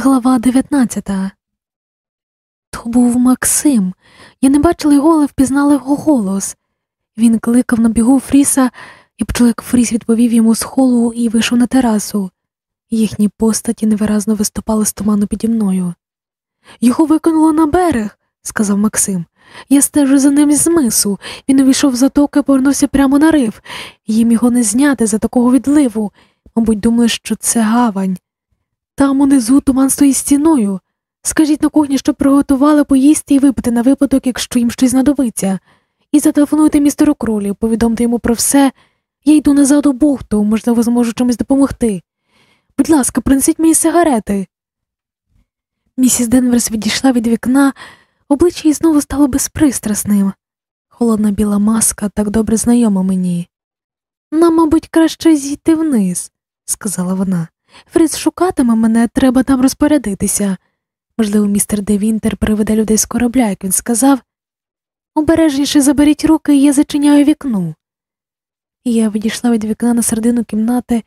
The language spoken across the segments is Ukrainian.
Глава 19 То був Максим. Я не бачила його, але впізнала його голос. Він кликав на бігу Фріса і почула, Фріс відповів йому з холу і вийшов на терасу. Їхні постаті невиразно виступали з туману піді мною. Його викинуло на берег, сказав Максим. Я стежу за ним з мису. Він увійшов в затоку і повернувся прямо на риф. Їм його не зняти за такого відливу. Мабуть, думали, що це гавань. Там унизу туман стоїть стіною. Скажіть на кухні, щоб приготували поїсти і випити на випадок, якщо їм щось знадобиться. І зателефонуйте містеру кролі, повідомте йому про все. Я йду назад у бухту, можливо, зможу чимось допомогти. Будь ласка, принесіть мені сигарети. Місіс Денверс відійшла від вікна, обличчя їй знову стало безпристрасним. Холодна біла маска так добре знайома мені. Нам, мабуть, краще зійти вниз, сказала вона. Фриц шукатиме мене, треба там розпорядитися. Можливо, містер Девінтер приведе людей з корабля, як він сказав. Обережніше заберіть руки, і я зачиняю вікно. Я відійшла від вікна на середину кімнати,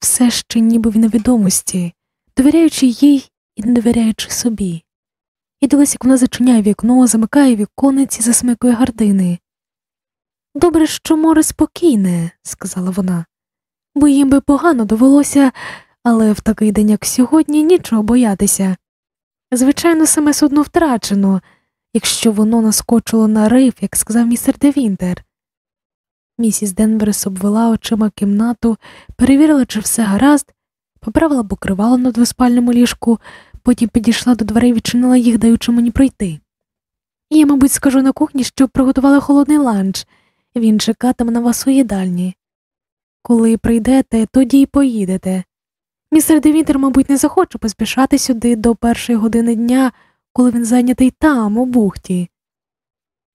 все ще ніби в невідомості, довіряючи їй і не довіряючи собі. І дивилась, як вона зачиняє вікно, замикає віконець і засмикує гардини. Добре, що море спокійне, сказала вона, бо їм би погано довелося, але в такий день, як сьогодні, нічого боятися. Звичайно, саме судно втрачено, якщо воно наскочило на риф, як сказав містер Девінтер. Місіс Денверс обвела очима кімнату, перевірила, чи все гаразд, поправила покривало на двоспальному ліжку, потім підійшла до дверей і відчинила їх, даючи мені пройти. Я, мабуть, скажу на кухні, щоб приготували холодний ланч, він чекатиме на вас у їдальні. Коли прийдете, тоді й поїдете. Містер Девінтер, мабуть, не захоче поспішати сюди до першої години дня, коли він зайнятий там, у бухті.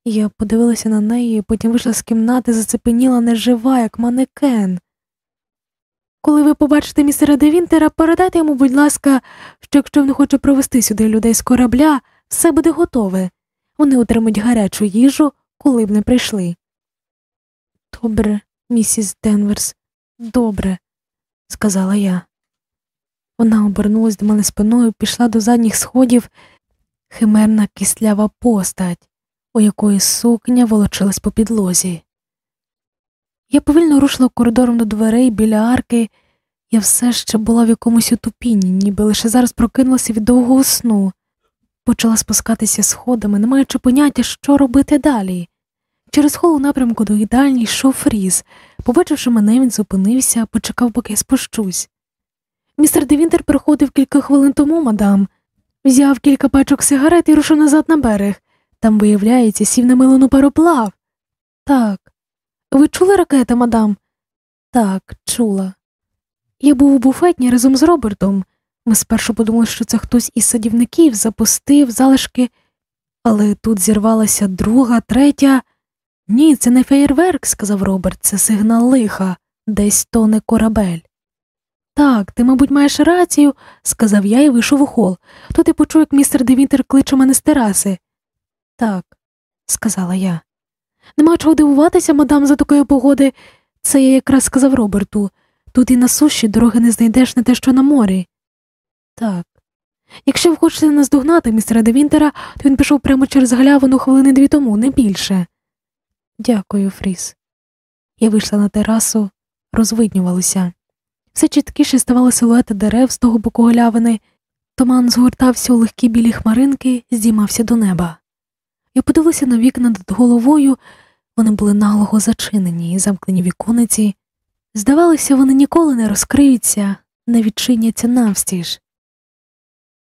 Я подивилася на неї, потім вийшла з кімнати, зацепеніла нежива, як манекен. Коли ви побачите містера Девінтера, передайте йому, будь ласка, що якщо він хоче провести сюди людей з корабля, все буде готове. Вони отримують гарячу їжу, коли б не прийшли. Добре, місіс Денверс, добре, сказала я. Вона обернулась до мене спиною, пішла до задніх сходів химерна кислява постать, у якої сукня волочилась по підлозі. Я повільно рушила коридором до дверей біля арки, я все ще була в якомусь утупінні, ніби лише зараз прокинулася від довгого сну, почала спускатися сходами, не маючи поняття, що робити далі. Через хол напрямку до їдальні йшов фріз. Побачивши мене, він зупинився, почекав, поки я спущусь. Містер Девінтер приходив кілька хвилин тому, мадам, взяв кілька пачок сигарет і рушив назад на берег. Там, виявляється, сів на милину пароплав. Так. Ви чули ракета, мадам? Так, чула. Я був у буфетні разом з Робертом. Ми спершу подумали, що це хтось із садівників запустив залишки, але тут зірвалася друга, третя. Ні, це не феєрверк, сказав Роберт, це сигнал лиха, десь тоне корабель. Так, ти, мабуть, маєш рацію, сказав я і вийшов у хол. Тут я почув, як містер Девінтер кличе мене з тераси. Так, сказала я. Нема чого дивуватися, мадам, за такої погоди. Це я якраз сказав Роберту. Тут і на суші дороги не знайдеш не те, що на морі. Так. Якщо ви хочете наздогнати містера Девінтера, то він пішов прямо через галявину хвилини дві тому, не більше. Дякую, Фріс. Я вийшла на терасу, розвиднювалася. Все чіткіше ставали силуети дерев з того боку галявини, туман згортався у легкі білі хмаринки, здіймався до неба. Я подивилася на вікна над головою, вони були наглого зачинені і замкнені вікониці. Здавалося, вони ніколи не розкриються, не відчиняться навстіж.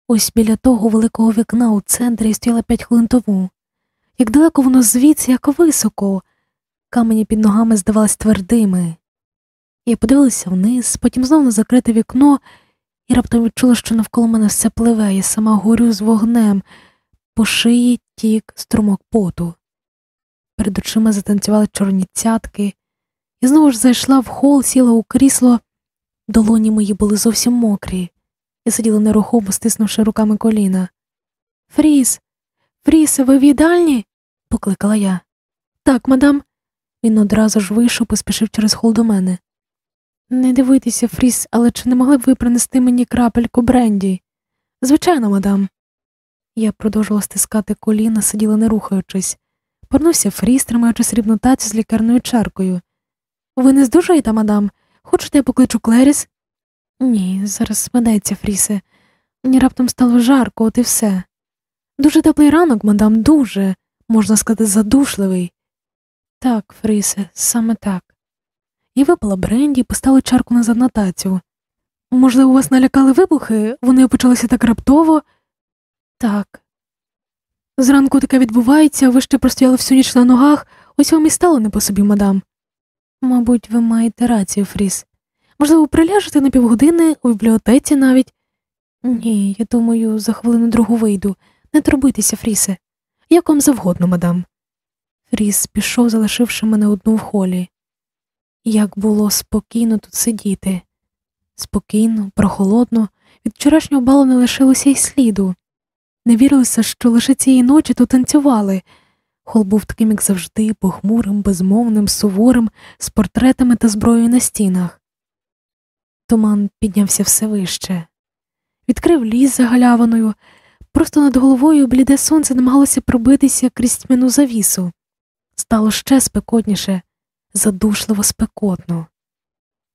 Ось біля того великого вікна у центрі стояла п'ять хвилин тому. Як далеко воно звідси, як високо, камені під ногами здавались твердими. Я подивилася вниз, потім знову на закрите вікно і раптом відчула, що навколо мене все пливе, я сама горю з вогнем, по шиї тік струмок поту. Перед очима затанцювали чорні цятки, і знову ж зайшла в хол, сіла у крісло, долоні мої були зовсім мокрі. Я сиділа нерухомо, стиснувши руками коліна. Фріс, Фріс, ви в їдальні? покликала я. Так, мадам. Він одразу ж вийшов, поспішив через хол до мене. Не дивуйтеся, Фріс, але чи не могли б ви принести мені крапельку Бренді? Звичайно, мадам. Я продовжувала стискати коліна, сиділа не рухаючись. Повернувся Фріс, тримаючи срібну тацю з лікарною чаркою. Ви не здужуєте, мадам? Хочете, я покличу Клеріс? Ні, зараз смедеться, Фрісе. Мені раптом стало жарко, от і все. Дуже теплий ранок, мадам, дуже, можна сказати, задушливий. Так, Фрісе, саме так. Я випила бренді і поставила чарку на тацю. Можливо, вас налякали вибухи, вони почалися так раптово. Так. Зранку таке відбувається, ви ще простояли всю ніч на ногах, ось вам і стало не по собі, мадам. Мабуть, ви маєте рацію, Фріс. Можливо, приляжете на півгодини у бібліотеці навіть. Ні, я думаю, за хвилину другу вийду. Не турбуйтеся, Фрісе. Як вам завгодно, мадам. Фріс пішов, залишивши мене одну в холі. Як було спокійно тут сидіти. Спокійно, прохолодно, від вчорашнього балу не лишилося й сліду. Не вірилося, що лише цієї ночі тут танцювали. Хол був таким, як завжди, похмурим, безмовним, суворим, з портретами та зброєю на стінах. Туман піднявся все вище, відкрив ліс за галявиною, просто над головою бліде сонце намагалося пробитися крізь тьмяну завісу. Стало ще спекотніше, задушливо спекотно.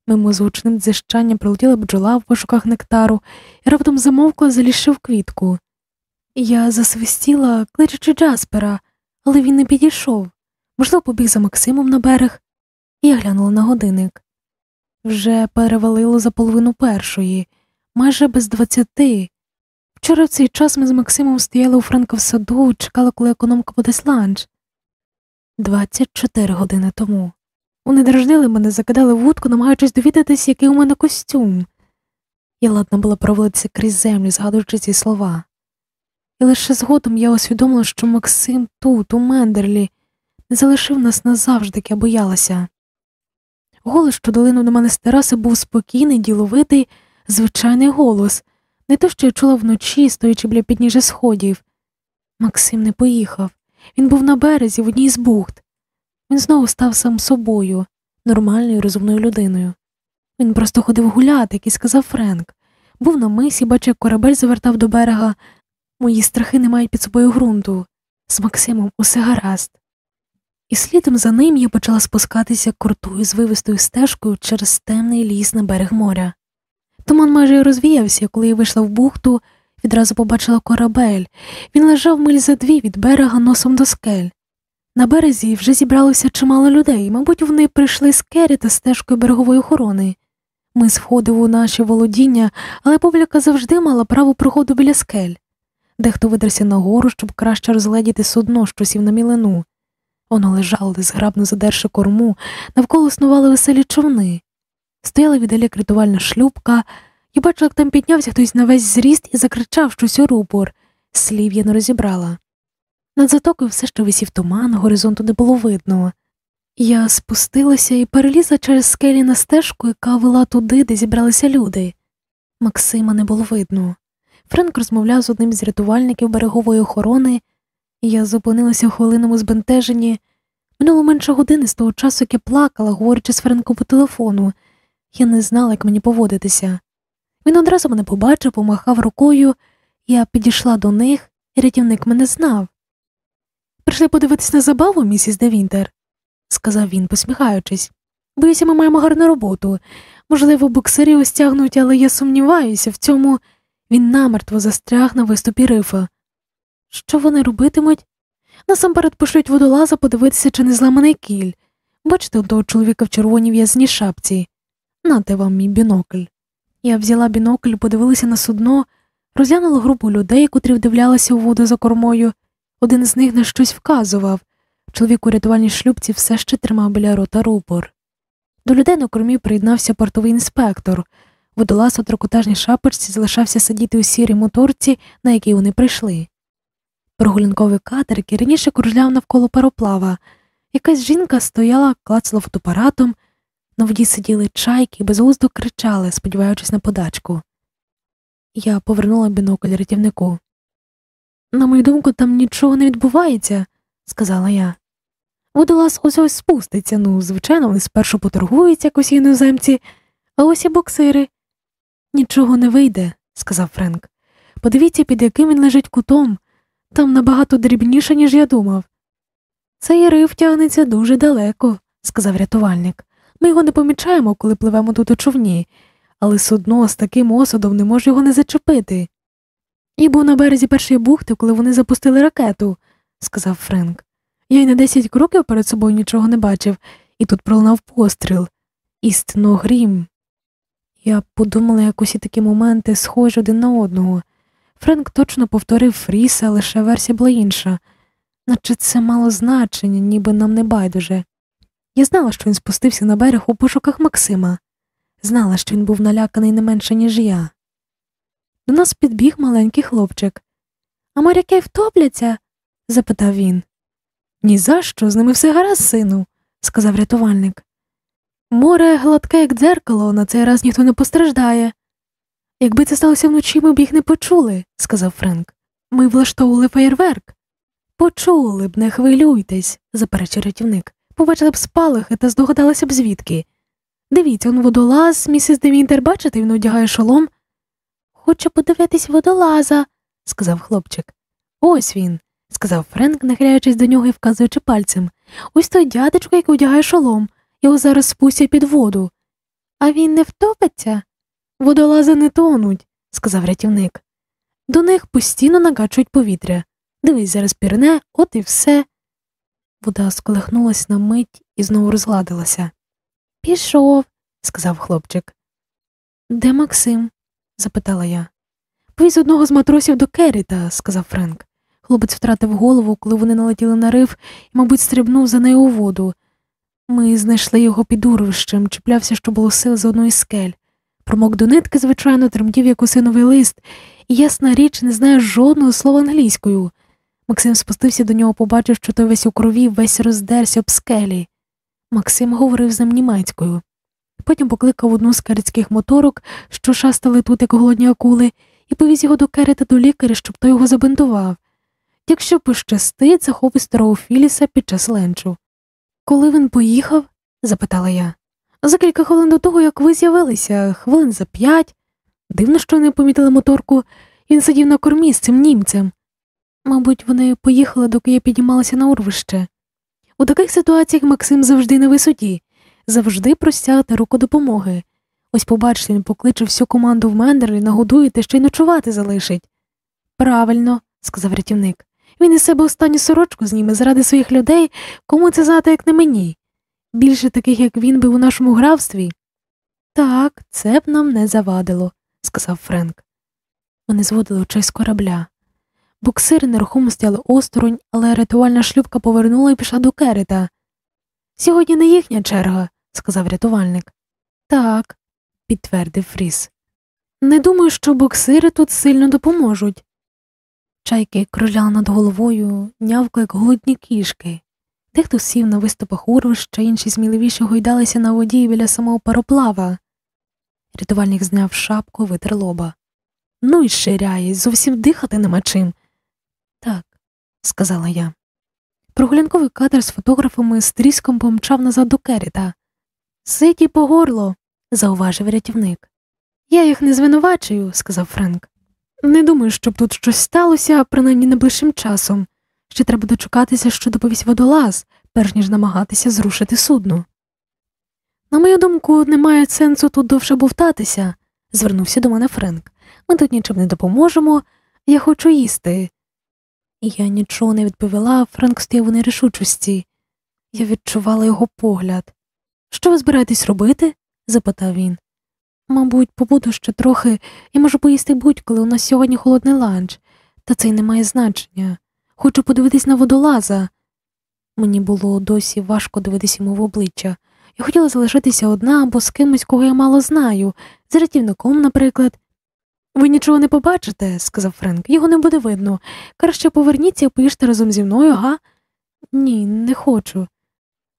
Мимо звучним дзищанням прилетіла бджола в пошуках нектару і раптом замовкла, залізши в квітку. Я засвистіла, кличучи Джаспера, але він не підійшов, можливо, побіг за Максимом на берег, і я глянула на годинник. Вже перевалило за половину першої, майже без двадцяти. Вчора в цей час ми з Максимом стояли у Франка в саду чекали, коли економка подасть ланч. Двадцять чотири години тому. Вони дражнили мене, закидали вудку, намагаючись довідатись, який у мене костюм. Я ладна була провалитися крізь землю, згадуючи ці слова. І лише згодом я усвідомила, що Максим тут, у Мендерлі, не залишив нас назавжди, як я боялася. Голос, що долинув до мене з тераси, був спокійний, діловитий, звичайний голос, не те, що я чула вночі, стоячи біля підніжжя сходів. Максим не поїхав. Він був на березі в одній з бухт. Він знову став сам собою, нормальною розумною людиною. Він просто ходив гуляти, як і сказав Френк. Був на мисі, бачив, як корабель завертав до берега. Мої страхи не мають під собою ґрунту. З Максимом усе гаразд. І слідом за ним я почала спускатися крутою звивистою стежкою через темний ліс на берег моря. Туман майже розвіявся, коли я вийшла в бухту, відразу побачила корабель. Він лежав миль за дві від берега носом до скель. На березі вже зібралося чимало людей, мабуть, вони прийшли з Керрі та стежкою берегової охорони. Ми сходили у наші володіння, але публіка завжди мала право проходу біля скель. Дехто видерся нагору, щоб краще розгледіти судно, що сів на мілину. Воно лежало, зграбно задерши корму, навколо снували веселі човни. Стояла віддалік рятувальна шлюбка, і бачила, як там піднявся хтось на весь зріст і закричав щось у рупор. Слів я не розібрала. Над затокою все ще висів туман, горизонту не було видно. Я спустилася і перелізла через скелі на стежку, яка вела туди, де зібралися люди. Максима не було видно. Френк розмовляв з одним з рятувальників берегової охорони, я зупинилася в хвилинному збентеженні. Минуло менше години з того часу, як я плакала, говорячи з Френком по телефону. Я не знала, як мені поводитися. Він одразу мене побачив, помахав рукою, я підійшла до них, і рятівник мене знав. Прийшли подивитись на забаву, місіс Девінтер, сказав він, посміхаючись. Боюся, ми маємо гарну роботу. Можливо, боксері остягнуть, але я сумніваюся, в цьому він намертво застряг на виступі рифа. Що вони робитимуть? Насамперед пошлють водолаза подивитися, чи не зламаний кіль. Бачите того чоловіка в червоній в'язній шапці. Нате вам мій бінокль. Я взяла бінокль, подивилася на судно, розглянула групу людей, котрі вдивлялися у воду за кормою. Один з них на щось вказував. Чоловік у рятувальній шлюбці все ще тримав біля рота рупор. До людей на кормі приєднався портовий інспектор. Водолаз у трикотажній шапочці залишався сидіти у сірій моторці, на якій вони прийшли. Прогулянковий катер, який раніше кружляв навколо пароплава. Якась жінка стояла, клацала фотоапаратом, на воді сиділи чайки і безглуздо кричали, сподіваючись на подачку. Я повернула бінокль рятівнику. На мою думку, там нічого не відбувається, сказала я. Водолаз ось ось спуститься, ну, звичайно, вони спершу поторгуються якось іноземці, а ось і боксири. Нічого не вийде, сказав Френк. Подивіться, під яким він лежить кутом. Там набагато дрібніше, ніж я думав. Цей риф тягнеться дуже далеко, сказав рятувальник. Ми його не помічаємо, коли пливемо тут у човні, але судно з таким осадом не може його не зачепити. І був на березі першої бухти, коли вони запустили ракету, сказав Френк. Я й на десять кроків перед собою нічого не бачив, і тут пролунав постріл. Істинно грім. Я подумала, як усі такі моменти схожі один на одного. Френк точно повторив Фріса, лише версія була інша, наче це мало значення, ніби нам не байдуже. Я знала, що він спустився на берег у пошуках Максима, знала, що він був наляканий не менше, ніж я. До нас підбіг маленький хлопчик. А моряки втопляться? запитав він. «Ні за що, з ними все гаразд, сину, сказав рятувальник. Море гладке, як дзеркало, на цей раз ніхто не постраждає. Якби це сталося вночі, ми б їх не почули, сказав Френк. Ми влаштовували феєрверк. Почули б, не хвилюйтесь, заперечив рятівник. Побачили б спалахи та здогадалися б звідки. Дивіться, он водолаз, місіс Девінтер, бачите, він одягає шолом. Хочу подивитись водолаза, сказав хлопчик. Ось він, сказав Френк, нахиляючись до нього і вказуючи пальцем. Ось той дядечко, який одягає шолом, його зараз спустять під воду. А він не втопиться? Водолази не тонуть, сказав рятівник. До них постійно нагачують повітря. Дивись, зараз пірне, от і все. Вода сколихнулась на мить і знову розгладилася. Пішов, сказав хлопчик. Де Максим? Запитала я. Повіз одного з матросів до Керіта, сказав Френк. Хлопець втратив голову, коли вони налетіли на риф і, мабуть, стрибнув за нею у воду. Ми знайшли його під урвищем, чіплявся, що було сил з одної скель. Промок до нитки, звичайно, тремтів як осиновий лист, і ясна річ, не знає жодного слова англійською. Максим спустився до нього, побачив, що той весь у крові, весь роздерся об скелі. Максим говорив з ним німецькою. Потім покликав одну з керецьких моторок, що шастали тут, як голодні акули, і повіз його до керета до лікаря, щоб той його забинтував. Якщо пощастить, захопить старого Філіса під час ленчу. Коли він поїхав? запитала я. За кілька хвилин до того, як ви з'явилися, хвилин за п'ять. Дивно, що не помітили моторку, він сидів на кормі з цим німцем. Мабуть, вони поїхали, доки я піднімалася на урвище. У таких ситуаціях Максим завжди на висоті, завжди простягти руку допомоги. Ось побачите, він покличе всю команду в мендер і нагодує та ще й ночувати залишить. Правильно, сказав рятівник. Він із себе останню сорочку зніме заради своїх людей, кому це знати, як не мені. Більше таких, як він би у нашому графстві. Так, це б нам не завадило, сказав Френк. Вони зводили очей з корабля. Буксири нерухомо стояли осторонь, але рятувальна шлюбка повернула і пішла до керета. Сьогодні не їхня черга, сказав рятувальник. Так, підтвердив Фріс. Не думаю, що боксири тут сильно допоможуть. Чайки кружляли над головою, нявко, як голодні кішки. Дехто сів на виступах урвища, інші сміливіше гойдалися на воді біля самого пароплава. Рятувальник зняв шапку, витер лоба. Ну і ширяє, зовсім дихати нема чим. Так, сказала я. Прогулянковий кадр з фотографами з тріском помчав назад до Керіта. Ситі по горло, зауважив рятівник. Я їх не звинувачую, сказав Френк. Не думаю, щоб тут щось сталося, принаймні найближчим часом. Ще треба дочекатися, що доповість водолаз, перш ніж намагатися зрушити судно. На мою думку, немає сенсу тут довше бовтатися, звернувся до мене Френк. Ми тут нічим не допоможемо, я хочу їсти. Я нічого не відповіла, Френк стояв у нерішучості. Я відчувала його погляд. Що ви збираєтесь робити? запитав він. Мабуть, побуду ще трохи, я можу поїсти будь-коли у нас сьогодні холодний ланч, та це й не має значення. Хочу подивитись на водолаза. Мені було досі важко дивитися йому в обличчя. Я хотіла залишитися одна або з кимось, кого я мало знаю, з рятівником, наприклад. Ви нічого не побачите, сказав Френк, його не буде видно. Краще поверніться і поїжте разом зі мною, га? Ні, не хочу.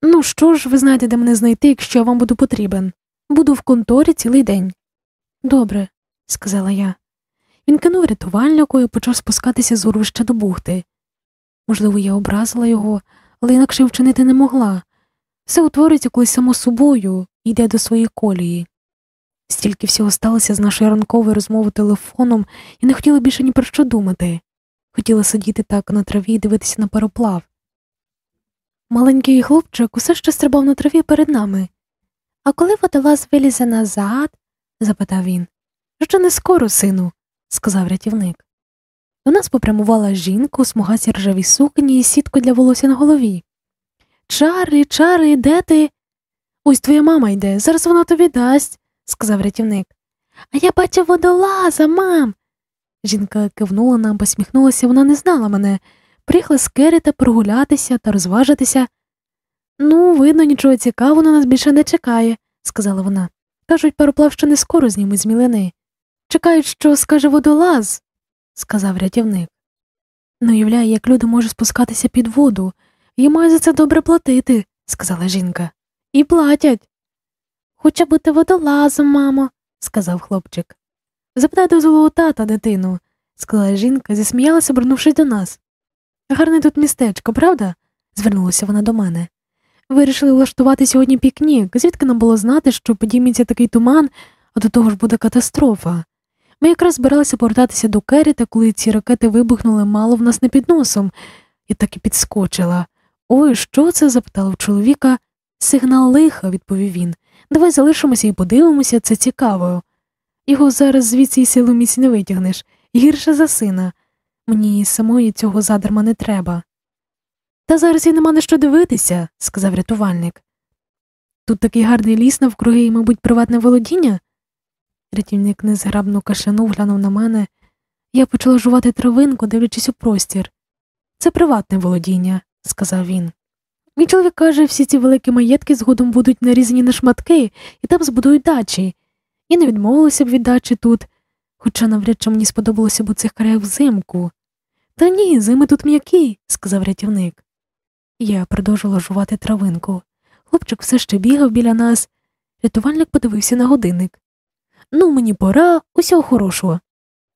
Ну що ж, ви знаєте, де мене знайти, якщо я вам буду потрібен. Буду в конторі цілий день. Добре, сказала я. Він кинув рятувальнику і почав спускатися з урвища до бухти. Можливо, я образила його, але інакше вчинити не могла. Все утвориться колись само собою йде до своєї колії. Стільки всього сталося з нашої ранкової розмови телефоном, і не хотіла більше ні про що думати. Хотіла сидіти так на траві і дивитися на пароплав. Маленький хлопчик усе ще стрибав на траві перед нами. А коли водолаз вилізе назад? запитав він. Ще не скоро, сину, сказав рятівник. До нас попрямувала жінка у смугасі ржавій сукні і сітку для волосся на голові. Чарлі, Чарлі, де ти? Ось твоя мама йде, зараз вона тобі дасть, сказав рятівник. А я бачив водолаза, мам. Жінка кивнула нам, посміхнулася, вона не знала мене. Приїхала з Керета прогулятися та розважитися. Ну, видно, нічого цікавого на нас більше не чекає, сказала вона. Кажуть, пароплав ще не скоро знімуть з мілини. Чекають, що скаже водолаз, сказав рятівник. Не уявляю, як люди можуть спускатися під воду. Їм мають за це добре платити, сказала жінка. І платять. Хоче бути водолазом, мамо, сказав хлопчик. Запитай дозволу тата, дитину, сказала жінка, засміялася, обернувшись до нас. Гарне тут містечко, правда? звернулася вона до мене. Вирішили влаштувати сьогодні пікнік, звідки нам було знати, що підійметься такий туман, а до того ж буде катастрофа. Ми якраз збиралися повертатися до Керіта, коли ці ракети вибухнули мало в нас не під носом, і так і підскочила. Ой, що це? запитала в чоловіка. Сигнал лиха, відповів він. Давай залишимося і подивимося, це цікаво. Його зараз звідси й силу міць не витягнеш, гірше за сина. Мені самої цього задарма не треба. Та зараз і нема на що дивитися, сказав рятувальник. Тут такий гарний ліс навкруги і, мабуть, приватне володіння. Рятівник незграбно кашанув, глянув на мене. Я почала жувати травинку, дивлячись у простір. Це приватне володіння, сказав він. Мій чоловік каже, всі ці великі маєтки згодом будуть нарізані на шматки і там збудують дачі. І не відмовилася б від дачі тут, хоча навряд чи мені сподобалося б у цих краях взимку. Та ні, зими тут м'які, сказав рятівник. Я продовжила жувати травинку. Хлопчик все ще бігав біля нас. Рятувальник подивився на годинник. Ну, мені пора, усього хорошого.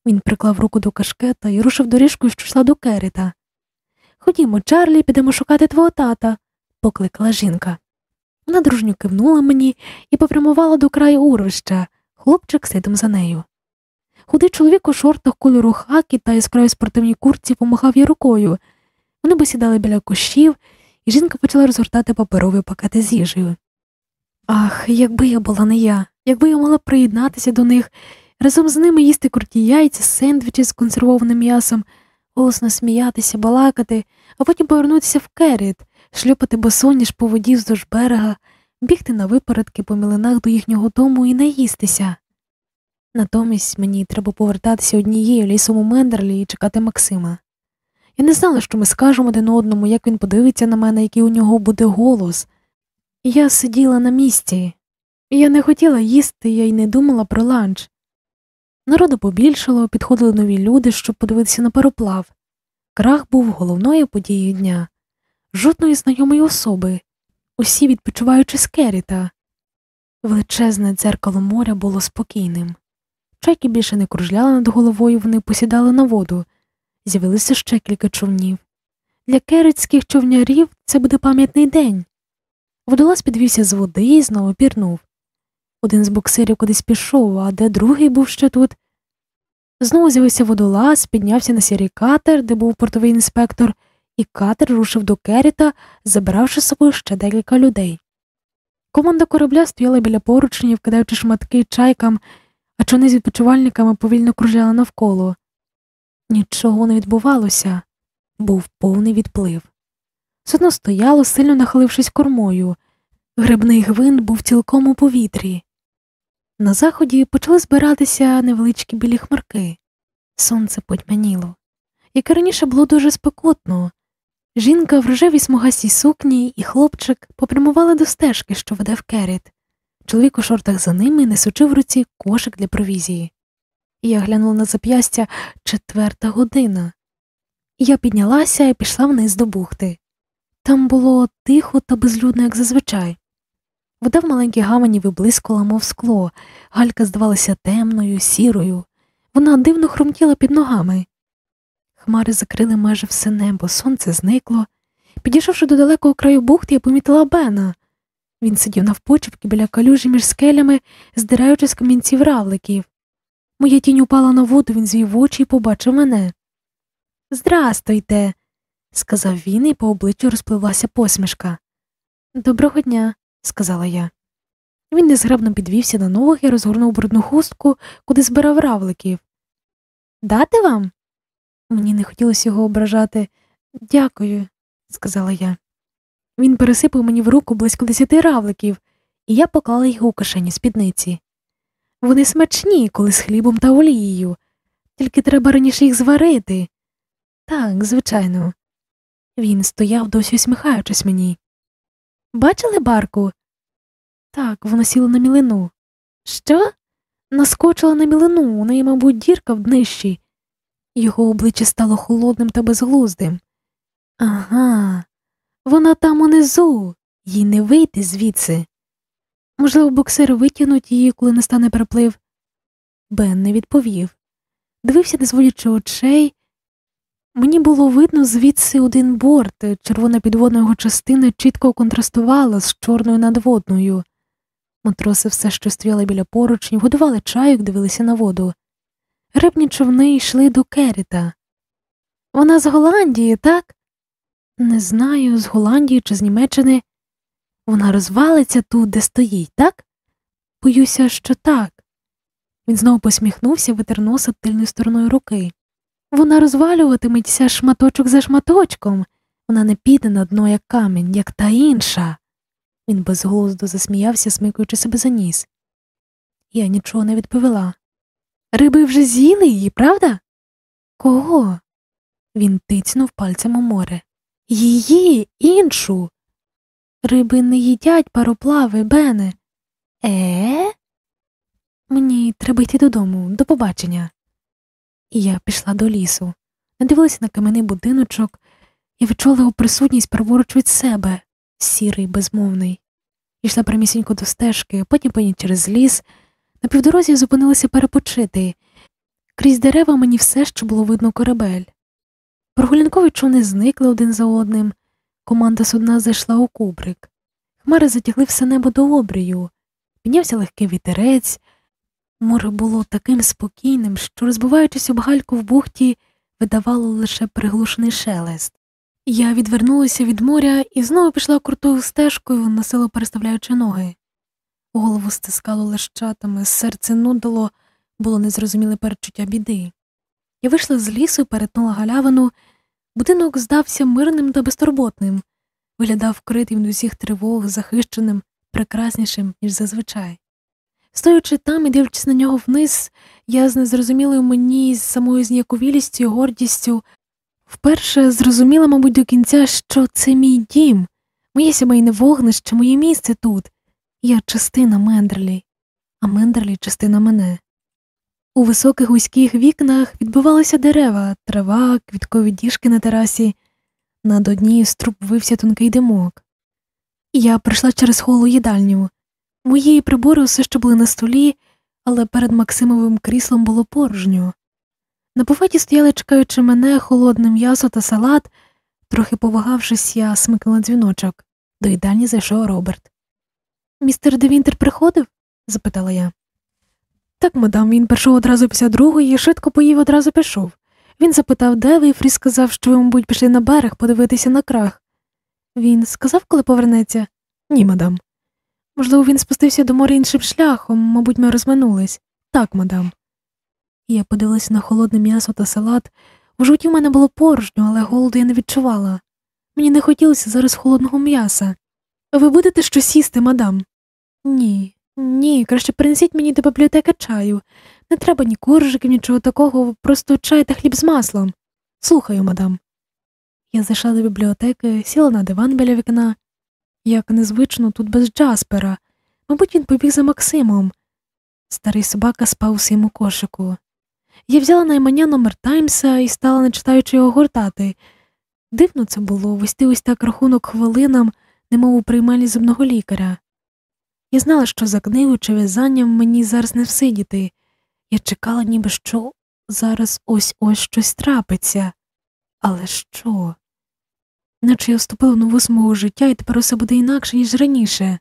Він приклав руку до кашкета і рушив доріжкою, що йшла до Керіта. Ходімо, Чарлі, підемо шукати твого тата, покликала жінка. Вона дружньо кивнула мені і попрямувала до краю урвища, хлопчик слідом за нею. Худий чоловік у шортах кольору хакі та яскравій спортивній куртці помахав їй рукою. Вони посідали біля кущів, і жінка почала розгортати паперові пакети з їжею. Ах, якби я була не я, якби я мала приєднатися до них, разом з ними їсти круті яйця, сендвічі з консервованим м'ясом, голосно сміятися, балакати, а потім повернутися в керіт, шльопати босоніж по воді вздовж берега, бігти на випередки по мілинах до їхнього дому і наїстися. Натомість мені треба повертатися однією лісом у Мендерлі і чекати Максима. Я не знала, що ми скажемо один одному, як він подивиться на мене, який у нього буде голос. Я сиділа на місці, я не хотіла їсти, я й не думала про ланч. Народу побільшало, підходили нові люди, щоб подивитися на пароплав. Крах був головною подією дня, жодної знайомої особи, усі відпочиваючи з Керіта. Величезне дзеркало моря було спокійним. Чайки більше не кружляли над головою, вони посідали на воду. З'явилися ще кілька човнів. Для керецьких човнярів це буде пам'ятний день. Водолаз підвівся з води і знову пірнув. Один з боксерів кудись пішов, а де другий був ще тут. Знову з'явився водолаз, піднявся на сірий катер, де був портовий інспектор, і катер рушив до Керіта, забиравши з собою ще декілька людей. Команда корабля стояла біля поручнів, кидаючи шматки чайкам, а човни з відпочивальниками повільно кружляли навколо. Нічого не відбувалося, був повний відплив. Судно стояло, сильно нахилившись кормою. Грибний гвинт був цілком у повітрі. На заході почали збиратися невеличкі білі хмарки. Сонце потьмяніло. Як і раніше було дуже спекотно. Жінка в рожевій смугастій сукні і хлопчик попрямували до стежки, що веде в керіт. Чоловік у шортах за ними несучи в руці кошик для провізії. Я глянула на зап'ястя четверта година. Я піднялася і пішла вниз до бухти. Там було тихо та безлюдно, як зазвичай. Вода в маленькій гамані виблискувала, мов скло, галька здавалася темною, сірою, вона дивно хрумтіла під ногами. Хмари закрили майже все небо, сонце зникло. Підійшовши до далекого краю бухти, я помітила Бена. Він сидів навпочепки біля калюжі між скелями, здираючи з камінців равликів. Моя тінь упала на воду, він звів очі і побачив мене. Здрастуйте, сказав він, і по обличчю розпливлася посмішка. Доброго дня, сказала я. Він незграбно підвівся на ноги і розгорнув брудну хустку, куди збирав равликів. Дати вам? Мені не хотілося його ображати. Дякую, сказала я. Він пересипав мені в руку близько десяти равликів, і я поклала їх у кишені спідниці. Вони смачні, коли з хлібом та олією, тільки треба раніше їх зварити. Так, звичайно. Він стояв досі усміхаючись мені. Бачили барку? Так, вона сіла на мілину. Що? Наскочила на мілину, у неї, мабуть, дірка в днищі. Його обличчя стало холодним та безглуздим. Ага, вона там унизу, їй не вийти звідси. Можливо, боксери витягнуть її, коли настане переплив. Бен не відповів. Дивився, не зводячи очей. Мені було видно звідси один борт, червона підводна його частина чітко контрастувала з чорною надводною. Матроси все що стояли біля поручнів, годували чайок, дивилися на воду. Рибні човни йшли до Керіта. Вона з Голландії, так? Не знаю, з Голландії чи з Німеччини. Вона розвалиться тут, де стоїть, так? Боюся, що так. Він знову посміхнувся, витер носа тильною стороною руки. Вона розвалюватиметься шматочок за шматочком, вона не піде на дно, як камінь, як та інша. Він безглуздо засміявся, смикуючи себе за ніс. Я нічого не відповіла. Риби вже з'їли її, правда? Кого? Він тицнув пальцем у море. Її, іншу. Риби не їдять пароплави, Бене. Е? Мені треба йти додому, до побачення. І я пішла до лісу, надивилася на кам'яний будиночок і відчула його присутність праворуч від себе, сірий, безмовний. Йшла прямісінько до стежки, потім поні через ліс. На півдорозі зупинилася перепочити. Крізь дерева мені все ще було видно корабель. Прогулянкові човни зникли один за одним. Команда судна зайшла у кубрик. Хмари затягли все небо до обрію. Піднявся легкий вітерець. Море було таким спокійним, що, розбиваючись об гальку в бухті, видавало лише приглушений шелест. Я відвернулася від моря і знову пішла крутою стежкою, насило переставляючи ноги. Голову стискало лещатами, серце нудило, було незрозуміле перечуття біди. Я вийшла з лісу, перетнула галявину. Будинок здався мирним та безтурботним, виглядав вкритим до усіх тривог, захищеним, прекраснішим, ніж зазвичай. Стоючи там і дивлячись на нього вниз, я з незрозумілою мені з самою зніяковілістю і гордістю вперше зрозуміла, мабуть, до кінця, що це мій дім, моє сімейне вогнище, моє місце тут. Я частина Мендерлі, а Мендерлі частина мене. У високих вузьких вікнах відбивалися дерева, трава, квіткові діжки на терасі, над однією з труб вився тонкий димок. Я прийшла через холу їдальню. Мої прибори все ще були на столі, але перед Максимовим кріслом було порожньо. На буфеті стояли, чекаючи мене, холодне м'ясо та салат, трохи повагавшись, я смикнула дзвіночок. До їдальні зайшов Роберт. Містер Девінтер приходив? запитала я. Так, мадам, він прийшов одразу після другої і швидко поїв одразу пішов. Він запитав, де ви, і Фрі сказав, що ви, мабуть, пішли на берег подивитися на крах. Він сказав, коли повернеться? Ні, мадам. Можливо, він спустився до моря іншим шляхом, мабуть, ми розминулись. Так, мадам. Я подивилася на холодне м'ясо та салат. У жовті в мене було порожньо, але голоду я не відчувала. Мені не хотілося зараз холодного м'яса. Ви будете щось їсти, мадам? Ні, ні, краще принесіть мені до бібліотеки чаю. Не треба ні коржиків, нічого такого, просто чай та хліб з маслом. Слухаю, мадам. Я зайшла до бібліотеки, сіла на диван біля вікна. Як незвично тут без Джаспера. Мабуть, він побіг за Максимом. Старий собака спав у своєму кошику. Я взяла наймання номер Таймса і стала, не читаючи його гортати. Дивно це було вести ось так рахунок хвилинам, немов у приймальні зубного лікаря. Я знала, що за книгою чи в'язанням мені зараз не всидіти. Я чекала, ніби що зараз ось ось щось трапиться. Але що? Наче я вступила в нову смугу життя і тепер усе буде інакше, ніж раніше.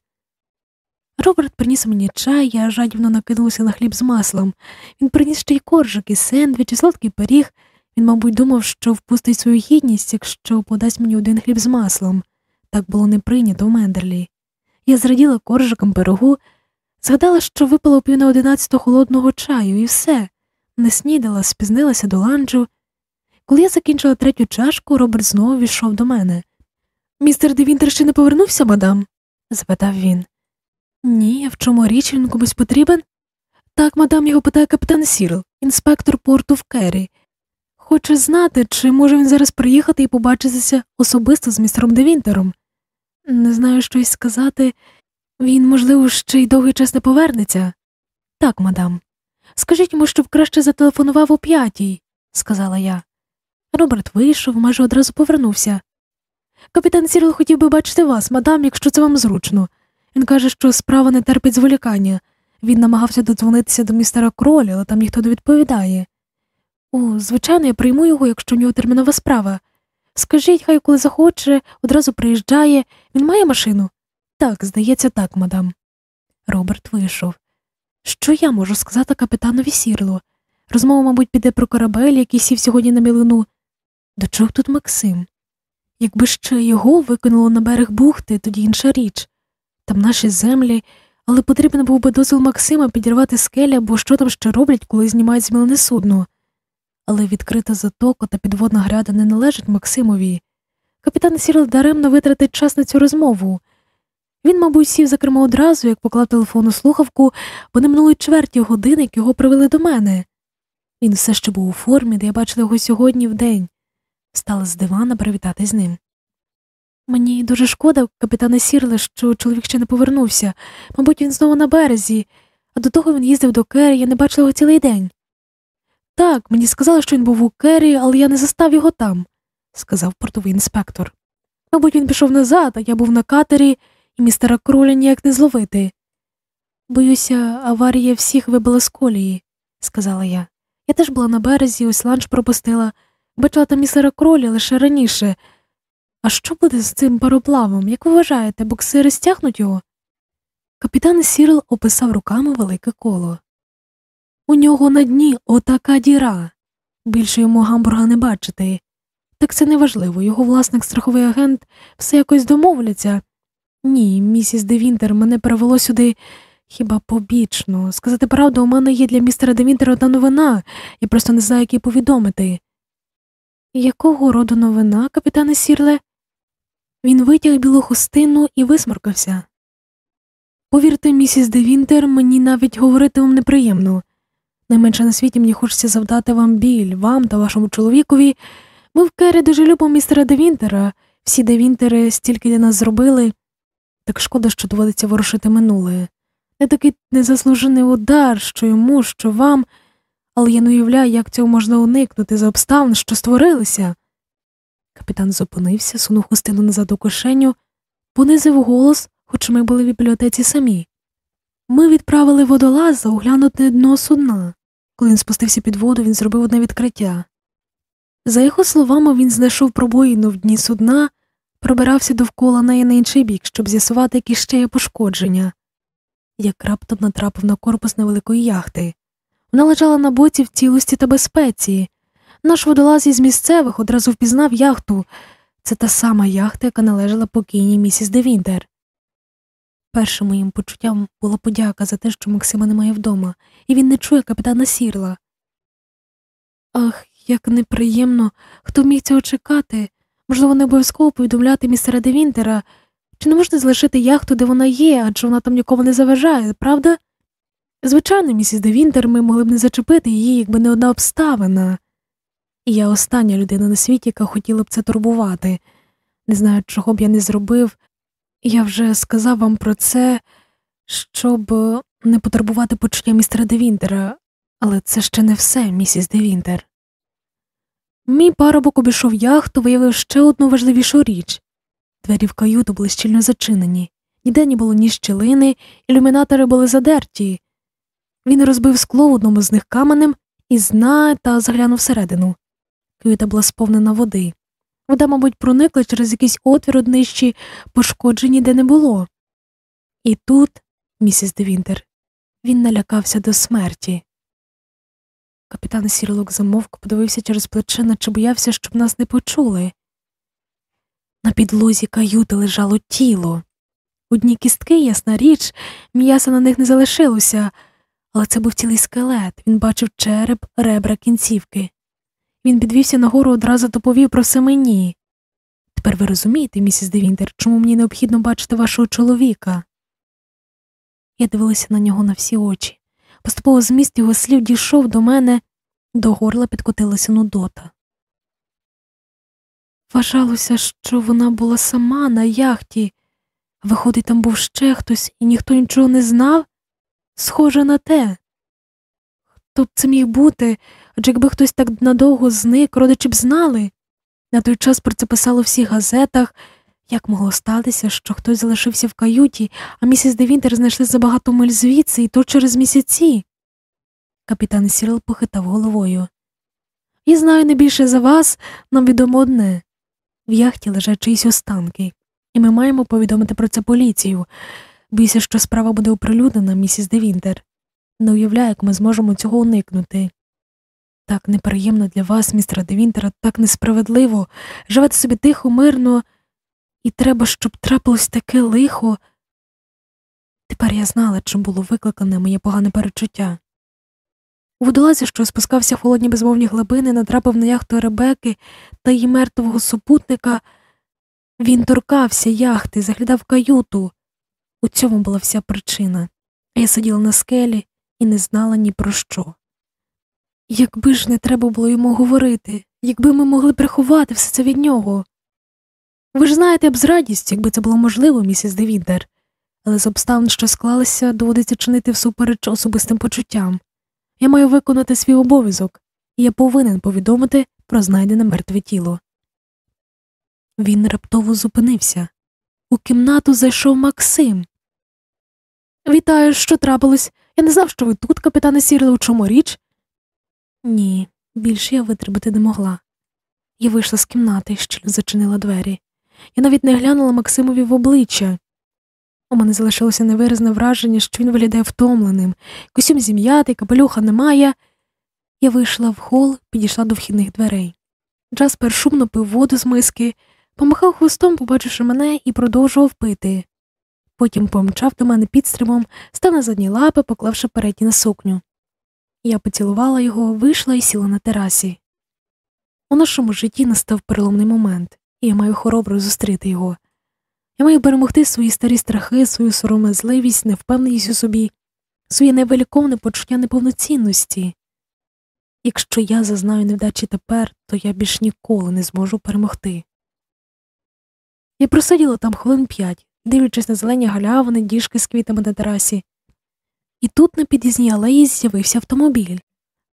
Роберт приніс мені чай, я жадібно накинулася на хліб з маслом. Він приніс ще й коржик, і сендвіч, і сладкий пиріг. Він, мабуть, думав, що впустить свою гідність, якщо подасть мені один хліб з маслом. Так було не прийнято в Мендерлі. Я зраділа коржиком пирогу, згадала, що випила пів на одинадцятого холодного чаю, і все, не снідала, спізнилася до ланджу. Коли я закінчила третю чашку, Роберт знову війшов до мене. Містер Девінтер ще не повернувся, мадам? запитав він. Ні, в чому річ він комусь потрібен? Так, мадам, його питає капітан Сірл, інспектор порту в Керрі. Хоче знати, чи може він зараз приїхати і побачитися особисто з містером Девінтером. Не знаю щось сказати. Він, можливо, ще й довгий час не повернеться. Так, мадам. Скажіть йому, щоб краще зателефонував о п'ятій, сказала я. Роберт вийшов, майже одразу повернувся. Капітан Сірл хотів би бачити вас, мадам, якщо це вам зручно. Він каже, що справа не терпить зволікання. Він намагався додзвонитися до містера Кролі, але там ніхто не відповідає. О, звичайно, я прийму його, якщо в нього термінова справа. Скажіть, хай коли захоче, одразу приїжджає. Він має машину? Так, здається, так, мадам. Роберт вийшов. Що я можу сказати капітанові Сірлу? Розмова, мабуть, піде про корабель, який сів сьогодні на мілину. До чого тут Максим? Якби ще його викинуло на берег бухти, тоді інша річ. Там наші землі, але потрібен був би дозвіл Максима підірвати скелі або що там ще роблять, коли знімають змілене судно. Але відкрита затока та підводна гряда не належать Максимові. Капітан Сірл даремно витратить час на цю розмову. Він, мабуть, сів за кермо одразу, як поклав телефон у слухавку, бо не минули чверті години, як його привели до мене. Він все ще був у формі, де я бачила його сьогодні в день. Стала з дивана привітати з ним. Мені дуже шкода, капітане Сірле, що чоловік ще не повернувся. Мабуть, він знову на березі, а до того він їздив до Керрі, я не бачила його цілий день. Так, мені сказали, що він був у Керрі, але я не застав його там, сказав портовий інспектор. Мабуть, він пішов назад, а я був на катері, і містера кроля ніяк не зловити. Боюся, аварія всіх вибила з колії, сказала я. Я теж була на березі, ось ланч пропустила, бачила там містера кролі лише раніше. А що буде з цим пароплавом? Як ви вважаєте, боксири стягнуть його? Капітан Сірл описав руками велике коло. У нього на дні отака діра. Більше йому гамбурга не бачити. Так це неважливо, його власник страховий агент все якось домовляться. Ні, місіс Девінтер мене перевело сюди хіба побічно. Сказати правду, у мене є для містера Девінтера одна новина, я просто не знаю, як її повідомити. Якого роду новина, капітане Сірле? Він витяг білу хустину і висморкався. Повірте, місіс Девінтер, мені навіть говорити вам неприємно. Найменше на світі мені хочеться завдати вам біль, вам та вашому чоловікові. Ми в Кері дуже любимо містера Девінтера, всі Девінтери стільки для нас зробили. Так шкода, що доводиться ворушити минуле. Не такий незаслужений удар, що йому, що вам, але я не уявляю, як цього можна уникнути за обставин, що створилися. Капітан зупинився, сунув хустину назад у кишеню, понизив голос, хоч ми були в бібліотеці самі. Ми відправили водолаза оглянути дно судна. Коли він спустився під воду, він зробив одне відкриття. За його словами, він знайшов пробоїну в дні судна, пробирався довкола неї на інший бік, щоб з'ясувати, які ще є пошкодження. Як раптом натрапив на корпус невеликої яхти. Вона лежала на боці в цілості та безпеці. Наш водолаз із місцевих одразу впізнав яхту. Це та сама яхта, яка належала покійній місіс Девінтер. Першим моїм почуттям була подяка за те, що Максима немає вдома, і він не чує капітана Сірла. Ах, як неприємно, хто міг цього чекати. Можливо, не обов'язково повідомляти містера Девінтера, чи не можна залишити яхту, де вона є, адже вона там нікому не заважає, правда? Звичайно, місіс Девінтер, ми могли б не зачепити її, якби не одна обставина. І я остання людина на світі, яка хотіла б це турбувати. Не знаю, чого б я не зробив. Я вже сказав вам про це, щоб не потурбувати почуття містера Девінтера, але це ще не все, місіс Девінтер. Мій парубок обійшов яхту, виявив ще одну важливішу річ двері в каюту були щільно зачинені, ніде не було ні щілини, ілюмінатори були задерті. Він розбив скло в одному з них каменем і зна та заглянув всередину. Каюта була сповнена води. Вода, мабуть, проникла через якийсь отвір у днищі, пошкоджені де не було. І тут місіс Девінтер. Він налякався до смерті. Капітан Сірлок замовк, подивився через плече, наче боявся, щоб нас не почули. На підлозі каюти лежало тіло. Одні кістки, ясна річ, м'яса на них не залишилося, але це був цілий скелет, він бачив череп, ребра, кінцівки. Він підвівся нагору одразу доповів про все мені. Тепер ви розумієте, місіс Девінтер, чому мені необхідно бачити вашого чоловіка? Я дивилася на нього на всі очі. Поступово зміст його слів дійшов до мене, до горла підкотилася нудота. Вважалося, що вона була сама на яхті, виходить, там був ще хтось, і ніхто нічого не знав, схоже на те. Хто б це міг бути, адже якби хтось так надовго зник, родичі б знали. На той час про це писало в всіх газетах, як могло статися, що хтось залишився в каюті, а місіс Девінтер знайшли за багато миль звідси, і то через місяці. Капітан Сірл похитав головою. І знаю не більше за вас, нам відомо одне в яхті лежать чиїсь останки, і ми маємо повідомити про це поліцію. Бійся, що справа буде оприлюднена, місіс Девінтер. Не уявляю, як ми зможемо цього уникнути. Так неприємно для вас, містера Девінтера, так несправедливо, живете собі тихо, мирно, і треба, щоб трапилось таке лихо. Тепер я знала, чим було викликане моє погане перечуття. У водолазі, що спускався в холодні безмовні глибини, натрапив на яхту Ребеки та її мертвого супутника. Він торкався яхти, заглядав каюту. У цьому була вся причина. А я сиділа на скелі і не знала ні про що. Якби ж не треба було йому говорити, якби ми могли приховати все це від нього. Ви ж знаєте б з радістю, якби це було можливо, місіс Девідер, але з обставин, що склалися, доводиться чинити всупереч особистим почуттям. Я маю виконати свій обов'язок, і я повинен повідомити про знайдене мертве тіло. Він раптово зупинився. У кімнату зайшов Максим. Вітаю, що трапилось. Я не знав, що ви тут, капітане Сірле, у чому річ? Ні, більше я витримати не могла. Я вийшла з кімнати, щільно зачинила двері. Я навіть не глянула Максимові в обличчя. У мене залишилося невиразне враження, що він виглядає втомленим, костюм зім'ятий, капелюха немає. Я вийшла в хол, підійшла до вхідних дверей. Джаспер шумно пив воду з миски, помахав хвостом, побачивши мене, і продовжував пити. Потім помчав до мене підстрибом, став на задні лапи, поклавши передні на сукню. Я поцілувала його, вийшла і сіла на терасі. У нашому житті настав переломний момент, і я маю хоробро зустріти його. Я маю перемогти свої старі страхи, свою соромезливість, невпевненість у собі, своє невеликовне почуття неповноцінності. Якщо я зазнаю невдачі тепер, то я більш ніколи не зможу перемогти. Я просиділа там хвилин п'ять, дивлячись на зелені галявини, діжки з квітами на терасі. І тут на під'їзній алеї з'явився автомобіль.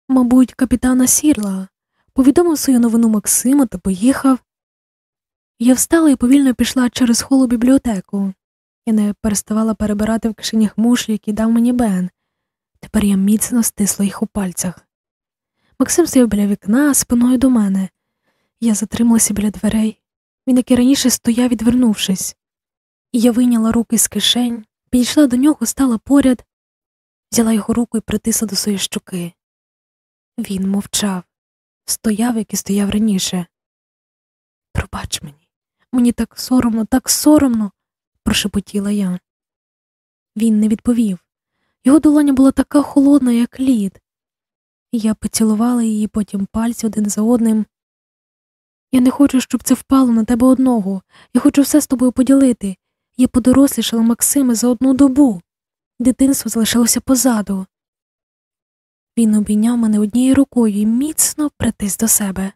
Мабуть, капітана Сірла, повідомив свою новину Максиму та поїхав. Я встала і повільно пішла через холу бібліотеку. Я не переставала перебирати в кишенях мушлі, які дав мені Бен. Тепер я міцно стисла їх у пальцях. Максим стояв біля вікна спиною до мене. Я затрималася біля дверей. Він, як і раніше, стояв, відвернувшись. Я вийняла руки з кишень, підійшла до нього, стала поряд, взяла його руку і притисла до своєї щуки. Він мовчав, стояв, як і стояв раніше. Пробач мені, мені так соромно, так соромно, прошепотіла я. Він не відповів. Його долоня була така холодна, як лід. Я поцілувала її потім пальці один за одним. Я не хочу, щоб це впало на тебе одного. Я хочу все з тобою поділити. Я подорослішала Максима за одну добу. Дитинство залишилося позаду. Він обійняв мене однією рукою і міцно притис до себе.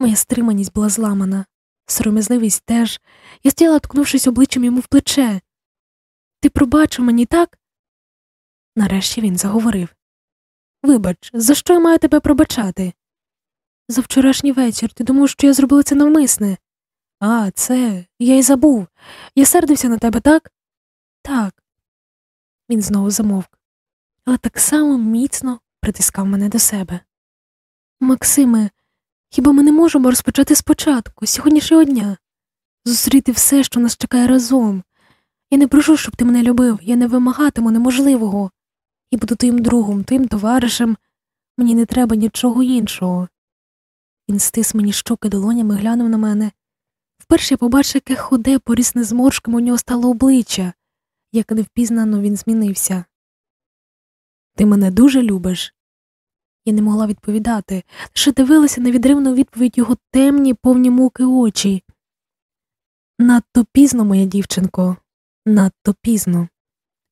Моя стриманість була зламана, сором'язливість теж. Я стояла, ткнувшись обличчям йому в плече. Ти пробачив мені, так? Нарешті він заговорив. Вибач, за що я маю тебе пробачати? За вчорашній вечір ти думав, що я зробила це навмисне. А, це я й забув. Я сердився на тебе, так? Так. Він знову замовк, але так само міцно притискав мене до себе. Максиме, хіба ми не можемо розпочати спочатку, сьогоднішнього дня, зустріти все, що нас чекає разом. Я не прошу, щоб ти мене любив, я не вимагатиму неможливого. І буду твоїм другом, твоїм товаришем. Мені не треба нічого іншого. Він стис мені щоки долонями, глянув на мене. Вперше я побачив, яке ходе, порісне зморшками у нього стало обличчя, як невпізнано він змінився. Ти мене дуже любиш. Я не могла відповідати, лише дивилася на відривну відповідь його темні, повні муки очі. Надто пізно, моя дівчинко, надто пізно.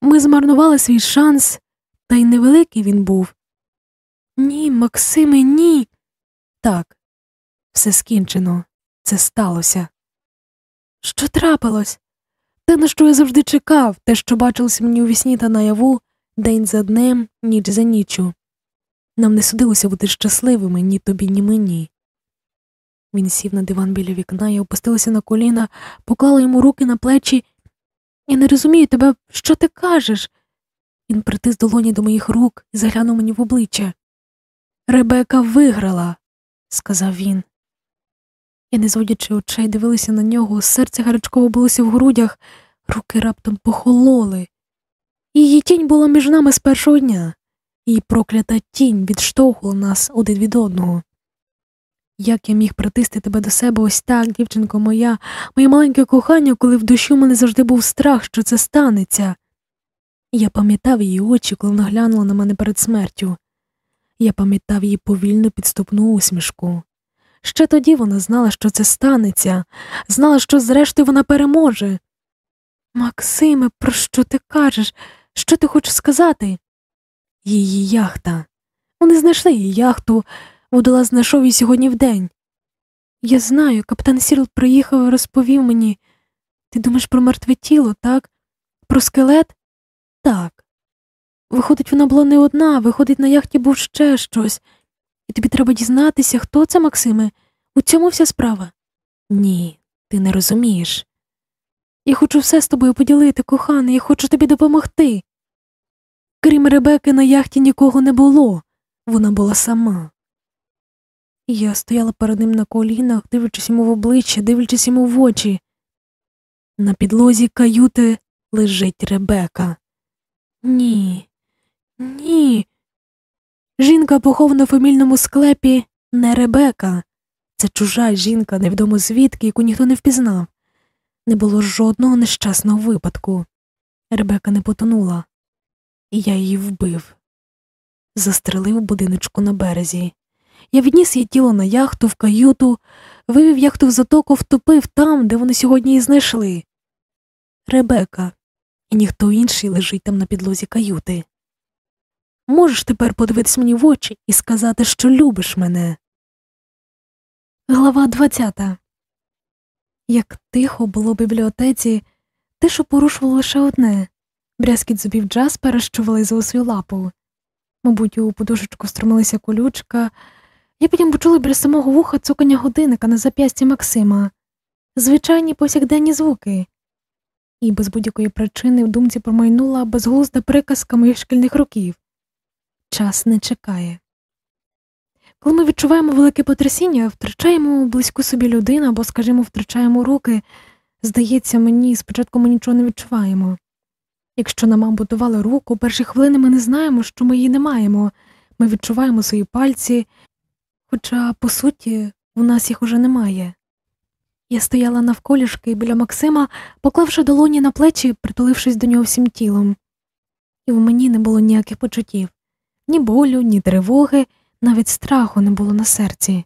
Ми змарнували свій шанс, та й невеликий він був. Ні, Максиме, ні. Так, все скінчено, це сталося. Що трапилось? Те, на що я завжди чекав, те, що бачилося мені у вісні та наяву, день за днем, ніч за ніччю. Нам не судилося бути щасливими ні тобі, ні мені. Він сів на диван біля вікна і опустилася на коліна, поклала йому руки на плечі. Я не розумію тебе, що ти кажеш. Він притис долоні до моїх рук і заглянув мені в обличчя. Ребека виграла, сказав він. Я, не зводячи очей, дивилася на нього, серце гарячково билося в грудях, руки раптом похололи. Її тінь була між нами з першого дня, її проклята тінь відштовхувала нас один від одного. Як я міг притисти тебе до себе ось так, дівчинко моя, моє маленьке кохання, коли в душі у мене завжди був страх, що це станеться. Я пам'ятав її очі, коли вона глянула на мене перед смертю. Я пам'ятав її повільну підступну усмішку. Ще тоді вона знала, що це станеться, знала, що зрештою вона переможе. Максиме, про що ти кажеш? Що ти хочеш сказати? Її яхта. Вони знайшли її яхту, Водолаз знайшов її сьогодні вдень. Я знаю, капітан Сірл приїхав і розповів мені. Ти думаєш про мертве тіло, так? Про скелет? Так. Виходить, вона була не одна, виходить, на яхті був ще щось. І тобі треба дізнатися, хто це, Максиме? У цьому вся справа? Ні, ти не розумієш. Я хочу все з тобою поділити, коханий, я хочу тобі допомогти. Крім Ребеки, на яхті нікого не було, вона була сама. Я стояла перед ним на колінах, дивлячись йому в обличчя, дивлячись йому в очі. На підлозі каюти лежить Ребека. Ні, ні. Жінка похована в фамільному склепі не Ребека. Це чужа жінка, невідомо звідки, яку ніхто не впізнав. Не було жодного нещасного випадку. Ребека не потонула, і я її вбив. Застрелив будиночку на березі. Я відніс її тіло на яхту в каюту, вивів яхту в затоку, втопив там, де вони сьогодні її знайшли. Ребека, і ніхто інший лежить там на підлозі каюти. Можеш тепер подивитись мені в очі і сказати, що любиш мене. Глава двадцята. Як тихо було в бібліотеці, тишу порушувало лише одне брязкіт зубів Джаспера, що вилизував свою лапу. Мабуть, у подушечку струмилася колючка. Я потім почула біля самого вуха цукання годинника на зап'ясті Максима, звичайні повсякденні звуки, і без будь-якої причини в думці промайнула безглузда приказка моїх шкільних років час не чекає. Коли ми відчуваємо велике потрясіння, втрачаємо близьку собі людину або, скажімо, втрачаємо руки, здається мені, спочатку ми нічого не відчуваємо. Якщо нам ампутували руку, перші хвилини ми не знаємо, що ми її не маємо, ми відчуваємо свої пальці, Хоча, по суті, у нас їх уже немає. Я стояла навколішки біля Максима, поклавши долоні на плечі, притулившись до нього всім тілом, і в мені не було ніяких почуттів ні болю, ні тривоги, навіть страху не було на серці.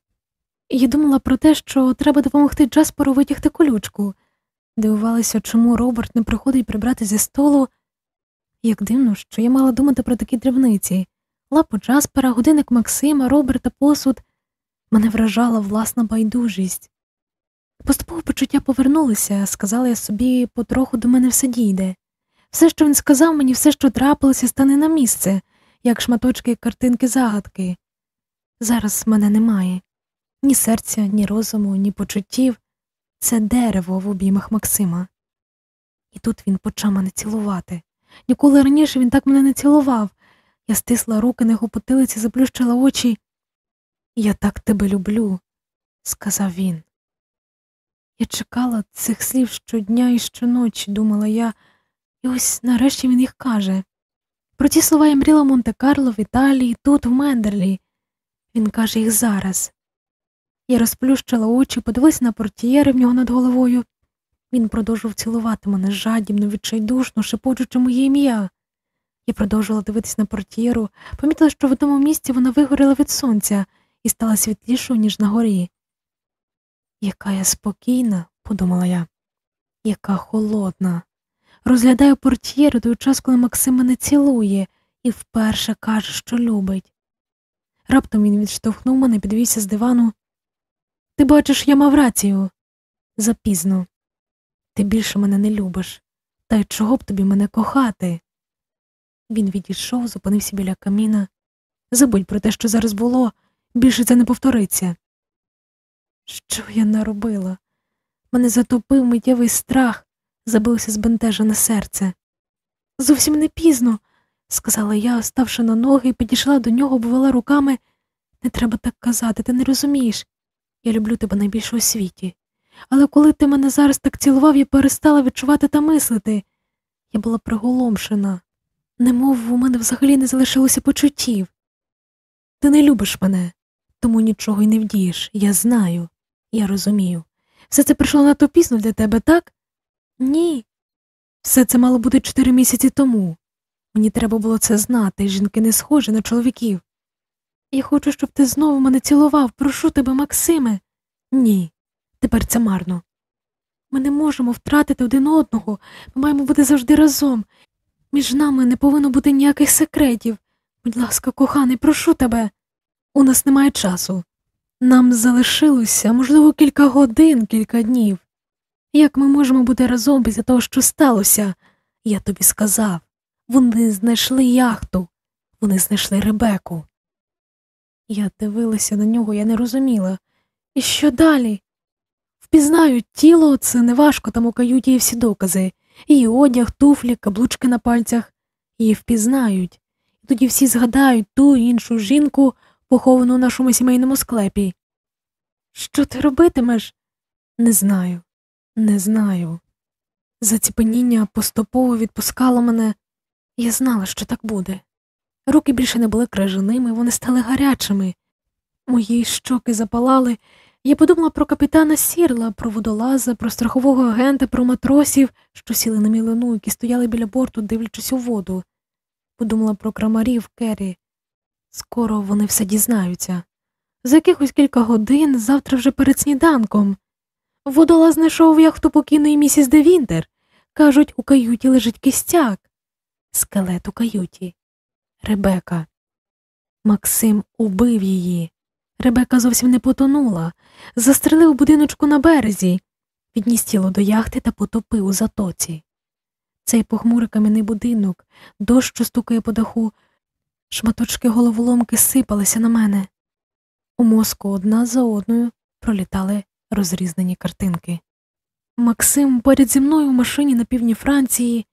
Я думала про те, що треба допомогти Джаспору витягти колючку, дивувалася, чому Роберт не приходить прибрати зі столу. Як дивно, що я мала думати про такі дрібниці лапу Джаспера, годинник Максима, Роберта, посуд мене вражала власна байдужість. Поступово почуття повернулися, сказала я собі, потроху до мене все дійде. Все, що він сказав мені, все, що трапилося, стане на місце, як шматочки картинки загадки. Зараз мене немає ні серця, ні розуму, ні почуттів. Це дерево в обіймах Максима. І тут він почав мене цілувати. Ніколи раніше він так мене не цілував. Я стисла руки на його потилиці, заплющила очі я так тебе люблю, сказав він. Я чекала цих слів щодня і щоночі, думала я, І ось нарешті він їх каже. Про ті слова я мріла Монте-Карло, в Італії, тут, в Мендерлі. Він каже їх зараз. Я розплющила очі, подивилась на портьєри в нього над головою. Він продовжував цілувати мене жадібно, відчайдушно, шепочучи моє ім'я. Я продовжувала дивитись на портьєру, помітила, що в одному місці вона вигоріла від сонця і стала світлішою, ніж на горі. Яка я спокійна, подумала я, яка холодна. Розглядаю портьєру той час, коли Максим мене цілує і вперше каже, що любить. Раптом він відштовхнув мене, підвівся з дивану. Ти бачиш, я мав рацію. Запізно. Ти більше мене не любиш. Та й чого б тобі мене кохати? Він відійшов, зупинився біля каміна. Забудь про те, що зараз було, більше це не повториться. Що я наробила? Мене затопив миттєвий страх, забилося збентежене серце. Зовсім не пізно, сказала я, ставши на ноги, і підійшла до нього, обвела руками. Не треба так казати, ти не розумієш. Я люблю тебе найбільше у світі. Але коли ти мене зараз так цілував, я перестала відчувати та мислити. Я була приголомшена, немов у мене взагалі не залишилося почуттів. Ти не любиш мене, тому нічого й не вдієш. Я знаю, я розумію. Все це прийшло надто пізно для тебе, так? Ні. Все це мало бути чотири місяці тому. Мені треба було це знати, жінки не схожі на чоловіків. Я хочу, щоб ти знову мене цілував, прошу тебе, Максиме. Ні, тепер це марно. Ми не можемо втратити один одного, ми маємо бути завжди разом. Між нами не повинно бути ніяких секретів. Будь ласка, коханий, прошу тебе. У нас немає часу. Нам залишилося, можливо, кілька годин, кілька днів. Як ми можемо бути разом після того, що сталося? Я тобі сказав. Вони знайшли яхту, вони знайшли Ребеку. Я дивилася на нього, я не розуміла. І що далі? Впізнають тіло, це неважко, там у каюті є всі докази, її одяг, туфлі, каблучки на пальцях, її впізнають, і тоді всі згадають ту іншу жінку, поховану в нашому сімейному склепі. Що ти робитимеш? Не знаю, не знаю. Заціпеніння поступово відпускало мене, я знала, що так буде. Руки більше не були крижаними, вони стали гарячими. Мої щоки запалали. Я подумала про капітана Сірла, про водолаза, про страхового агента, про матросів, що сіли на мілину, які стояли біля борту, дивлячись у воду. Подумала про крамарів Керрі. Скоро вони все дізнаються. За якихось кілька годин, завтра вже перед сніданком. Водолаз знайшов яхту покійної місіс де Вінтер. Кажуть, у каюті лежить кістяк. Скелет у каюті. Ребека. Максим убив її. Ребека зовсім не потонула, застрелив будиночку на березі, відніс тіло до яхти та потопив у затоці. Цей похмурий кам'яний будинок, дощ, що стукає по даху, шматочки головоломки сипалися на мене. У мозку одна за одною пролітали розрізнені картинки. Максим поряд зі мною в машині на півдні Франції.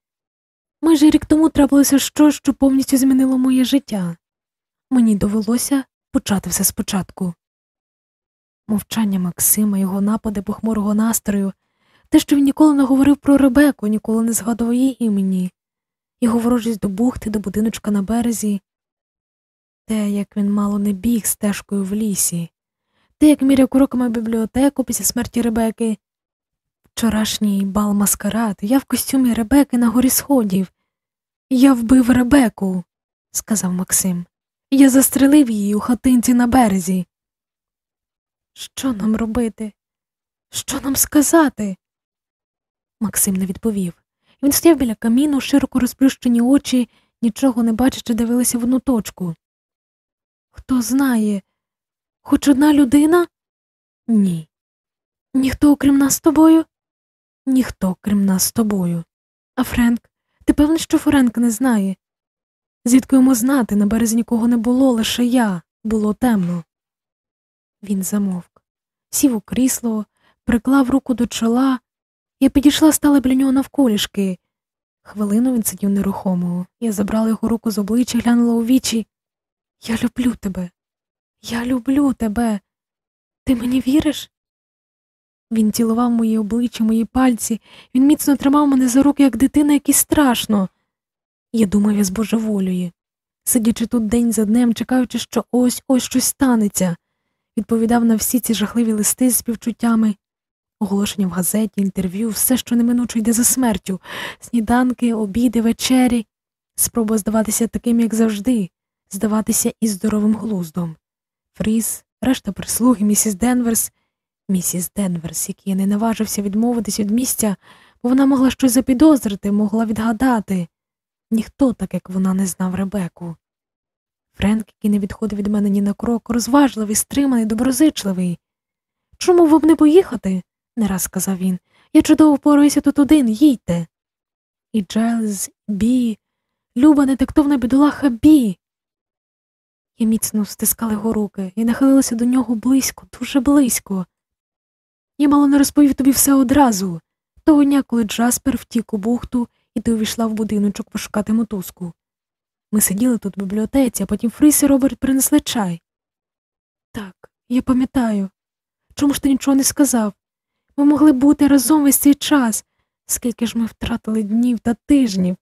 Майже рік тому трапилося щось, що повністю змінило моє життя. Мені довелося почати все спочатку. Мовчання Максима, його напади похмурого настрою, те, що він ніколи не говорив про Ребеку, ніколи не згадував її імені, його ворожість до бухти, до будиночка на березі, те, як він мало не біг стежкою в лісі, те, як міряв кроками бібліотеку після смерті Ребеки, вчорашній бал маскарад, я в костюмі Ребеки на горі сходів. Я вбив Ребеку, сказав Максим. Я застрелив її у хатинці на березі. Що нам робити? Що нам сказати? Максим не відповів. Він стояв біля каміну, широко розплющені очі, нічого не бачачи, дивилися в одну точку. Хто знає, хоч одна людина? Ні. Ніхто, окрім нас з тобою? Ніхто, крім нас з тобою. А Френк, ти певний, що Френк не знає? Звідки йому знати, на березі нікого не було, лише я, було темно. Він замовк, сів у крісло, приклав руку до чола, я підійшла, стала біля нього навколішки. Хвилину він сидів нерухомо. Я забрала його руку з обличчя, глянула у вічі. Я люблю тебе. Я люблю тебе. Ти мені віриш? Він цілував мої обличчя, мої пальці, він міцно тримав мене за руки, як дитина, який страшно. Я думав, я збожеволює. Сидячи тут день за днем, чекаючи, що ось ось щось станеться, відповідав на всі ці жахливі листи з співчуттями, оголошення в газеті, інтерв'ю, все, що неминуче йде за смертю, сніданки, обіди, вечері, спроба здаватися таким, як завжди, здаватися із здоровим глуздом. Фріз, решта прислуги, місіс Денверс, місіс Денверс, який не наважився відмовитись від місця, бо вона могла щось запідозрити, могла відгадати. Ніхто, так як вона, не знав Ребеку. Френк, який не відходив від мене ні на крок, розважливий, стриманий, доброзичливий. Чому ви б не поїхати? не раз сказав він. Я чудово впораюся тут один, їдьте. І Джайлз, Бі, люба детектовна бідолаха Бі. Я міцно стискала його руки і нахилилася до нього близько, дуже близько. Я мало не розповів тобі все одразу, того дня, коли Джаспер втік у бухту, і ти увійшла в будиночок пошукати мотузку. Ми сиділи тут в бібліотеці, а потім Фріс і Роберт принесли чай. Так, я пам'ятаю. Чому ж ти нічого не сказав? Ми могли бути разом весь цей час, скільки ж ми втратили днів та тижнів.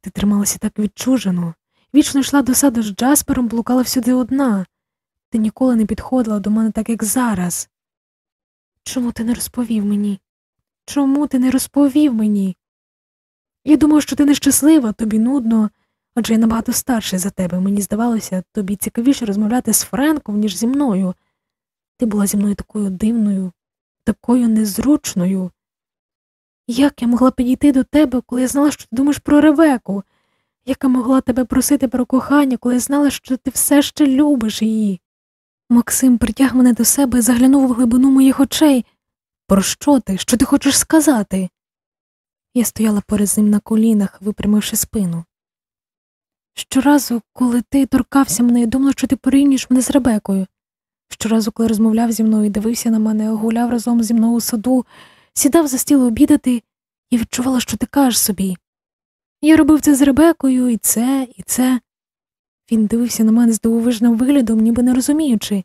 Ти трималася так відчужено, вічно йшла до саду з Джаспером, блукала всюди одна. Ти ніколи не підходила до мене так, як зараз. Чому ти не розповів мені? Чому ти не розповів мені? Я думав, що ти нещаслива, тобі нудно, адже я набагато старший за тебе. Мені здавалося, тобі цікавіше розмовляти з Френком, ніж зі мною. Ти була зі мною такою дивною, такою незручною. Як я могла підійти до тебе, коли я знала, що ти думаєш про Ревеку? Як я могла тебе просити про кохання, коли знала, що ти все ще любиш її? Максим притяг мене до себе і заглянув у глибину моїх очей. Про що ти? Що ти хочеш сказати? Я стояла поряд з ним на колінах, випрямивши спину. Щоразу, коли ти торкався мене, я думала, що ти порівнюєш мене з Ребекою. Щоразу, коли розмовляв зі мною, дивився на мене, гуляв разом зі мною у саду, сідав за стіл обідати, я відчувала, що ти кажеш собі. Я робив це з Ребекою, і це, і це. Він дивився на мене з дивовижним виглядом, ніби не розуміючи.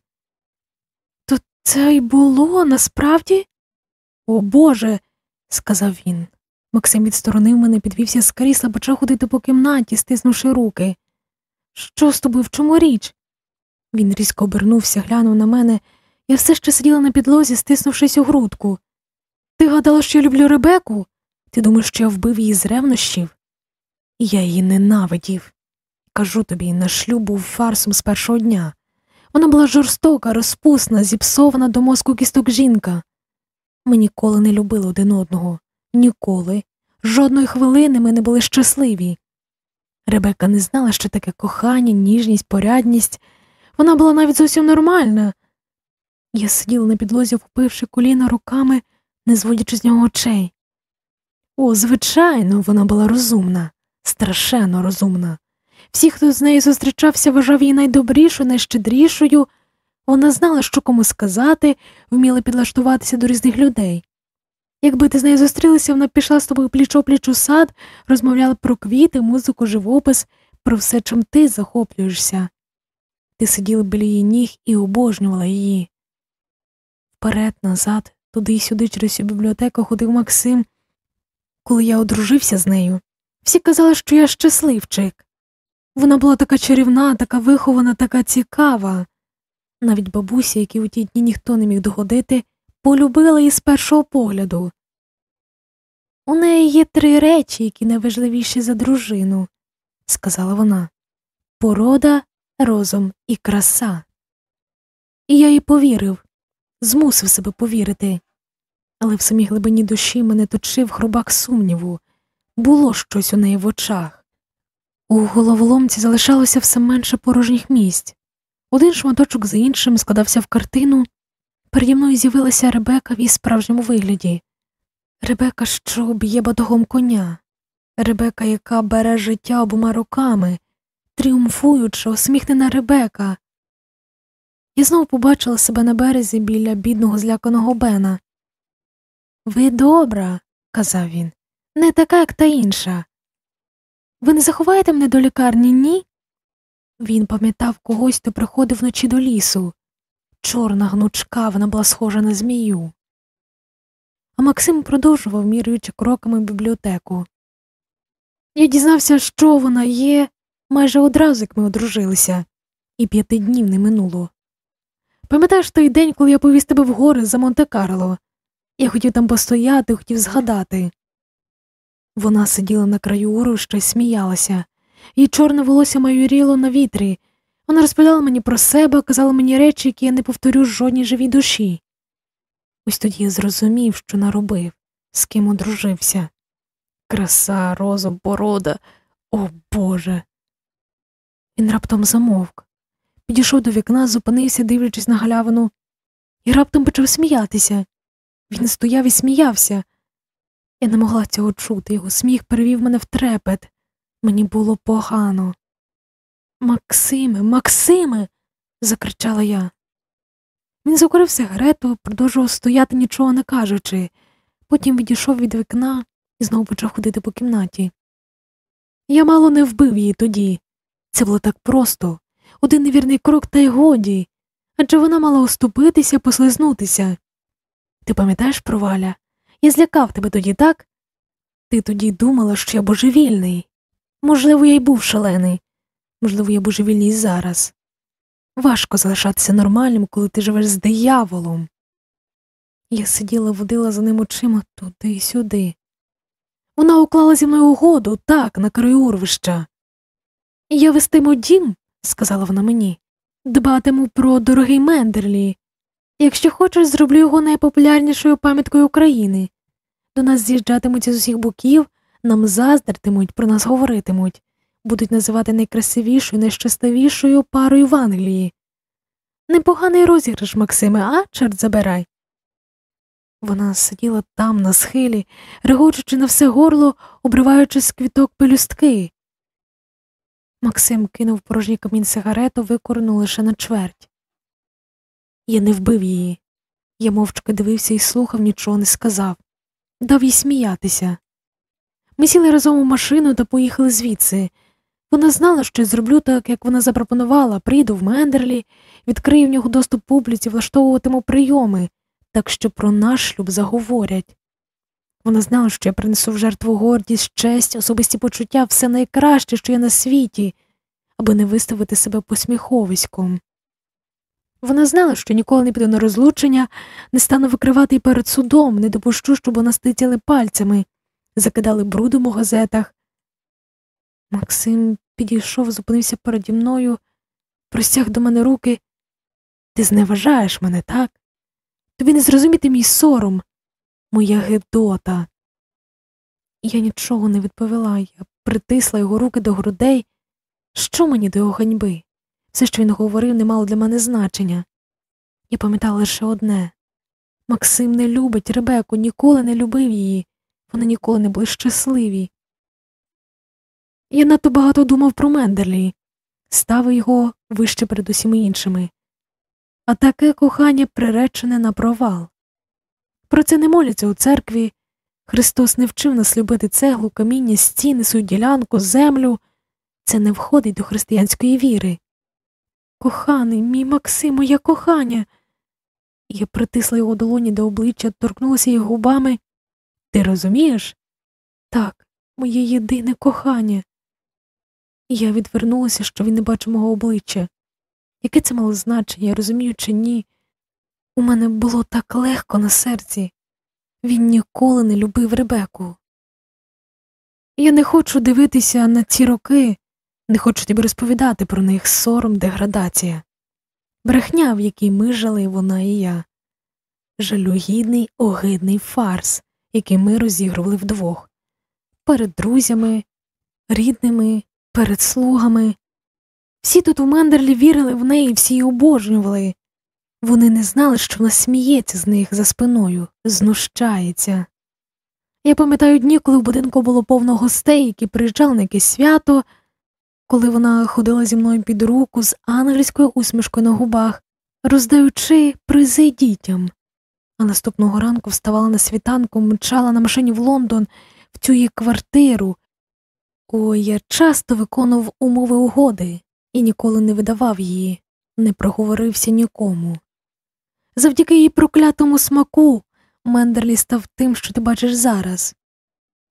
То це й було насправді? О Боже, сказав він. Максим відсторонив мене, підвівся з крісла, почав ходити по кімнаті, стиснувши руки. Що з тобою, в чому річ? Він різко обернувся, глянув на мене. Я все ще сиділа на підлозі, стиснувшись у грудку. Ти гадала, що я люблю Ребеку? Ти думаєш, що я вбив її з ревнощів? Я її ненавидів. Кажу тобі, наш шлюб був фарсом з першого дня. Вона була жорстока, розпусна, зіпсована до мозку кісток жінка. Ми ніколи не любили один одного, ніколи. Жодної хвилини ми не були щасливі. Ребека не знала, що таке кохання, ніжність, порядність. Вона була навіть зовсім нормальна. Я сиділа на підлозі, вкупивши коліна руками, не зводячи з нього очей. О, звичайно, вона була розумна, страшенно розумна. Всі, хто з нею зустрічався, вважав її найдобрішою, найщедрішою. Вона знала, що кому сказати, вміла підлаштуватися до різних людей. Якби ти з нею зустрілася, вона пішла з тобою пліч опліч у сад, розмовляла про квіти, музику, живопис, про все, чим ти захоплюєшся. Ти сиділа біля її ніг і обожнювала її. Вперед, назад, туди й сюди через всю бібліотеку ходив Максим. Коли я одружився з нею, всі казали, що я щасливчик. Вона була така чарівна, така вихована, така цікава. Навіть бабусі, які у ті дні ніхто не міг догодити, полюбила її з першого погляду. У неї є три речі, які найважливіші за дружину, сказала вона порода, розум і краса. І я їй повірив, змусив себе повірити, але в самій глибині душі мене точив хробак сумніву було щось у неї в очах. У головоломці залишалося все менше порожніх місць. Один шматочок за іншим складався в картину. Переді мною з'явилася Ребека в її справжньому вигляді. Ребека, що б'є батогом коня, Ребека, яка бере життя обома руками, тріумфуюча, усміхнена Ребека. Я знову побачила себе на березі біля бідного зляканого Бена. Ви добра, казав він, не така, як та інша. Ви не заховаєте мене до лікарні, ні? Він пам'ятав когось, хто приходив вночі до лісу. Чорна гнучка, вона була схожа на змію. а Максим продовжував, мірюючи кроками бібліотеку. Я дізнався, що вона є майже одразу, як ми одружилися, і п'яти днів не минуло. Пам'ятаєш той день, коли я повіз тебе в гори за Монте-Карло? Я хотів там постояти, хотів згадати. Вона сиділа на краю урища і сміялася, її чорне волосся майоріло на вітрі. Вона розповідала мені про себе, казала мені речі, які я не повторю жодній живій душі. Ось тоді я зрозумів, що наробив, з ким одружився. Краса, розум, порода, о Боже. Він раптом замовк, підійшов до вікна, зупинився, дивлячись на галявину, і раптом почав сміятися. Він стояв і сміявся. Я не могла цього чути, його сміх перевів мене в трепет. Мені було погано. Максиме, Максиме. закричала я. Він закурив сигарету, продовжував стояти, нічого не кажучи, потім відійшов від вікна і знову почав ходити по кімнаті. Я мало не вбив її тоді. Це було так просто один невірний крок, та й годі, адже вона мала оступитися, послизнутися. Ти пам'ятаєш, проваля? Я злякав тебе тоді, так? Ти тоді думала, що я божевільний. Можливо, я й був шалений, можливо, я божевільний зараз. Важко залишатися нормальним, коли ти живеш з дияволом. Я сиділа, водила за ним очима туди й сюди. Вона уклала зі мною угоду так, на краю урвища. Я вестиму дім, сказала вона мені, дбатиму про дорогий Мендерлі. Якщо хочеш, зроблю його найпопулярнішою пам'яткою України. До нас з'їжджатимуться з усіх боків, нам заздритимуть, про нас говоритимуть, будуть називати найкрасивішою, найщасливішою парою в Англії. Непоганий розіграш, Максиме, а чорт забирай. Вона сиділа там, на схилі, регочучи на все горло, обриваючи з квіток пелюстки. Максим кинув порожній камінь сигарету, викорену лише на чверть. Я не вбив її. Я мовчки дивився і слухав, нічого не сказав, дав їй сміятися. Ми сіли разом у машину та поїхали звідси. Вона знала, що я зроблю так, як вона запропонувала, прийду в Мендерлі, відкрию в нього доступ публіці, влаштовуватиму прийоми, так що про наш шлюб заговорять. Вона знала, що я принесу в жертву гордість, честь, особисті почуття, все найкраще, що є на світі, аби не виставити себе посміховиськом. Вона знала, що ніколи не піду на розлучення, не стану викривати й перед судом, не допущу, щоб вона стицяли пальцями, закидали брудом у газетах. Максим підійшов, зупинився переді мною, простяг до мене руки. Ти зневажаєш мене, так? Тобі не зрозуміти мій сором, моя гидота. Я нічого не відповіла, я притисла його руки до грудей. Що мені до його ганьби? Все, що він говорив, не мало для мене значення. Я пам'ятала лише одне Максим не любить Ребеку, ніколи не любив її, вони ніколи не були щасливі. Я надто багато думав про Мендерлі, ставив його вище перед усіми іншими, а таке кохання приречене на провал. Про це не моляться у церкві. Христос не вчив нас любити цеглу, каміння, стіни, свою ділянку, землю. Це не входить до християнської віри. Коханий, мій Максим, моє кохання. Я притисла його долоні до обличчя, торкнулася їх губами. Ти розумієш? Так, моє єдине кохання. Я відвернулася, що він не бачив мого обличчя. Яке це мало значення, розумію, чи ні. У мене було так легко на серці. Він ніколи не любив Ребеку. Я не хочу дивитися на ці роки, не хочу тобі розповідати про них сором, деградація, брехня, в якій ми жили вона і я, жалюгідний, огидний фарс, який ми розігрували вдвох, перед друзями, рідними, перед слугами. Всі тут у Мендерлі вірили в неї, всі її обожнювали. Вони не знали, що вона сміється з них за спиною, знущається. Я пам'ятаю дні, коли в будинку було повно гостей, які приїжджали на якесь свято коли вона ходила зі мною під руку з ангельською усмішкою на губах, роздаючи призи дітям, а наступного ранку вставала на світанку, мчала на машині в Лондон, в цю її квартиру. Ой, я часто виконував умови угоди і ніколи не видавав її, не проговорився нікому. Завдяки її проклятому смаку Мендерлі став тим, що ти бачиш зараз.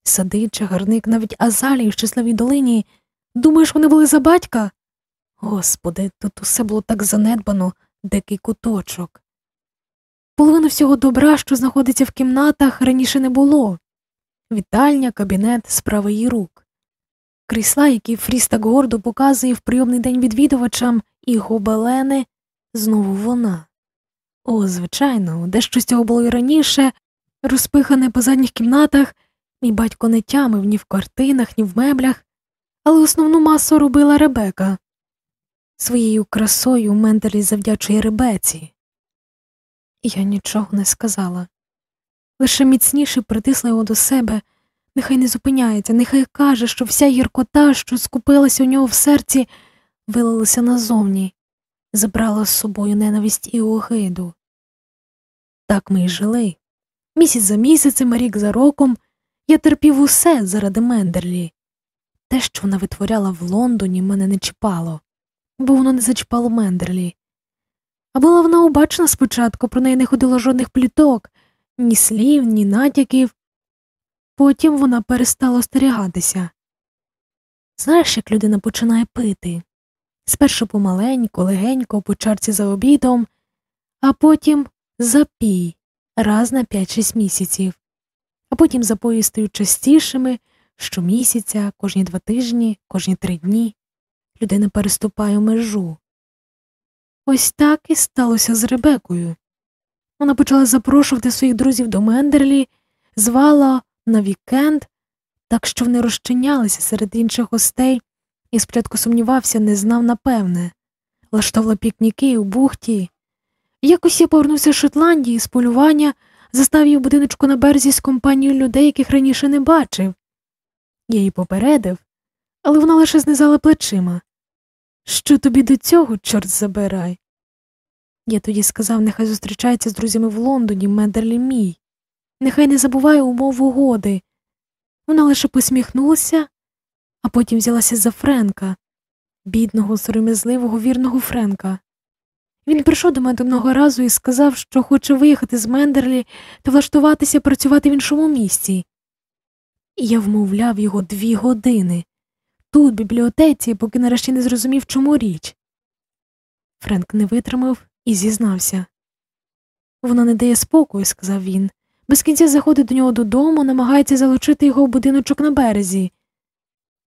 Сади, чагарник, навіть азалії в щасливій долині. Думаєш, вони були за батька? Господи, тут усе було так занедбано, дикий куточок. Половину всього добра, що знаходиться в кімнатах, раніше не було вітальня, кабінет, справа її рук. Крісла, які Фріс так гордо показує в прийомний день відвідувачам, і гобелени знову вона. О, звичайно, дещо з цього було і раніше, розпихане по задніх кімнатах, мій батько не тямив ні в картинах, ні в меблях, але основну масу робила Ребека. Своєю красою Менделі завдячує Ребеці. Я нічого не сказала. Лише міцніше притисла його до себе, нехай не зупиняється, нехай каже, що вся гіркота, що скупилася у нього в серці, вилилася назовні, забрала з собою ненависть і огиду. Так ми й жили. Місяць за місяцем, рік за роком я терпів усе заради Мендерлі. Те, що вона витворяла в Лондоні, мене не чіпало, бо воно не зачіпало Мендерлі. А була вона обачна спочатку, про неї не ходило жодних пліток, ні слів, ні натяків. Потім вона перестала остерігатися. Знаєш, як людина починає пити спершу помаленьку, легенько, по чарці за обідом, а потім запій раз на 5-6 місяців, а потім запої стають частішими щомісяця, кожні два тижні, кожні три дні. Людина переступає межу. Ось так і сталося з Ребекою. Вона почала запрошувати своїх друзів до Мендерлі, звала на вікенд, так що вони розчинялися серед інших гостей і спочатку сумнівався, не знав напевне, влаштовувала пікніки у бухті. Якось я повернувся з Шотландії з полювання, застав її в будиночку на березі з компанією людей, яких раніше не бачив. Я її попередив, але вона лише знизала плечима. Що тобі до цього, чорт забирай? Я тоді сказав, нехай зустрічається з друзями в Лондоні, Медерлі мій, нехай не забуває умов угоди. Вона лише посміхнулася, а потім взялася за Френка, бідного, сором'язливого, вірного Френка. Він прийшов до мене одного разу і сказав, що хоче виїхати з Мендерлі та влаштуватися працювати в іншому місці. Я вмовляв його дві години тут, в бібліотеці, поки нарешті не зрозумів, чому річ. Френк не витримав і зізнався. Вона не дає спокою, сказав він. Без кінця заходить до нього додому, намагається залучити його в будиночок на березі.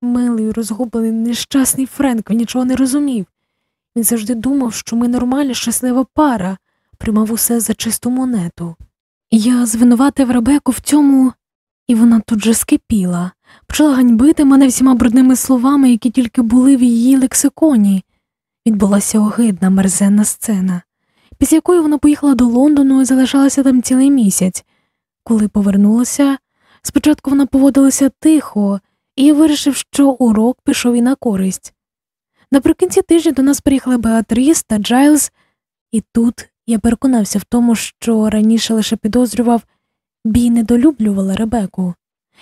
Милий, розгублений, нещасний Френк, він нічого не розумів. Він завжди думав, що ми нормальна, щаслива пара, приймав усе за чисту монету. Я звинуватив Ребеку в цьому, і вона тут же скипіла, почала ганьбити мене всіма брудними словами, які тільки були в її лексиконі. Відбулася огидна мерзенна сцена, після якої вона поїхала до Лондону і залишалася там цілий місяць. Коли повернулася, спочатку вона поводилася тихо, і я вирішив, що урок пішов і на користь. Наприкінці тижня до нас приїхали Беатріс та Джайлз, і тут я переконався в тому, що раніше лише підозрював, бій недолюблювала Ребеку.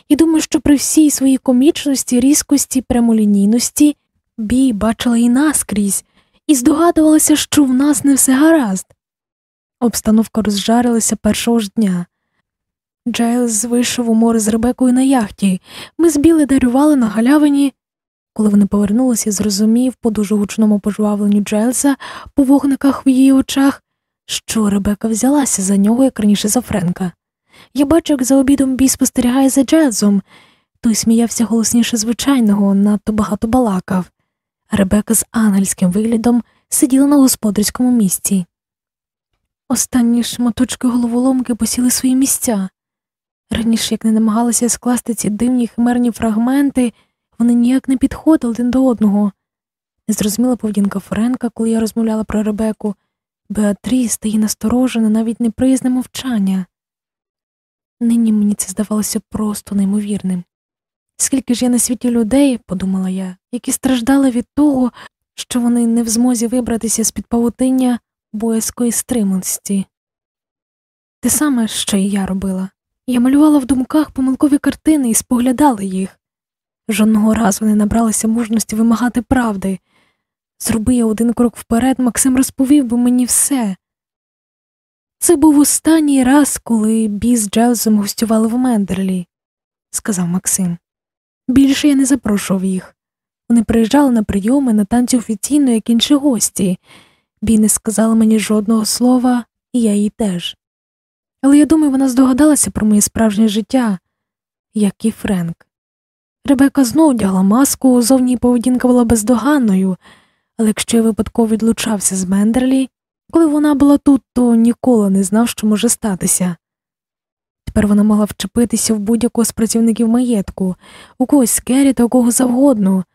І думаю, що при всій своїй комічності, різкості, прямолінійності бій бачила і наскрізь, і здогадувалася, що в нас не все гаразд. Обстановка розжарилася першого ж дня. Джайлз вийшов у море з Ребекою на яхті. Ми з Біли дарювали на галявині. Коли вони повернулися, зрозумів по дуже гучному пожвавленню Джайлса по вогниках в її очах, що Ребека взялася за нього, як раніше за Френка. Я бачу, як за обідом бій спостерігає за Джайлзом. Той сміявся голосніше звичайного, надто багато балакав. Ребека з ангельським виглядом сиділа на господарському місці. Останні шматочки головоломки посіли свої місця. Раніше, як не намагалися скласти ці дивні химерні фрагменти, вони ніяк не підходили один до одного. Незрозуміла поведінка Френка, коли я розмовляла про Ребеку, Беатріс та її насторожене, навіть неприязне мовчання. Нині мені це здавалося просто неймовірним. Скільки ж є на світі людей, подумала я, які страждали від того, що вони не в змозі вибратися з під павутиння боязкої стриманості. Те саме, що і я робила. Я малювала в думках помилкові картини і споглядала їх. Жодного разу не набралася мужності вимагати правди. Зроби я один крок вперед, Максим розповів би мені все. Це був останній раз, коли Бі з Джелзом гостювали в Мендерлі, сказав Максим. Більше я не запрошував їх. Вони приїжджали на прийоми на танці офіційно, як інші гості. Бі не сказала мені жодного слова, і я їй теж. Але я думаю, вона здогадалася про моє справжнє життя, як і Френк. Ребека знову одягла маску, зовні поведінка була бездоганною, але якщо я випадково відлучався з Мендерлі, коли вона була тут, то ніколи не знав, що може статися. Тепер вона могла вчепитися в будь-якого з працівників маєтку, у когось з Керрі та у кого завгодно,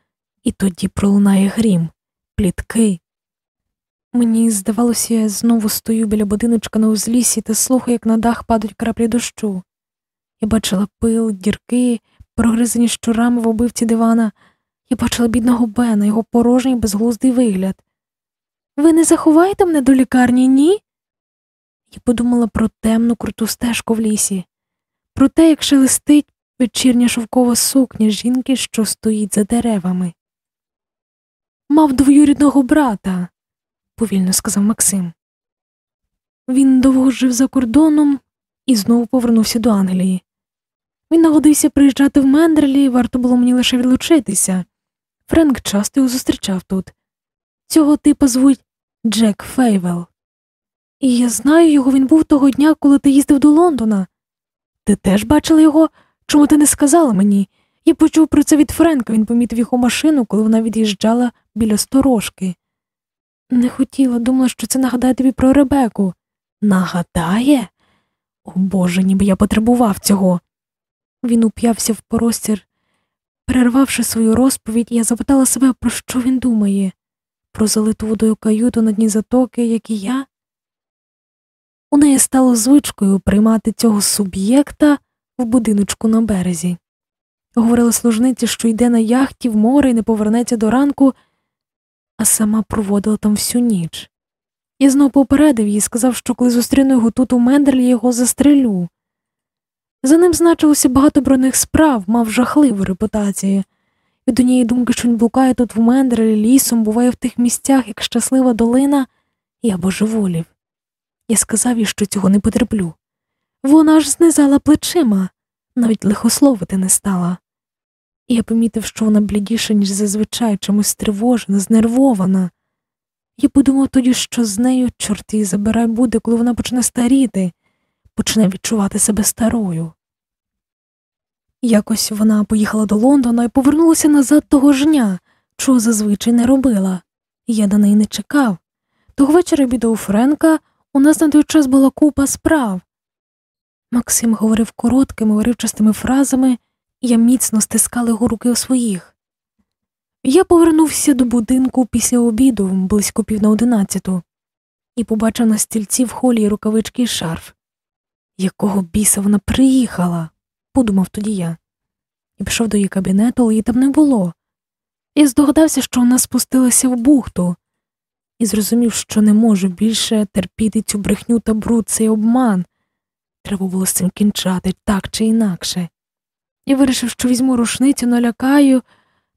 і тоді пролунає грім, плітки. Мені здавалося, я знову стою біля будиночка на узлісі та слухаю, як на дах падають краплі дощу. Я бачила пил, дірки, прогризані щурами в обивці дивана. Я бачила бідного Бена, його порожній безглуздий вигляд. Ви не заховаєте мене до лікарні, ні? Я подумала про темну круту стежку в лісі, про те, як шелестить вечірня шовкова сукня жінки, що стоїть за деревами. Мав двоюрідного брата, повільно сказав Максим. Він довго жив за кордоном і знову повернувся до Англії. Він нагодився приїжджати в Мендерлі, варто було мені лише відлучитися. Френк часто його зустрічав тут. Цього типа звуть Джек Фейвел. І я знаю його, він був того дня, коли ти їздив до Лондона. Ти теж бачила його? Чому ти не сказала мені? Я почув про це від Френка, він помітив його машину, коли вона від'їжджала біля сторожки. Не хотіла, думала, що це нагадає тобі про Ребеку. Нагадає? О Боже, ніби я потребував цього. Він уп'явся в простір. Перервавши свою розповідь, я запитала себе, про що він думає, про залиту водою каюту на дні затоки, як і я. У неї стало звичкою приймати цього суб'єкта в будиночку на березі. Говорила служниці, що йде на яхті в море і не повернеться до ранку, а сама проводила там всю ніч. Я знову попередив її, сказав, що коли зустріну його тут у Мендерлі, його застрелю. За ним значилося багато броних справ, мав жахливу репутацію. Від однієї думки, що він блукає тут в Мендерлі лісом, буває в тих місцях, як щаслива долина, я божеволів. Я сказав їй, що цього не потерплю. Вона ж знизала плечима, навіть лихословити не стала. І я помітив, що вона блідіша, ніж зазвичай чомусь стривожена, знервована. Я подумав тоді, що з нею, чорт її забирай, буде, коли вона почне старіти, почне відчувати себе старою. Якось вона поїхала до Лондона і повернулася назад того ж дня, чого зазвичай не робила, я на неї не чекав. Того вечора біда у Френка у нас на той час була купа справ. Максим говорив короткими, уривчастими фразами, і я міцно стискала його руки у своїх. Я повернувся до будинку після обіду близько пів на одинадцяту, і побачив на стільці в холі рукавички і шарф. Якого біса вона приїхала, подумав тоді я, і пішов до її кабінету, але її там не було. Я здогадався, що вона спустилася в бухту, і зрозумів, що не можу більше терпіти цю брехню та бруд, цей обман. Треба було з цим кінчати так чи інакше. Я вирішив, що візьму рушницю, налякаю,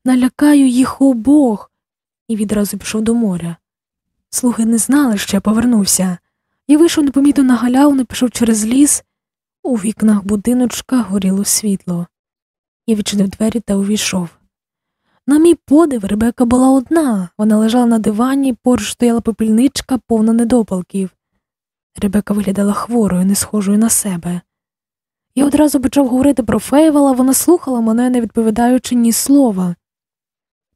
налякаю їх обох, і відразу пішов до моря. Слуги не знали, що я повернувся. Я вийшов непомітно на галявину, пішов через ліс, у вікнах будиночка горіло світло. Я відчинив двері та увійшов. На мій подив, Ребека була одна, вона лежала на дивані, поруч стояла попільничка, повна недопалків. Ребека виглядала хворою, не схожою на себе. Я одразу почав говорити про Фейвела, вона слухала мене, не відповідаючи ні слова.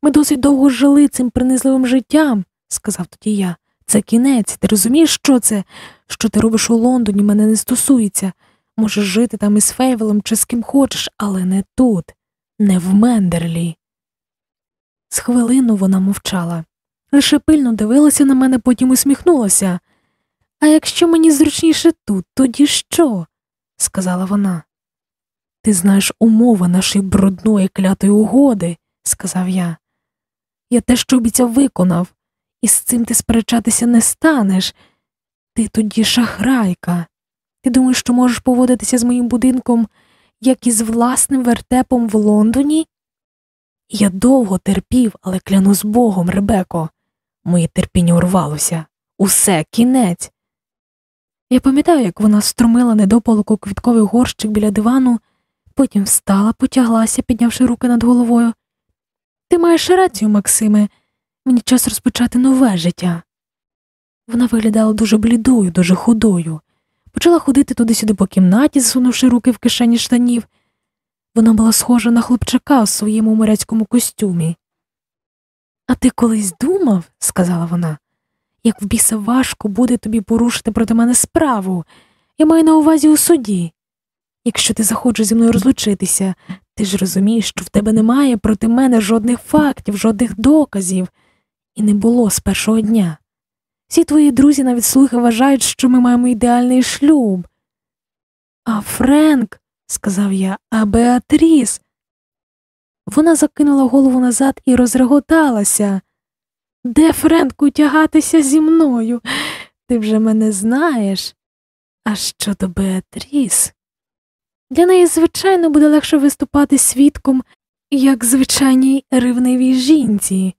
Ми досить довго жили цим принизливим життям, сказав тоді я. Це кінець, ти розумієш, що це? Що ти робиш у Лондоні, мене не стосується. Можеш жити там із Фейвелом чи з ким хочеш, але не тут, не в Мендерлі. З хвилину вона мовчала, лише пильно дивилася на мене, потім усміхнулася. А якщо мені зручніше тут, тоді що? сказала вона. Ти знаєш умови нашої брудної клятої угоди, сказав я. Я те, що обіцяв, виконав, і з цим ти сперечатися не станеш. Ти тоді шахрайка. Ти думаєш, що можеш поводитися з моїм будинком, як і з власним вертепом в Лондоні? Я довго терпів, але клянусь Богом, Ребеко, моє терпіння урвалося. Усе, кінець. Я пам'ятаю, як вона струмила недопалку квітковий горщик біля дивану, потім встала, потяглася, піднявши руки над головою. Ти маєш рацію, Максиме, мені час розпочати нове життя. Вона виглядала дуже блідою, дуже худою, почала ходити туди-сюди по кімнаті, засунувши руки в кишені штанів. Вона була схожа на хлопчака у своєму моряцькому костюмі. А ти колись думав, сказала вона, як в біса важко буде тобі порушити проти мене справу. Я маю на увазі у суді. Якщо ти захочеш зі мною розлучитися, ти ж розумієш, що в тебе немає проти мене жодних фактів, жодних доказів, і не було з першого дня. Всі твої друзі навіть слухи вважають, що ми маємо ідеальний шлюб. А Френк, сказав я, а Беатріс. Вона закинула голову назад і розреготалася. Де, Френку, тягатися зі мною? Ти вже мене знаєш. А щодо Беатріс, для неї, звичайно, буде легше виступати свідком, як звичайній ревнивій жінці,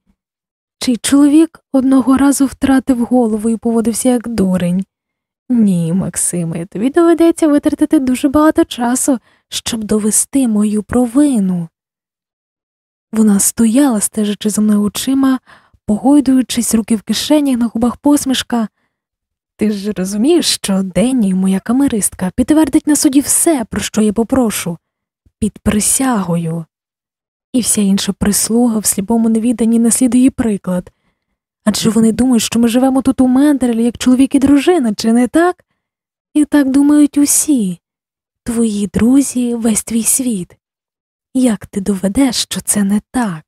чий чоловік одного разу втратив голову і поводився як дурень. Ні, Максиме, тобі доведеться витратити дуже багато часу, щоб довести мою провину. Вона стояла, стежачи за мною очима, погойдуючись руки в кишенях на губах посмішка. Ти ж розумієш, що Денні, моя камеристка, підтвердить на суді все, про що я попрошу, під присягою, і вся інша прислуга в сліпому невіданні наслідує приклад. Адже вони думають, що ми живемо тут у Мендерлі, як чоловік і дружина, чи не так? І так думають усі твої друзі, весь твій світ. Як ти доведеш, що це не так?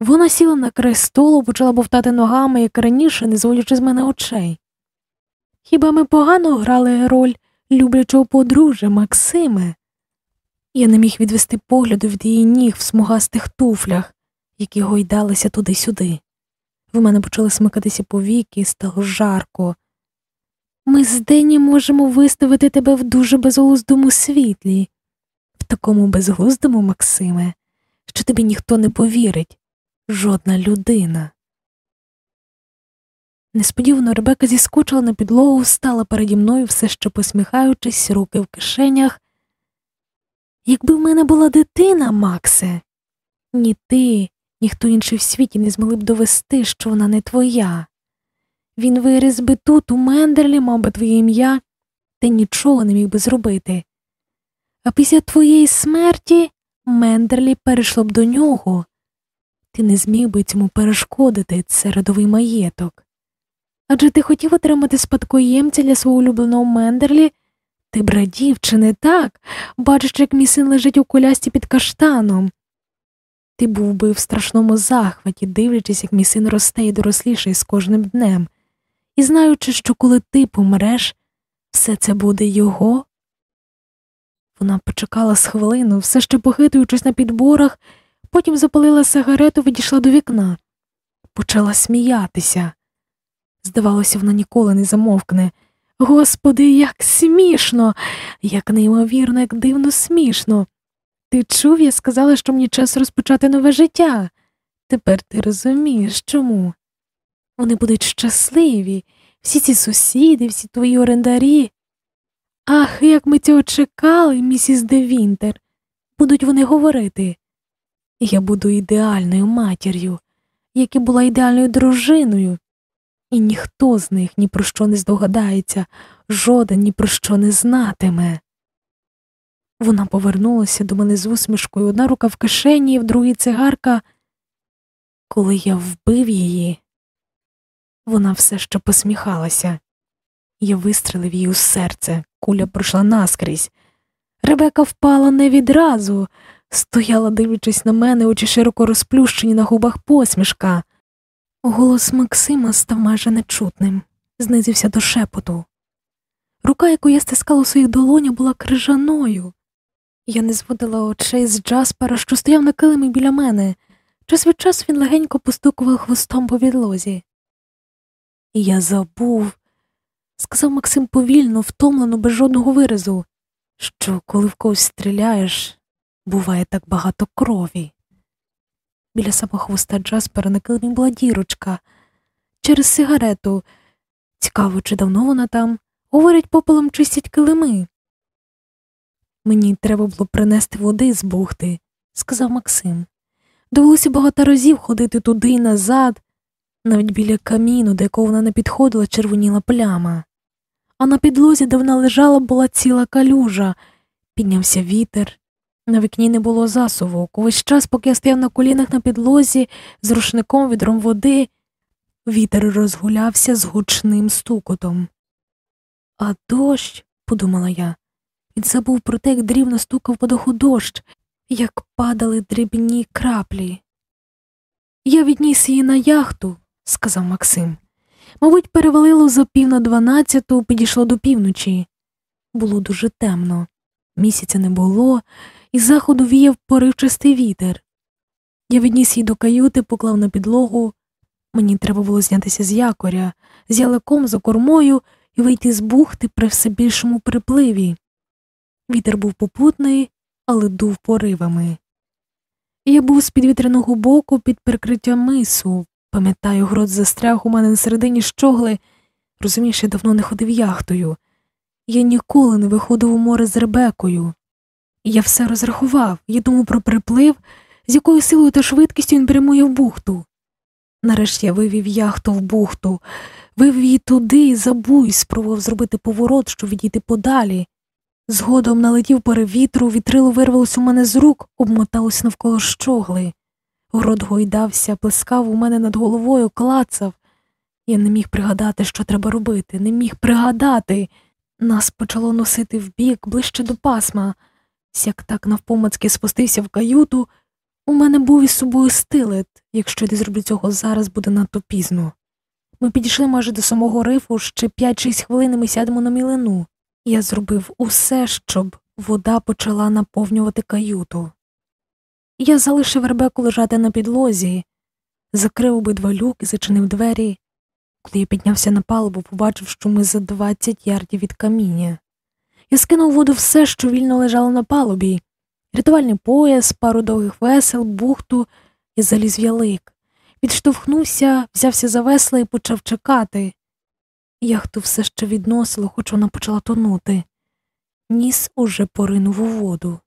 Вона сіла на край столу, почала бовтати ногами, як раніше, не зводячи з мене очей. Хіба ми погано грали роль люблячого подружжя Максиме? Я не міг відвести погляду від її ніг в смугастих туфлях, які гойдалися туди-сюди. В мене почали смикатися повіки, і стало жарко. Ми з Дені можемо виставити тебе в дуже безглуздому світлі, в такому безглуздому, Максиме, що тобі ніхто не повірить жодна людина. Несподівано Ребека зіскочила на підлогу, стала переді мною, все ще посміхаючись, руки в кишенях. Якби в мене була дитина, Максе, ні ти, ні хто інший в світі не змогли б довести, що вона не твоя. Він виріс би тут, у Мендерлі, мав би твоє ім'я, ти нічого не міг би зробити. А після твоєї смерті Мендерлі перейшло б до нього, ти не зміг би цьому перешкодити це родовий маєток. Адже ти хотів отримати спадкоємця для свого улюбленого Мендерлі, ти б радів, чи не так, бачиш, як мій син лежить у колясті під каштаном. Ти був би в страшному захваті, дивлячись, як мій син росте і доросліший з кожним днем, і знаючи, що коли ти помреш, все це буде його. Вона почекала з хвилину, все ще похитуючись на підборах потім запалила сигарету, відійшла до вікна, почала сміятися. Здавалося, вона ніколи не замовкне. Господи, як смішно, як неймовірно, як дивно смішно. Ти чув, я сказала, що мені час розпочати нове життя. Тепер ти розумієш, чому? Вони будуть щасливі, всі ці сусіди, всі твої орендарі. Ах, як ми цього чекали, місіс Девінтер. Будуть вони говорити. Я буду ідеальною матір'ю, як і була ідеальною дружиною, і ніхто з них ні про що не здогадається, жоден ні про що не знатиме. Вона повернулася до мене з усмішкою, одна рука в кишені, в другій цигарка. Коли я вбив її, вона все ще посміхалася. Я вистрелив її у серце, куля пройшла наскрізь. Ребека впала не відразу, стояла, дивлячись на мене, очі широко розплющені на губах посмішка. Голос Максима став майже нечутним, знизився до шепоту. Рука, яку я стискала у своїх долонях, була крижаною. Я не зводила очей з Джаспера, що стояв на килимі біля мене. Час від часу він легенько постукував хвостом по відлозі. Я забув, сказав Максим повільно, втомлено, без жодного виразу, що коли в когось стріляєш, буває так багато крові. Біля самого хвоста Джаспера на килимі була дірочка через сигарету. Цікаво, чи давно вона там. Говорять, попелом чистять килими. Мені треба було принести води з бухти, сказав Максим. Довелося багато разів ходити туди і назад, навіть біля каміну, до якого вона не підходила, червоніла пляма. А на підлозі, де вона лежала, була ціла калюжа, піднявся вітер. На вікні не було засувок. Увесь час, поки я стояв на колінах на підлозі з рушником відром води, вітер розгулявся з гучним стукотом. А дощ, подумала я, він забув про те, як дрібно стукав по даху дощ, як падали дрібні краплі. Я відніс її на яхту, сказав Максим. Мабуть, перевалило за пів на дванадцяту, підійшло до півночі. Було дуже темно, місяця не було, і заходу віяв поривчастий вітер. Я відніс її до каюти, поклав на підлогу. Мені треба було знятися з якоря, з яликом за кормою і вийти з бухти при все більшому припливі. Вітер був попутний, але дув поривами. Я був з підвітряного боку під прикриттям мису. Пам'ятаю, грот застряг у мене на середині щогли. Розумієш, я давно не ходив яхтою. Я ніколи не виходив у море з Ребекою. Я все розрахував, я думав про приплив, з якою силою та швидкістю він прямує в бухту. Нарешті я вивів яхту в бухту, вивів її туди і забуй, спробував зробити поворот, щоб відійти подалі. Згодом налетів порив вітру, вітрило вирвалось у мене з рук, обмоталось навколо щогли. Город гойдався, плескав у мене над головою, клацав. Я не міг пригадати, що треба робити, не міг пригадати. Нас почало носити вбік ближче до пасма. Сяк так навпомацьки спустився в каюту. У мене був із собою стилет. Якщо я зроблю цього зараз, буде надто пізно. Ми підійшли майже до самого рифу, ще 5-6 хвилин ми сядемо на мілину. Я зробив усе, щоб вода почала наповнювати каюту. Я залишив Ребеку лежати на підлозі, закрив обидва люки, зачинив двері. Коли я піднявся на палубу, побачив, що ми за 20 ярдів від каміння. Я скинув воду все, що вільно лежало на палубі, рятувальний пояс, пару довгих весел, бухту і заліз ялик. Відштовхнувся, взявся за весла і почав чекати. Яхту все ще відносило, хоч вона почала тонути. Ніс уже поринув у воду.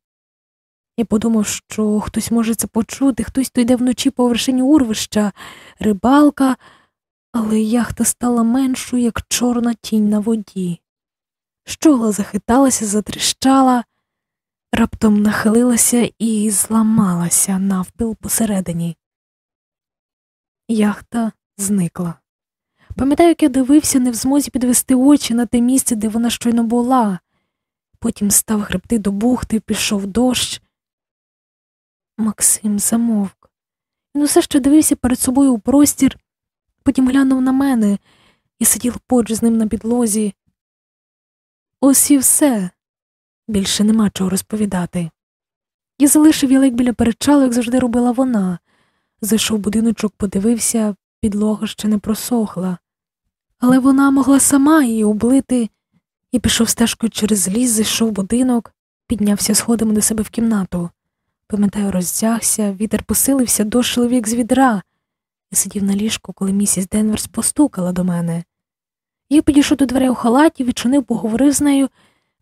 Я подумав, що хтось може це почути, хтось то йде вночі по вершині урвища, рибалка, але яхта стала меншою, як чорна тінь на воді. Щогла захиталася, затріщала, раптом нахилилася і зламалася навпіл посередині. Яхта зникла. Пам'ятаю, як я дивився, не в змозі підвести очі на те місце, де вона щойно була. Потім став гребти до бухти, пішов дощ. Максим замовк. Він усе ще дивився перед собою у простір, потім глянув на мене і сидів поруч з ним на підлозі. Ось і все. Більше нема чого розповідати. Я залишив ялик біля перечалу, як завжди робила вона. Зайшов будиночок, подивився, підлога ще не просохла. Але вона могла сама її облити і пішов стежкою через ліс, зайшов будинок, піднявся сходами до себе в кімнату. Пам'ятаю, роздягся, вітер посилився, дощ чоловік з відра, і сидів на ліжку, коли місіс Денверс постукала до мене. Я підійшов до дверей у халаті, відчинив, поговорив з нею.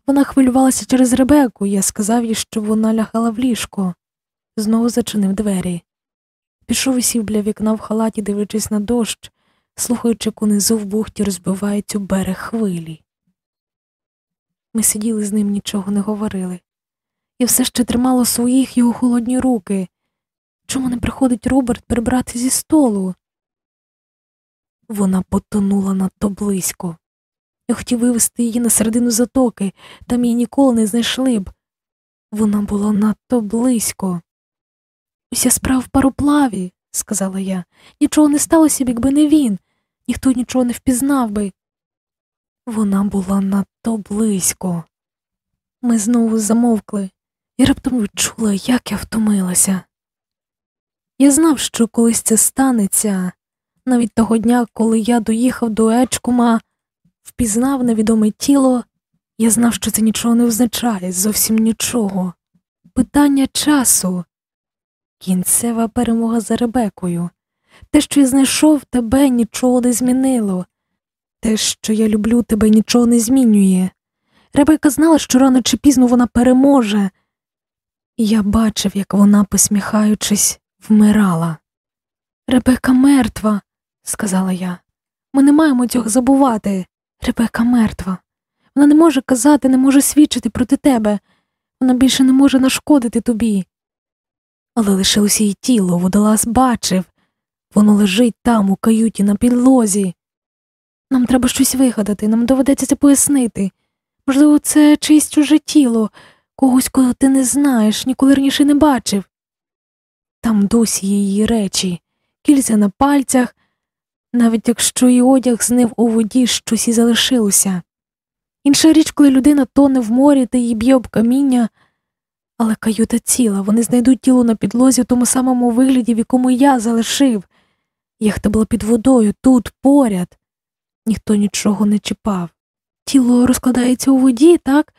Вона хвилювалася через Ребеку, я сказав їй, що вона лягала в ліжко. Знову зачинив двері. Пішов і сів біля вікна в халаті, дивлячись на дощ, слухаючи, як унизу в бухті розбивають у берег хвилі. Ми сиділи з ним, нічого не говорили. І все ще тримало своїх його холодні руки. Чому не приходить Роберт прибрати зі столу? Вона потонула надто близько. Я хотів вивести її на середину затоки, там її ніколи не знайшли б. Вона була надто близько. Уся справа в пароплаві, сказала я. Нічого не сталося б, якби не він, ніхто нічого не впізнав би. Вона була надто близько. Ми знову замовкли і раптом відчула, як я втомилася. Я знав, що колись це станеться, навіть того дня, коли я доїхав до Ечкума, впізнав невідоме тіло, я знав, що це нічого не означає, зовсім нічого. Питання часу, кінцева перемога за Ребекою. Те, що я знайшов тебе, нічого не змінило. Те, що я люблю тебе, нічого не змінює. Ребека знала, що рано чи пізно вона переможе. І я бачив, як вона, посміхаючись, вмирала. Ребека мертва, сказала я. Ми не маємо цього забувати. Ребека мертва. Вона не може казати, не може свідчити проти тебе. Вона більше не може нашкодити тобі. Але лишилося її тіло, водолаз бачив. Воно лежить там, у каюті, на підлозі. Нам треба щось вигадати, нам доведеться це пояснити. Можливо, це чиїсь чуже тіло, когось, кого ти не знаєш, ніколи раніше не бачив. Там досі є її речі, кільця на пальцях, навіть якщо її одяг знив у воді, щось і залишилося. Інша річ, коли людина тоне в морі та її б'є об каміння, але каюта ціла, вони знайдуть тіло на підлозі в тому самому вигляді, в якому я залишив. Яхта була під водою, тут, поряд. Ніхто нічого не чіпав. Тіло розкладається у воді, так?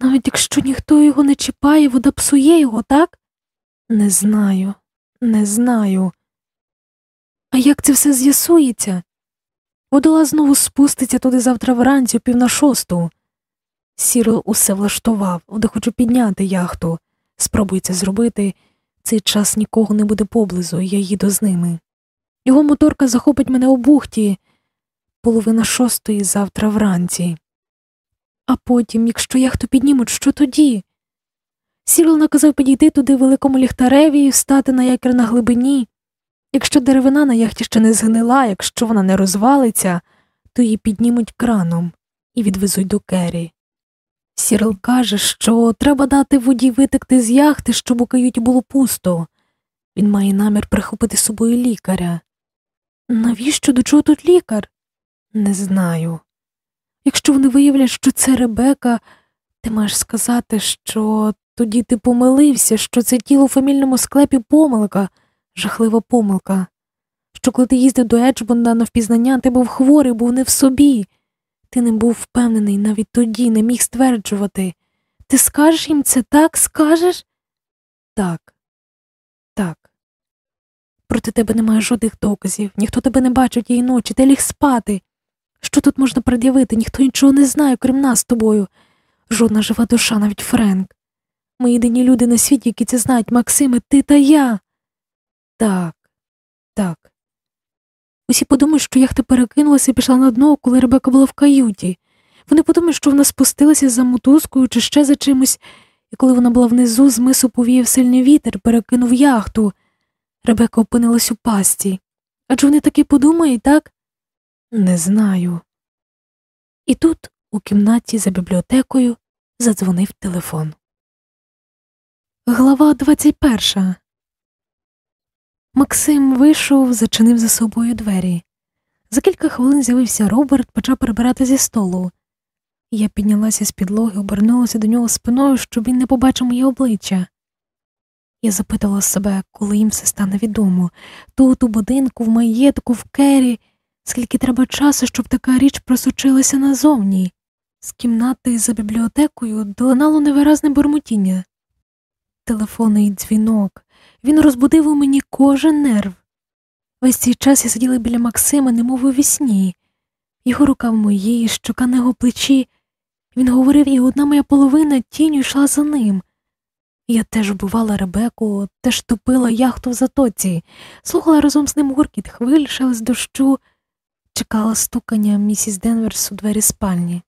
Навіть якщо ніхто його не чіпає, вода псує його, так? Не знаю, не знаю. А як це все з'ясується? Водола знову спуститься туди завтра вранці о пів на шосту. Сіро усе влаштував, де хочу підняти яхту. Спробуй це зробити. Цей час нікого не буде поблизу, я їду з ними. Його моторка захопить мене у бухті половина шостої завтра вранці. А потім, якщо яхту піднімуть, що тоді? Сірл наказав підійти туди великому ліхтареві і встати на якір на глибині. Якщо деревина на яхті ще не згнила, якщо вона не розвалиться, то її піднімуть краном і відвезуть до Керрі. Сірл каже, що треба дати воді витекти з яхти, щоб у каюті було пусто. Він має намір прихопити з собою лікаря. Навіщо до чого тут лікар? Не знаю. Якщо вони виявлять, що це Ребека, ти маєш сказати, що тоді ти помилився, що це тіло у фамільному склепі помилка, жахлива помилка, що коли ти їздив до Еджбонда на впізнання, ти був хворий, був не в собі. Ти не був впевнений навіть тоді, не міг стверджувати. Ти скажеш їм це так, скажеш? Так, так. Проти тебе немає жодних доказів, ніхто тебе не бачив тієї ночі, ти ліг спати. Що тут можна пред'явити? Ніхто нічого не знає, крім нас з тобою. Жодна жива душа, навіть Френк. Ми єдині люди на світі, які це знають, Максиме, ти та я. Так, так. Усі подумають, що яхта перекинулася і пішла на дно, коли Ребека була в каюті. Вони подумають, що вона спустилася за мотузкою чи ще за чимось, і коли вона була внизу, з мису повіяв сильний вітер, перекинув яхту. Ребека опинилась у пасті. Адже вони таки подумають, так? Не знаю. І тут, у кімнаті за бібліотекою, задзвонив телефон. Глава 21 Максим вийшов, зачинив за собою двері. За кілька хвилин з'явився Роберт, почав прибирати зі столу. Я піднялася з підлоги, обернулася до нього спиною, щоб він не побачив моє обличчя. Я запитала себе, коли їм все стане відомо тут, у будинку, в маєтку, в кері, скільки треба часу, щоб така річ просочилася назовні. З кімнати за бібліотекою долинало невиразне бурмотіння. Телефонний дзвінок. Він розбудив у мені кожен нерв. Весь цей час я сиділа біля Максима, немов у вісні. Його рука в моїй, щока на його плечі. Він говорив, і одна моя половина тінню йшла за ним. Я теж вбивала Ребеку, теж топила яхту в затоці, слухала разом з ним гуркіт хвиль, шелест дощу, чекала стукання місіс Денверс у двері спальні.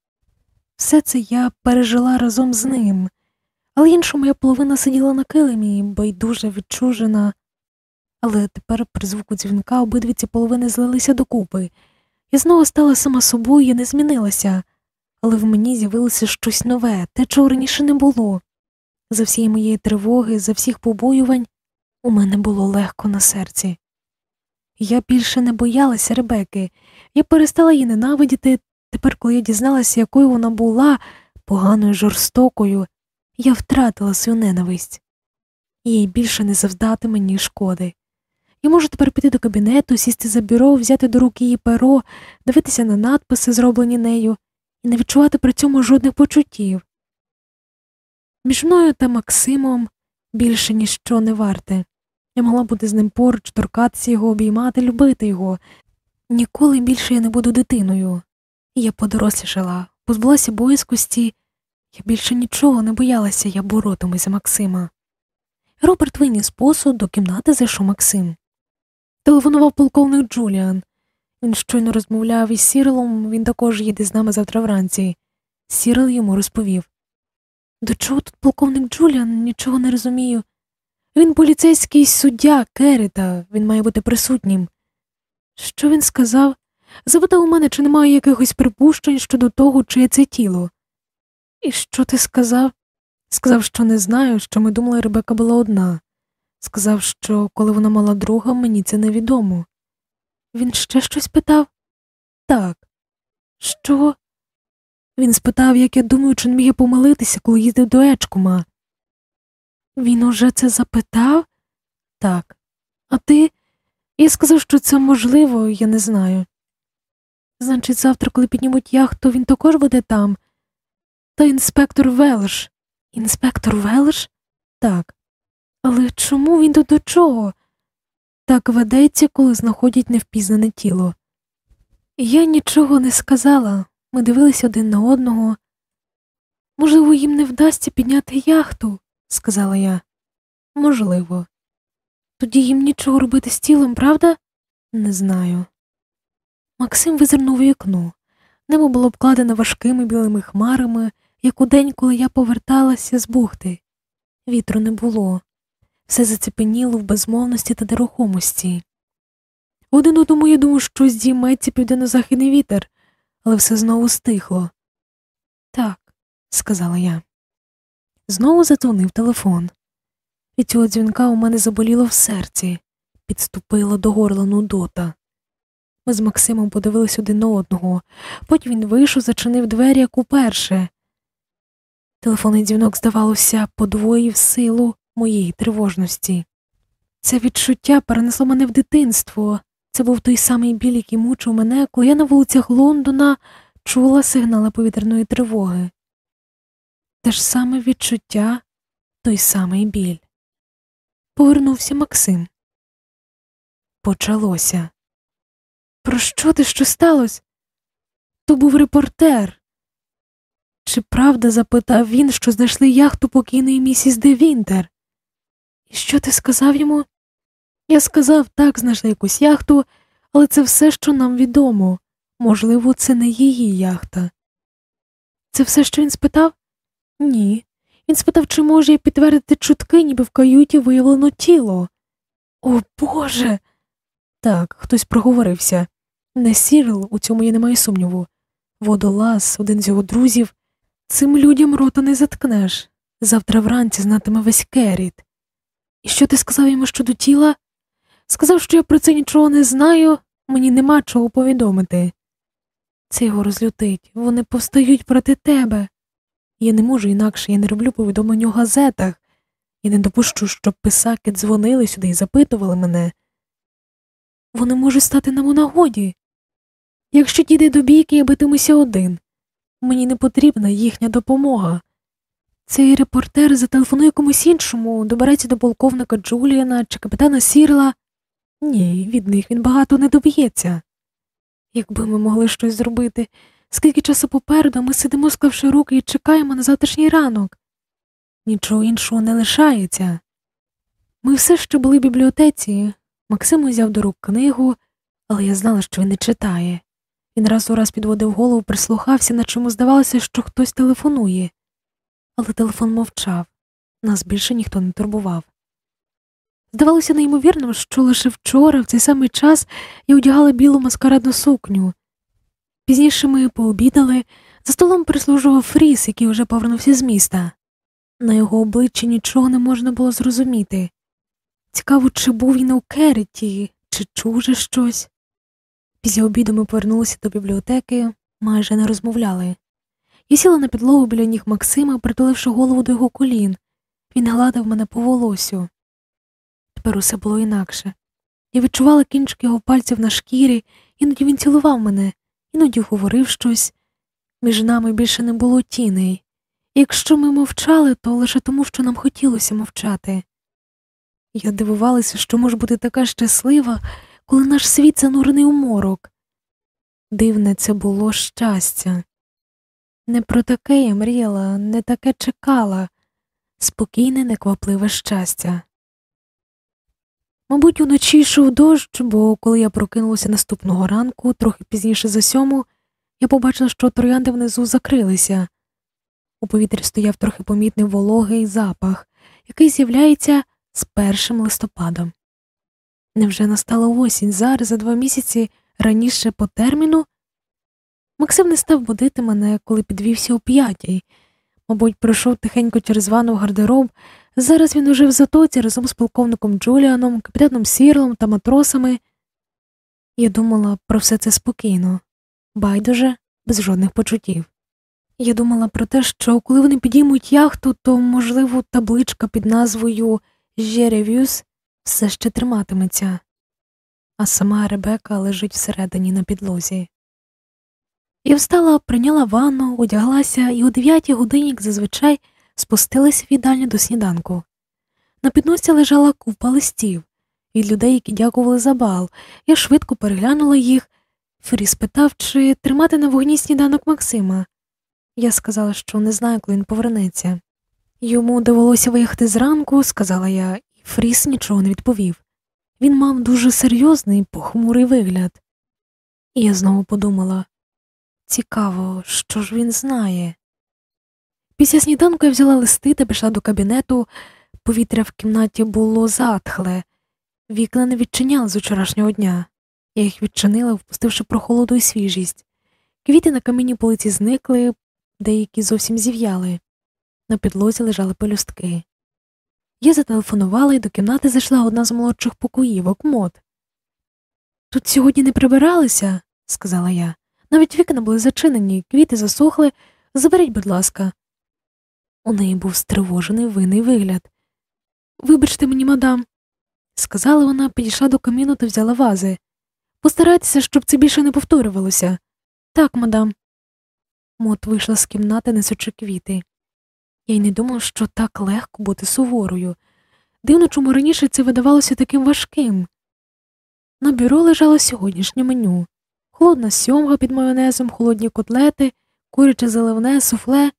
Все це я пережила разом з ним, але інша моя половина сиділа на килимі, байдуже відчужена. Але тепер при звуку дзвінка обидві ці половини злилися докупи. Я знову стала сама собою і не змінилася, але в мені з'явилося щось нове, те, чого раніше не було. За всієї моєї тривоги, за всіх побоювань у мене було легко на серці. Я більше не боялася Ребеки, я перестала її ненавидіти. Тепер, коли я дізналася, якою вона була, поганою, жорстокою, я втратила свою ненависть, їй більше не завдати мені шкоди. Я можу тепер піти до кабінету, сісти за бюро, взяти до рук її перо, дивитися на надписи, зроблені нею, і не відчувати при цьому жодних почуттів. Між мною та Максимом більше ніщо не варте. Я могла бути з ним поруч, торкатися його, обіймати, любити його. Ніколи більше я не буду дитиною. І Я подорослішала, позбулася боязкості, я більше нічого не боялася, я боротимусь за Максима. Роберт виніс посуд до кімнати зайшов Максим. Телефонував полковник Джуліан. Він щойно розмовляв із Сірилом, він також їде з нами завтра вранці. Сірил йому розповів. До чого тут полковник Джуліан, нічого не розумію. Він поліцейський суддя Керіта, він має бути присутнім. Що він сказав? Запитав у мене, чи немає якихось припущень щодо того, чиє це тіло. І що ти сказав? Сказав, що не знаю, що ми думали, Ребека була одна. Сказав, що коли вона мала друга, мені це невідомо. Він ще щось питав? Так. Що? Він спитав, як я думаю, чи не міг я помилитися, коли їздив до Ечкума. Він уже це запитав? Так. А ти? Я сказав, що це можливо, я не знаю. Значить, завтра, коли піднімуть яхту, він також буде там. Та інспектор Велш. Інспектор Велш? Так. Але чому він тут до чого? Так ведеться, коли знаходять невпізнане тіло. Я нічого не сказала. Ми дивилися один на одного. Можливо, їм не вдасться підняти яхту, сказала я. Можливо. Тоді їм нічого робити з тілом, правда? Не знаю. Максим визирнув вікно. Небо було обкладене важкими білими хмарами, як у день, коли я поверталася з бухти. Вітру не було, все зацепеніло в безмовності та нерухомості. Один одному я думав, що здійметься південно-західний вітер, але все знову стихло. Так, сказала я. Знову задзвонив телефон. Від цього дзвінка у мене заболіло в серці, підступила до горла нудота. Ми з Максимом подивились один на одного, потім він вийшов, зачинив двері, як уперше. Телефонний дзвінок, здавалося, подвоїв силу моєї тривожності. Це відчуття перенесло мене в дитинство. Це був той самий біль, який мучив мене, коли я на вулицях Лондона чула сигнали повітряної тривоги. Те ж саме відчуття, той самий біль. Повернувся Максим. Почалося. Про що ти що сталося? То був репортер. Чи правда запитав він, що знайшли яхту покійної місіс Де Вінтер? І що ти сказав йому? Я сказав, так, знайшли якусь яхту, але це все, що нам відомо. Можливо, це не її яхта. Це все, що він спитав? Ні. Він спитав, чи може я підтвердити чутки, ніби в каюті виявлено тіло. О Боже. Так, хтось проговорився. Не Сірл, у цьому я не маю сумніву. Водолаз, один з його друзів. Цим людям рота не заткнеш. Завтра вранці знатиме весь керіт. І що ти сказав йому щодо тіла? Сказав, що я про це нічого не знаю, мені нема чого повідомити. Це його розлютить, вони повстають проти тебе. Я не можу інакше, я не роблю повідомлень у газетах, і не допущу, щоб писаки дзвонили сюди і запитували мене. Вони можуть стати нам у нагоді. Якщо дійде до бійки, я битимуся один. Мені не потрібна їхня допомога. Цей репортер зателефонує комусь іншому, добереться до полковника Джуліана чи капітана Сірла. Ні, від них він багато не доб'ється. Якби ми могли щось зробити, скільки часу попереду ми сидимо, склавши руки і чекаємо на завтрашній ранок. Нічого іншого не лишається. Ми все ще були в бібліотеці. Максим взяв до рук книгу, але я знала, що він не читає. Він раз у раз підводив голову, прислухався, на чому здавалося, що хтось телефонує. Але телефон мовчав, нас більше ніхто не турбував. Здавалося неймовірним, що лише вчора, в цей самий час, я одягала білу маскарадну сукню. Пізніше ми пообідали, за столом прислужував Фріс, який уже повернувся з міста. На його обличчі нічого не можна було зрозуміти. Цікаво, чи був він у Кереті, чи чуже щось. Після обіду ми повернулися до бібліотеки, майже не розмовляли. Я сіла на підлогу біля ніг Максима, притуливши голову до його колін. Він гладив мене по волосю. Тепер усе було інакше. Я відчувала кінчики його пальців на шкірі, іноді він цілував мене, іноді говорив щось. Між нами більше не було тіней. Якщо ми мовчали, то лише тому, що нам хотілося мовчати. Я дивувалася, що може бути така щаслива, коли наш світ занурений у морок. Дивне це було щастя. Не про таке я мріяла, не таке чекала, спокійне, неквапливе щастя. Мабуть, уночі йшов дощ, бо коли я прокинулася наступного ранку, трохи пізніше за сьому, я побачила, що троянди внизу закрилися. У повітрі стояв трохи помітний вологий запах, який з'являється з першим листопадом. Невже настала осінь зараз за два місяці раніше по терміну? Максим не став будити мене, коли підвівся о п'ятій. Мабуть, пройшов тихенько через ванну в гардероб. Зараз він уже в затоці разом з полковником Джуліаном, капітаном Сірлом та матросами. Я думала про все це спокійно, байдуже, без жодних почуттів. Я думала про те, що коли вони підіймуть яхту, то, можливо, табличка під назвою Жеревюс все ще триматиметься, а сама Ребека лежить всередині на підлозі. Я встала, прийняла ванну, одяглася і о дев'ятій годині, як зазвичай, спустилася в їдальню до сніданку. На підносі лежала купа листів від людей, які дякували за бал. Я швидко переглянула їх. Фрі спитав, чи тримати на вогні сніданок Максима. Я сказала, що не знаю, коли він повернеться. Йому довелося виїхати зранку, сказала я, і Фріс нічого не відповів. Він мав дуже серйозний, похмурий вигляд. І я знову подумала цікаво, що ж він знає. Після сніданку я взяла листи та пішла до кабінету. Повітря в кімнаті було затхле, вікна не відчиняли з вчорашнього дня. Я їх відчинила, впустивши прохолоду і свіжість. Квіти на камінній полиці зникли, деякі зовсім зів'яли. На підлозі лежали пелюстки. Я зателефонувала і до кімнати зайшла одна з молодших покоївок мод. Тут сьогодні не прибиралися, сказала я. Навіть вікна були зачинені, квіти засохли. Заберіть, будь ласка. У неї був стривожений винний вигляд. Вибачте мені, мадам, сказала вона, підійшла до каміну та взяла вази. Постарайтеся, щоб це більше не повторювалося. Так, мадам. Мот вийшла з кімнати, несучи квіти. Я й не думала, що так легко бути суворою. Дивно, чому раніше це видавалося таким важким. На бюро лежало сьогоднішнє меню холодна сьомга під майонезом, холодні котлети, куряче заливне, суфле.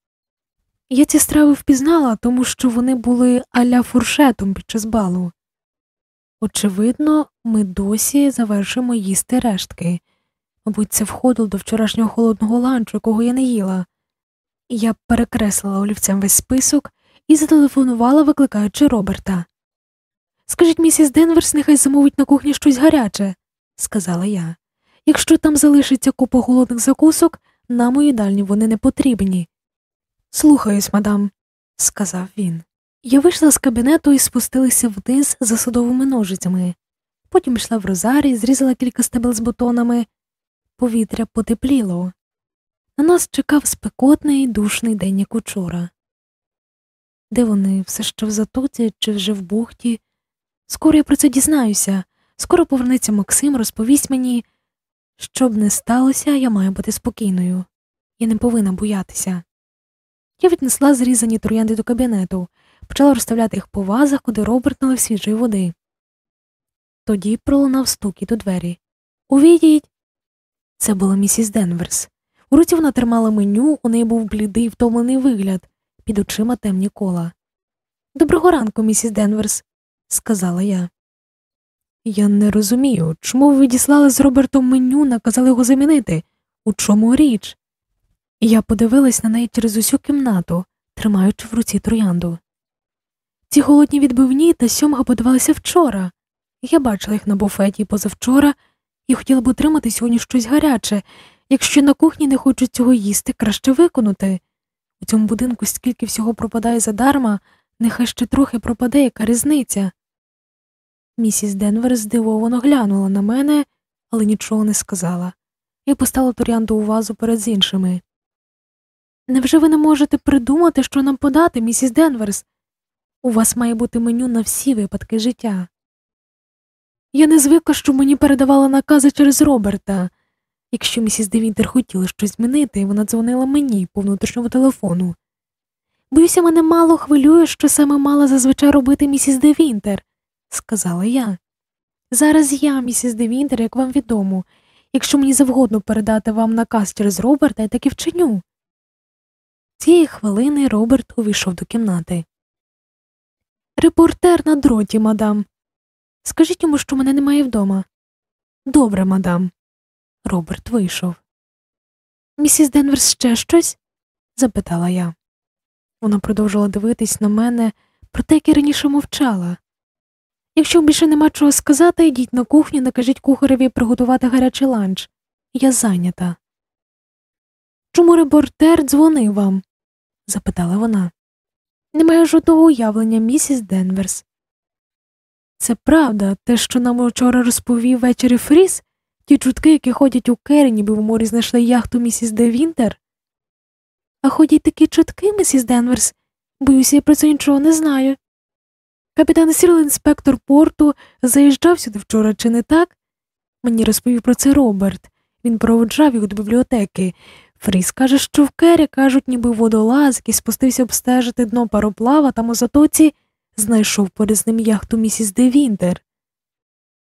Я ці страви впізнала, тому що вони були аля фуршетом під час балу. Очевидно, ми досі завершимо їсти рештки. Мабуть, це входило до вчорашнього холодного ланчу, якого я не їла. Я перекреслила олівцем весь список і зателефонувала, викликаючи Роберта. Скажіть, місіс Денверс, нехай замовить на кухні щось гаряче, сказала я. Якщо там залишиться купа голодних закусок, нам у їдальні вони не потрібні. Слухаюсь, мадам, сказав він. Я вийшла з кабінету і спустилася вниз за садовими ножицями. Потім йшла в розарі, зрізала кілька стебел з бутонами. Повітря потепліло. На нас чекав спекотний душний день, як учора. Де вони все ще в затоці чи вже в бухті? Скоро я про це дізнаюся. Скоро повернеться Максим, розповість мені. Що б не сталося, я маю бути спокійною. Я не повинна боятися. Я віднесла зрізані троянди до кабінету, почала розставляти їх по вазах, куди Роберт налив свіжої води. Тоді пролунав стукіт у двері. Увійдіть. Це була місіс Денверс. У руці вона тримала меню, у неї був блідий, втомлений вигляд, під очима темні кола. Доброго ранку, місіс Денверс, сказала я. Я не розумію, чому ви відіслали з Робертом меню, наказали його замінити? У чому річ? Я подивилась на неї через усю кімнату, тримаючи в руці троянду. Ці голодні відбивні та сьомга подавалися вчора. Я бачила їх на буфеті позавчора і хотіла б отримати сьогодні щось гаряче. Якщо на кухні не хочуть цього їсти, краще виконати. У цьому будинку скільки всього пропадає задарма, нехай ще трохи пропаде, яка різниця. Місіс Денвер здивовано глянула на мене, але нічого не сказала. Я поставила троянду у вазу перед іншими. Невже ви не можете придумати, що нам подати, місіс Денверс? У вас має бути меню на всі випадки життя. Я не звикла, що мені передавали накази через Роберта. Якщо місіс Девінтер хотіла щось змінити, вона дзвонила мені по внутрішньому телефону. Боюся, мене мало хвилює, що саме мала зазвичай робити місіс Девінтер, сказала я. Зараз я, місіс Девінтер, як вам відомо, Якщо мені завгодно передати вам наказ через Роберта, я так і вчиню. Цієї хвилини Роберт увійшов до кімнати. Репортер на дроті, мадам. Скажіть йому, що мене немає вдома. Добре, мадам. Роберт вийшов. Місіс Денверс ще щось? запитала я. Вона продовжувала дивитись на мене, проте як і раніше мовчала. Якщо більше нема чого сказати, йдіть на кухню, накажіть кухареві приготувати гарячий ланч. Я зайнята. Чому репортер дзвонив вам? запитала вона. Не маю жодного уявлення, місіс Денверс. Це правда, те, що нам вчора розповів ввечері Фріс, ті чутки, які ходять у Керріті, ніби в морі знайшли яхту місіс Де Вінтер. А ходять такі чутки, місіс Денверс, боюся, я про це нічого не знаю. Капітан Сірл, інспектор порту, заїжджав сюди вчора, чи не так? Мені розповів про це Роберт. Він проводжав його до бібліотеки. Фріс каже, що в Кері, кажуть, ніби водолаз, який спустився обстежити дно пароплава, там у затоці знайшов поряд з ним яхту місіс Де Вінтер.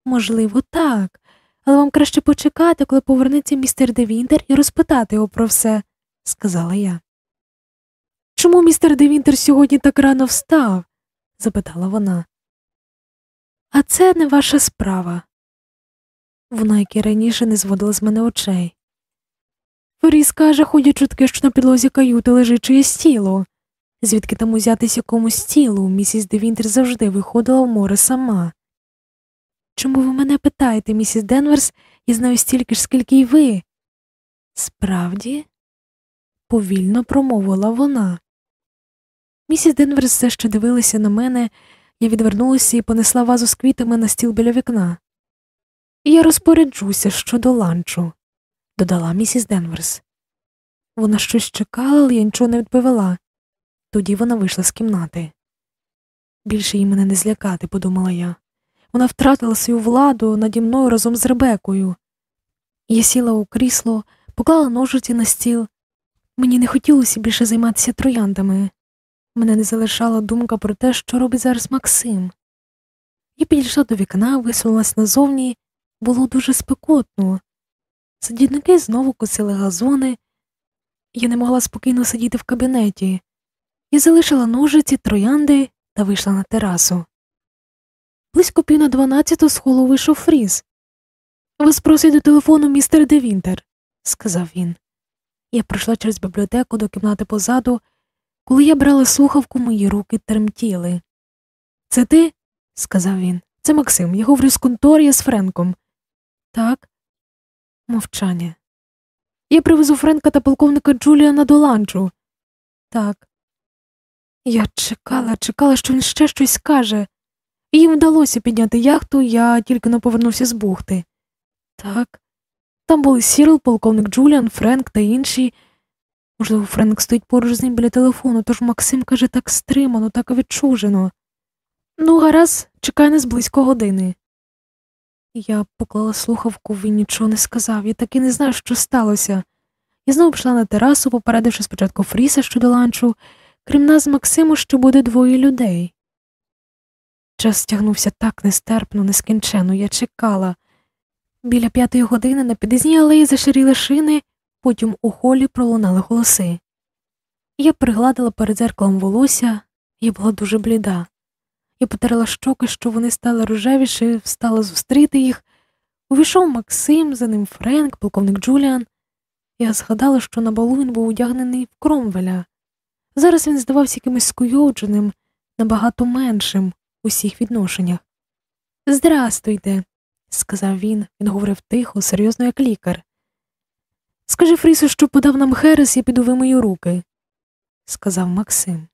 Можливо, так, але вам краще почекати, коли повернеться містер Де Вінтер, і розпитати його про все, сказала я. Чому містер Де Вінтер сьогодні так рано встав? запитала вона. А це не ваша справа. Вона, як і раніше, не зводила з мене очей. Фріс каже, ходять чутки, що на підлозі каюти лежить чиєсь тіло. Звідки там узятись якомусь тілу, місіс Де Вінтер завжди виходила в море сама. Чому ви мене питаєте, місіс Денверс, я знаю стільки ж, скільки й ви? Справді, повільно промовила вона. Місіс Денверс все ще дивилася на мене, я відвернулася і понесла вазу з квітами на стіл біля вікна. Я розпоряджуся щодо ланчу, додала місіс Денверс. Вона щось чекала, але я нічого не відповіла. Тоді вона вийшла з кімнати. Більше їй мене не злякати, подумала я. Вона втратила свою владу наді мною разом з Ребекою. Я сіла у крісло, поклала ножиці на стіл. Мені не хотілося більше займатися трояндами. Мене не залишала думка про те, що робить зараз Максим. Я підійшла до вікна, висунулась назовні, було дуже спекотно. Садівники знову косили газони, я не могла спокійно сидіти в кабінеті. Я залишила ножиці, троянди та вийшла на терасу. Близько пів на дванадцяту з холу вийшов Фріз. Вас просить до телефону містер Девінтер, сказав він. Я пройшла через бібліотеку до кімнати позаду. Коли я брала слухавку, мої руки тремтіли. Це ти? сказав він. Це Максим. Я говорю з конторі з Френком. Так. Мовчання. Я привезу Френка та полковника Джуліана до ланчу. Так. Я чекала, чекала, що він ще щось скаже. Їм вдалося підняти яхту, я тільки не повернувся з бухти. Так. Там були Сірл, полковник Джуліан, Френк та інші. Можливо, Френк стоїть поруч з ним біля телефону, тож Максим каже так стримано, так відчужено. Ну, гаразд, чекай нас близько години. Я поклала слухавку, він нічого не сказав, я таки не знаю, що сталося. Я знову пішла на терасу, попередивши спочатку Фріса щодо ланчу, крім нас Максиму, що буде двоє людей. Час тягнувся так нестерпно, нескінченно, я чекала. Біля п'ятої години на під'їзній алеї заширіли шини, потім у холі пролунали голоси. Я пригладила перед зеркалом волосся, я була дуже бліда. Я потерла щоки, що вони стали рожевіші, встала зустріти їх. Увійшов Максим, за ним Френк, полковник Джуліан. Я згадала, що на балу він був одягнений в кромвеля. Зараз він здавався якимось скуйовдженим, набагато меншим у всіх відношеннях. Здрастуйте, сказав він, він говорив тихо, серйозно, як лікар. Скажи Фрісу, що подав нам Херес, я піду вимию руки, сказав Максим.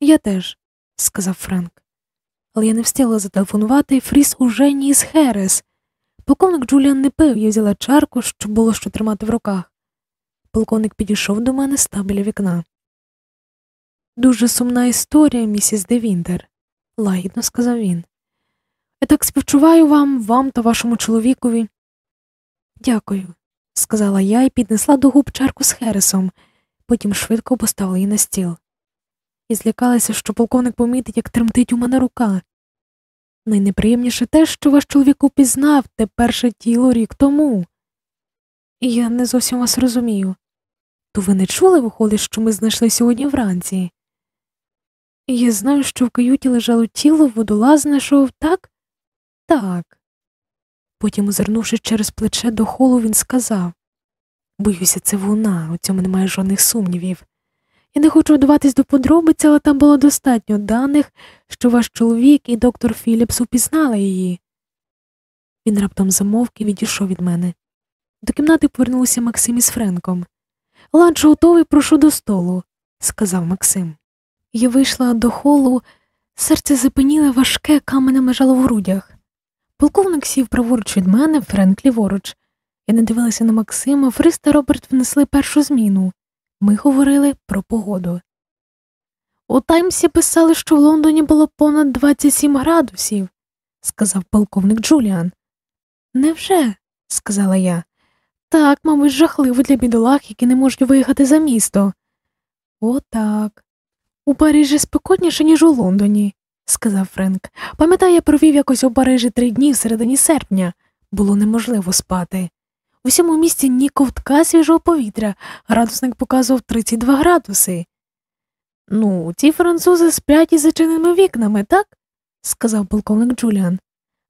Я теж, сказав Френк. Але я не встигла зателефонувати, і Фріс уже ніс Херес. Полковник Джуліан не пив, я взяла чарку, щоб було що тримати в руках. Полковник підійшов до мене став біля вікна. Дуже сумна історія, місіс Девінтер, лагідно сказав він. Я так співчуваю вам, вам та вашому чоловікові. Дякую, сказала я і піднесла до губ чарку з Хересом, потім швидко поставила її на стіл. І злякалася, що полковник помітить, як тремтить у мене рука. Найнеприємніше те, що ваш чоловік упізнав те перше тіло рік тому. І Я не зовсім вас розумію. То ви не чули, виходить, що ми знайшли сьогодні вранці? Я знаю, що в каюті лежало тіло, водолаз знайшов, так? Так. Потім, озирнувшись через плече до холу, він сказав Боюся, це вона, у цьому немає жодних сумнівів. Я не хочу вдаватись до подробиць, але там було достатньо даних, що ваш чоловік і доктор Філіпс упізнали її. Він раптом замовк і відійшов від мене. До кімнати повернулися Максим із Френком. Ланч готовий, прошу до столу, сказав Максим. Я вийшла до холу, серце зупиніло важке каменем лежало в грудях. Полковник сів праворуч від мене, Френк ліворуч. Я не дивилася на Максима, Фрис та Роберт внесли першу зміну. Ми говорили про погоду. У Таймсі писали, що в Лондоні було понад 27 градусів, сказав полковник Джуліан. Невже? сказала я. Так, мабуть, жахливо для бідолах, які не можуть виїхати за місто. «О, так. У Парижі спекотніше, ніж у Лондоні, сказав Френк. Пам'ятаю, я провів якось у Парижі три дні в середині серпня. Було неможливо спати. У всьому місті ні ковтка свіжого повітря, градусник показував 32 градуси. Ну, ті французи сплять із зачиненими вікнами, так? сказав полковник Джуліан.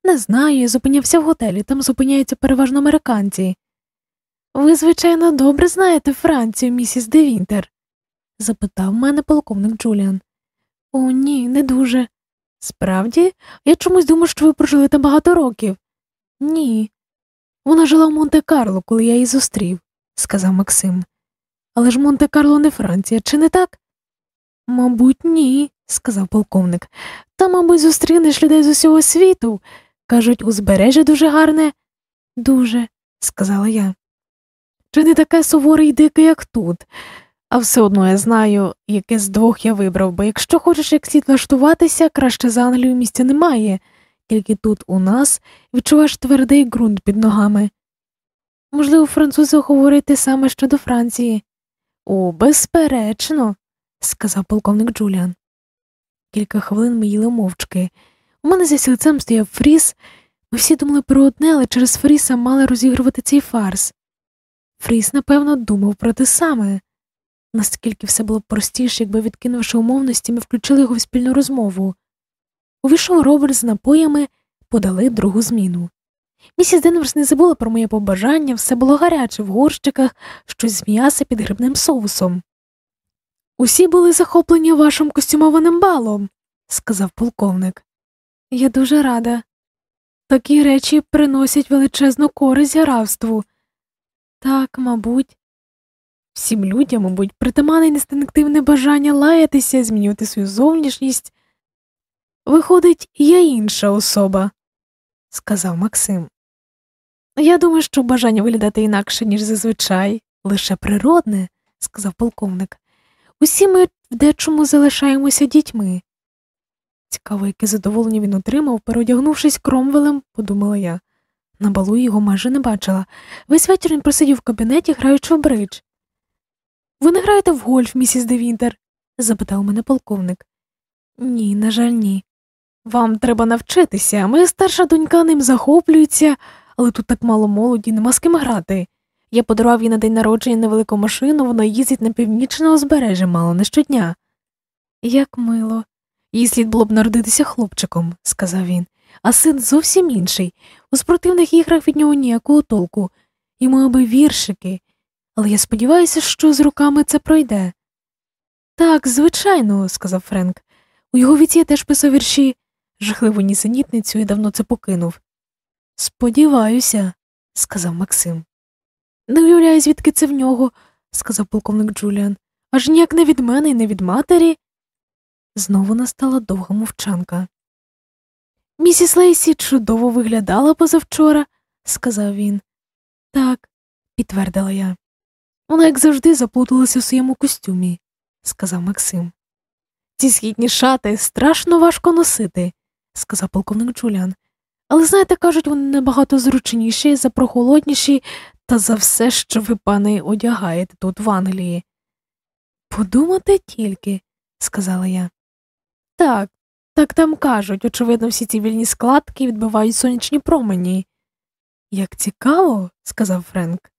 Не знаю, я зупинявся в готелі, там зупиняються переважно американці. Ви, звичайно, добре знаєте Францію, місіс Девінтер? Запитав мене полковник Джуліан. О, ні, не дуже. Справді, я чомусь думав, що ви прожили там багато років. Ні. Вона жила в Монте-Карло, коли я її зустрів, сказав Максим. Але ж Монте-Карло не Франція, чи не так? Мабуть, ні, сказав полковник. Та, мабуть, зустрінеш людей з усього світу. Кажуть, узбережжя дуже гарне. Дуже, сказала я. Чи не таке суворе й дике, як тут? А все одно я знаю, яке з двох я вибрав, бо якщо хочеш як слід влаштуватися, краще за Англію місця немає, тільки тут у нас відчуваєш твердий ґрунт під ногами. Можливо, французи говорять те саме щодо Франції. О, безперечно, сказав полковник Джуліан. Кілька хвилин ми їли мовчки. У мене за сілцем стояв Фріс. Ми всі думали про одне, але через Фріса мали розігрувати цей фарс. Фріс, напевно, думав про те саме. Наскільки все було б простіше, якби відкинувши умовності, ми включили його в спільну розмову. Увійшов Роберт з напоями, подали другу зміну. Місіс Денверс не забула про моє побажання, все було гаряче в горщиках, щось з м'яса під грибним соусом. Усі були захоплені вашим костюмованим балом, сказав полковник. Я дуже рада. Такі речі приносять величезну користь гравству. Так, мабуть, всім людям, мабуть, притаманне інстинктивне бажання лаятися, змінювати свою зовнішність. Виходить, я інша особа, сказав Максим. Я думаю, що бажання виглядати інакше, ніж зазвичай, лише природне, сказав полковник. Усі ми в дечому залишаємося дітьми. Цікаво, яке задоволення він отримав, переодягнувшись кромвелем, подумала я. На балу його майже не бачила. Весь вечір він просидів в кабінеті, граючи в бридж. Ви не граєте в гольф, місіс Девінтер? запитав мене полковник. Ні, на жаль, ні. Вам треба навчитися. Моя старша донька ним захоплюється, але тут так мало молоді, нема з ким грати. Я подарував їй на день народження невелику машину, вона їздить на північне узбережжя мало не щодня. Як мило. Їй слід було б народитися хлопчиком, сказав він, а син зовсім інший. У спортивних іграх від нього ніякого толку, йому аби віршики, але я сподіваюся, що з руками це пройде. Так, звичайно, сказав Френк. У його віці я теж писав вірші, жахливу нісенітницю і давно це покинув. Сподіваюся, сказав Максим. Не уявляю, звідки це в нього, сказав полковник Джуліан. Аж ніяк не від мене і не від матері. Знову настала довга мовчанка. Місіс Лейсі чудово виглядала позавчора, сказав він. Так, підтвердила я. Вона, як завжди, заплуталася у своєму костюмі, сказав Максим. Ці східні шати страшно важко носити, сказав полковник Джуліан. Але, знаєте, кажуть, вони набагато зручніші, запрохолодніші та за все, що ви, пане, одягаєте тут в Англії. Подумати тільки, сказала я. Так, так там кажуть, очевидно, всі ці вільні складки відбивають сонячні промені. Як цікаво, сказав Френк.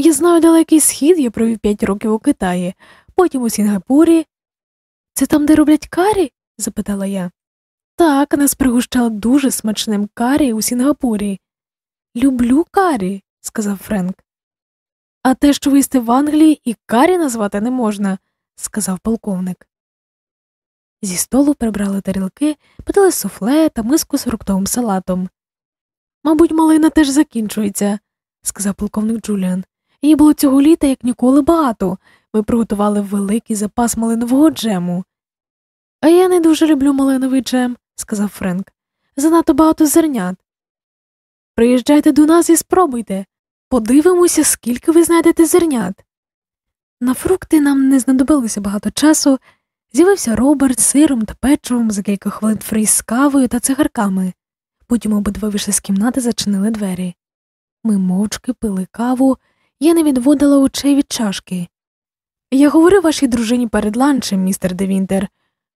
Я знаю далекий схід, я провів п'ять років у Китаї, потім у Сінгапурі. Це там, де роблять карі? запитала я. Так, нас пригощали дуже смачним карі у Сінгапурі. Люблю карі, сказав Френк. А те, що ви в Англії, і карі назвати не можна, сказав полковник. Зі столу прибрали тарілки, подали суфле та миску з фруктовим салатом. Мабуть, малина теж закінчується, сказав полковник Джуліан. Її було цього літа як ніколи багато. Ми приготували великий запас малинового джему. А я не дуже люблю малиновий джем, сказав Френк. Занадто багато зернят. Приїжджайте до нас і спробуйте. Подивимося, скільки ви знайдете зернят. На фрукти нам не знадобилося багато часу. З'явився Роберт з сиром та печивом за кілька хвилин фріз з кавою та цигарками. Потім обидва вийшли з кімнати, зачинили двері. Ми мовчки пили каву, я не відводила очей від чашки. Я говорив вашій дружині перед ланчем, містер Девінтер,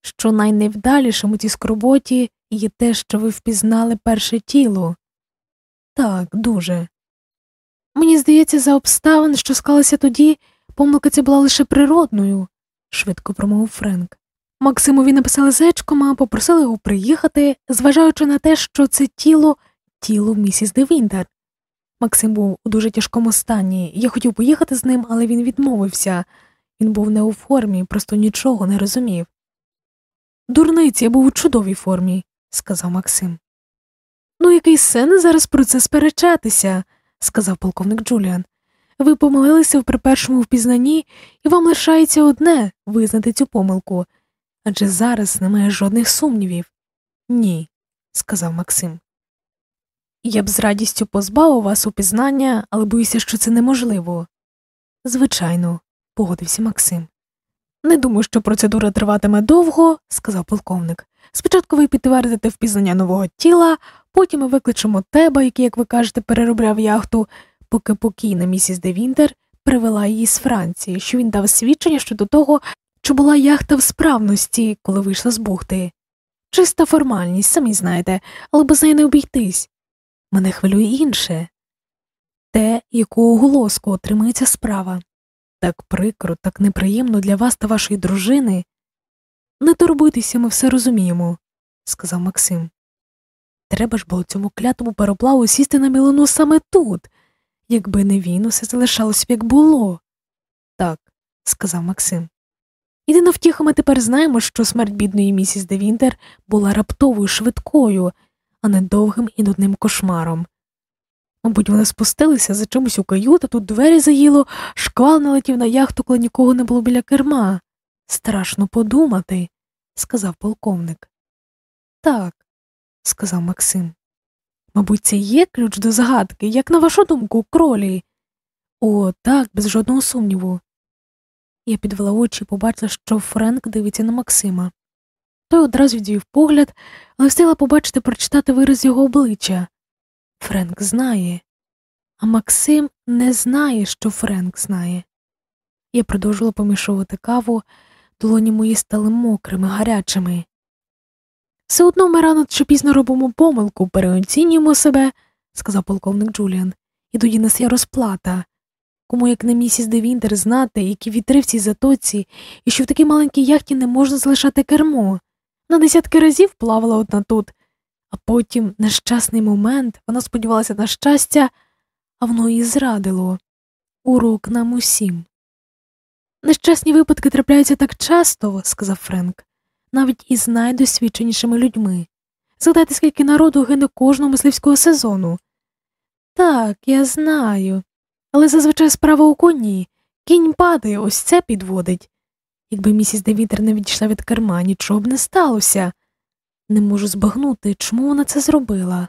що найневдалішим у цій скорботі є те, що ви впізнали перше тіло. Так, дуже. Мені здається, за обставин, що склалися тоді, помилка ця була лише природною, швидко промовив Френк. Максимові написали зечкома, попросили його приїхати, зважаючи на те, що це тіло тіло місіс Девінтер. Максим був у дуже тяжкому стані. Я хотів поїхати з ним, але він відмовився. Він був не у формі, просто нічого не розумів. Дурниці, я був у чудовій формі, сказав Максим. Ну, який сенс зараз про це сперечатися, сказав полковник Джуліан. Ви помилилися при першому впізнанні, і вам лишається одне визнати цю помилку. Адже зараз немає жодних сумнівів. Ні, сказав Максим. Я б з радістю позбавив вас упізнання, але боюся, що це неможливо. Звичайно, погодився Максим. Не думаю, що процедура триватиме довго, сказав полковник. Спочатку ви підтвердите впізнання нового тіла, потім ми викличемо тебе, який, як ви кажете, переробляв яхту, поки покійна місіс Девінтер привела її з Франції, що він дав свідчення щодо того, що була яхта в справності, коли вийшла з бухти. Чиста формальність, самі знаєте, але без неї не обійтись. Мене хвилює інше те, яку оголоску отримається справа. Так прикро, так неприємно для вас та вашої дружини. Не турбуйтеся, ми все розуміємо, сказав Максим. Треба ж було цьому клятому пароплаву сісти на мілину саме тут. Якби не він, усе залишалося б як було. Так, сказав Максим. Єдина втіха ми тепер знаємо, що смерть бідної місіс Девінтер була раптовою швидкою, а не довгим і нудним кошмаром. Мабуть, вони спустилися за чимось у каюту, тут двері заїло, шквал налетів на яхту, коли нікого не було біля керма. Страшно подумати, сказав полковник. Так, сказав Максим. Мабуть, це є ключ до загадки, як на вашу думку, кролі. О, так, без жодного сумніву. Я підвела очі і побачила, що Френк дивиться на Максима. Той одразу відвів погляд, але встигла побачити прочитати вираз його обличчя. Френк знає, а Максим не знає, що Френк знає. Я продовжила помішувати каву, долоні мої стали мокрими, гарячими. Все одно ми рано чи пізно робимо помилку, переоцінюємо себе, сказав полковник Джуліан, і тоді нас є розплата. Кому, як не місіс Девінтер, знати, які вітри в цій затоці, і що в такій маленькій яхті не можна залишати кермо. На десятки разів плавала одна тут, а потім нещасний момент вона сподівалася на щастя, а воно її зрадило. Урок нам усім. Нещасні випадки трапляються так часто, сказав Френк, навіть із найдосвідченішими людьми. Згадайте, скільки народу гине кожного мисливського сезону. Так, я знаю. Але зазвичай справа у коні. Кінь падає, ось це підводить. Якби місіс Девітер не відійшла від керма, нічого б не сталося. Не можу збагнути, чому вона це зробила.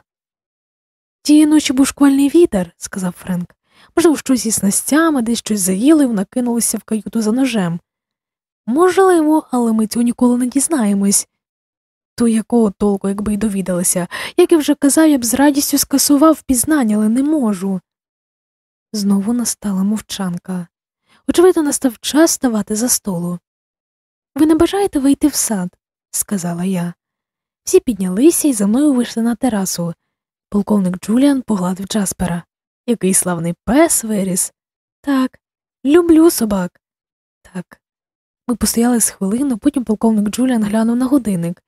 Тієї ночі був шквальний вітер, сказав Френк. Можливо, щось із снастями, десь щось заїло і вона кинулася в каюту за ножем. Можливо, але ми цього ніколи не дізнаємось. То якого толку, якби й довідалася, як я вже казав, я б з радістю скасував впізнання, але не можу. Знову настала мовчанка. Очевидно, настав час ставати за столу. Ви не бажаєте вийти в сад, сказала я. Всі піднялися і за мною вийшли на терасу. Полковник Джуліан погладив Джаспера. Який славний пес виріс. Так, люблю собак. Так. Ми постояли з хвилину, потім полковник Джуліан глянув на годинник.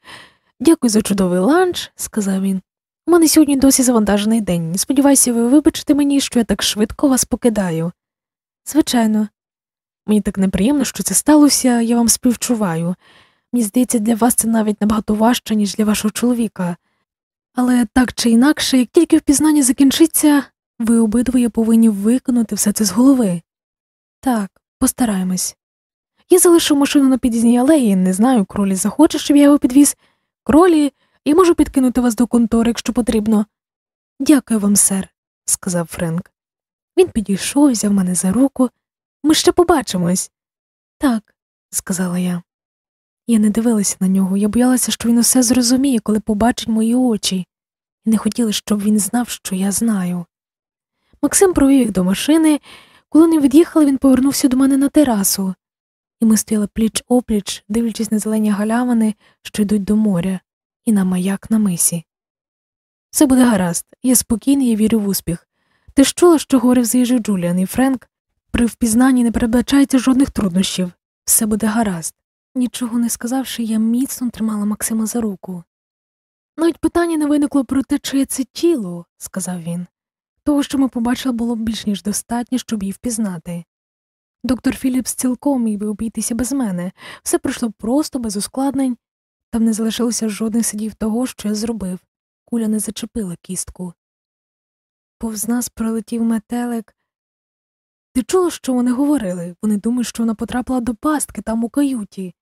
Дякую за чудовий ланч, сказав він. У мене сьогодні досі завантажений день. Сподіваюся, ви вибачите мені, що я так швидко вас покидаю. Звичайно, мені так неприємно, що це сталося, я вам співчуваю. Мені здається, для вас це навіть набагато важче, ніж для вашого чоловіка. Але так чи інакше, як тільки впізнання закінчиться, ви обидвоє повинні виконати все це з голови. Так, постараємось. Я залишу машину на під'їзній алеї, не знаю, кролі захоче, щоб я його підвіз. Кролі, я можу підкинути вас до контори, якщо потрібно. Дякую вам, сер, сказав Френк. Він підійшов, взяв мене за руку. Ми ще побачимось. Так, сказала я. Я не дивилася на нього, я боялася, що він усе зрозуміє, коли побачить мої очі, і не хотіла, щоб він знав, що я знаю. Максим провів їх до машини. Коли вони від'їхали, він повернувся до мене на терасу, і ми стояли пліч опліч, дивлячись на зелені галявини, що йдуть до моря, і на маяк на мисі. Все буде гаразд, я спокійний, я вірю в успіх. Ти ж чула, що говорив заїжджий Джуліан і Френк? При впізнанні не передбачається жодних труднощів. Все буде гаразд. Нічого не сказавши, я міцно тримала Максима за руку. Навіть питання не виникло про те, чиє це тіло, сказав він. Того, що ми побачили, було більш ніж достатньо, щоб її впізнати. Доктор Філіпс цілком міг би обійтися без мене, все пройшло просто, без ускладнень, там не залишилося жодних слідів того, що я зробив. Куля не зачепила кістку. Повз нас пролетів метелик. Ти чула, що вони говорили? Вони думають, що вона потрапила до пастки там у каюті.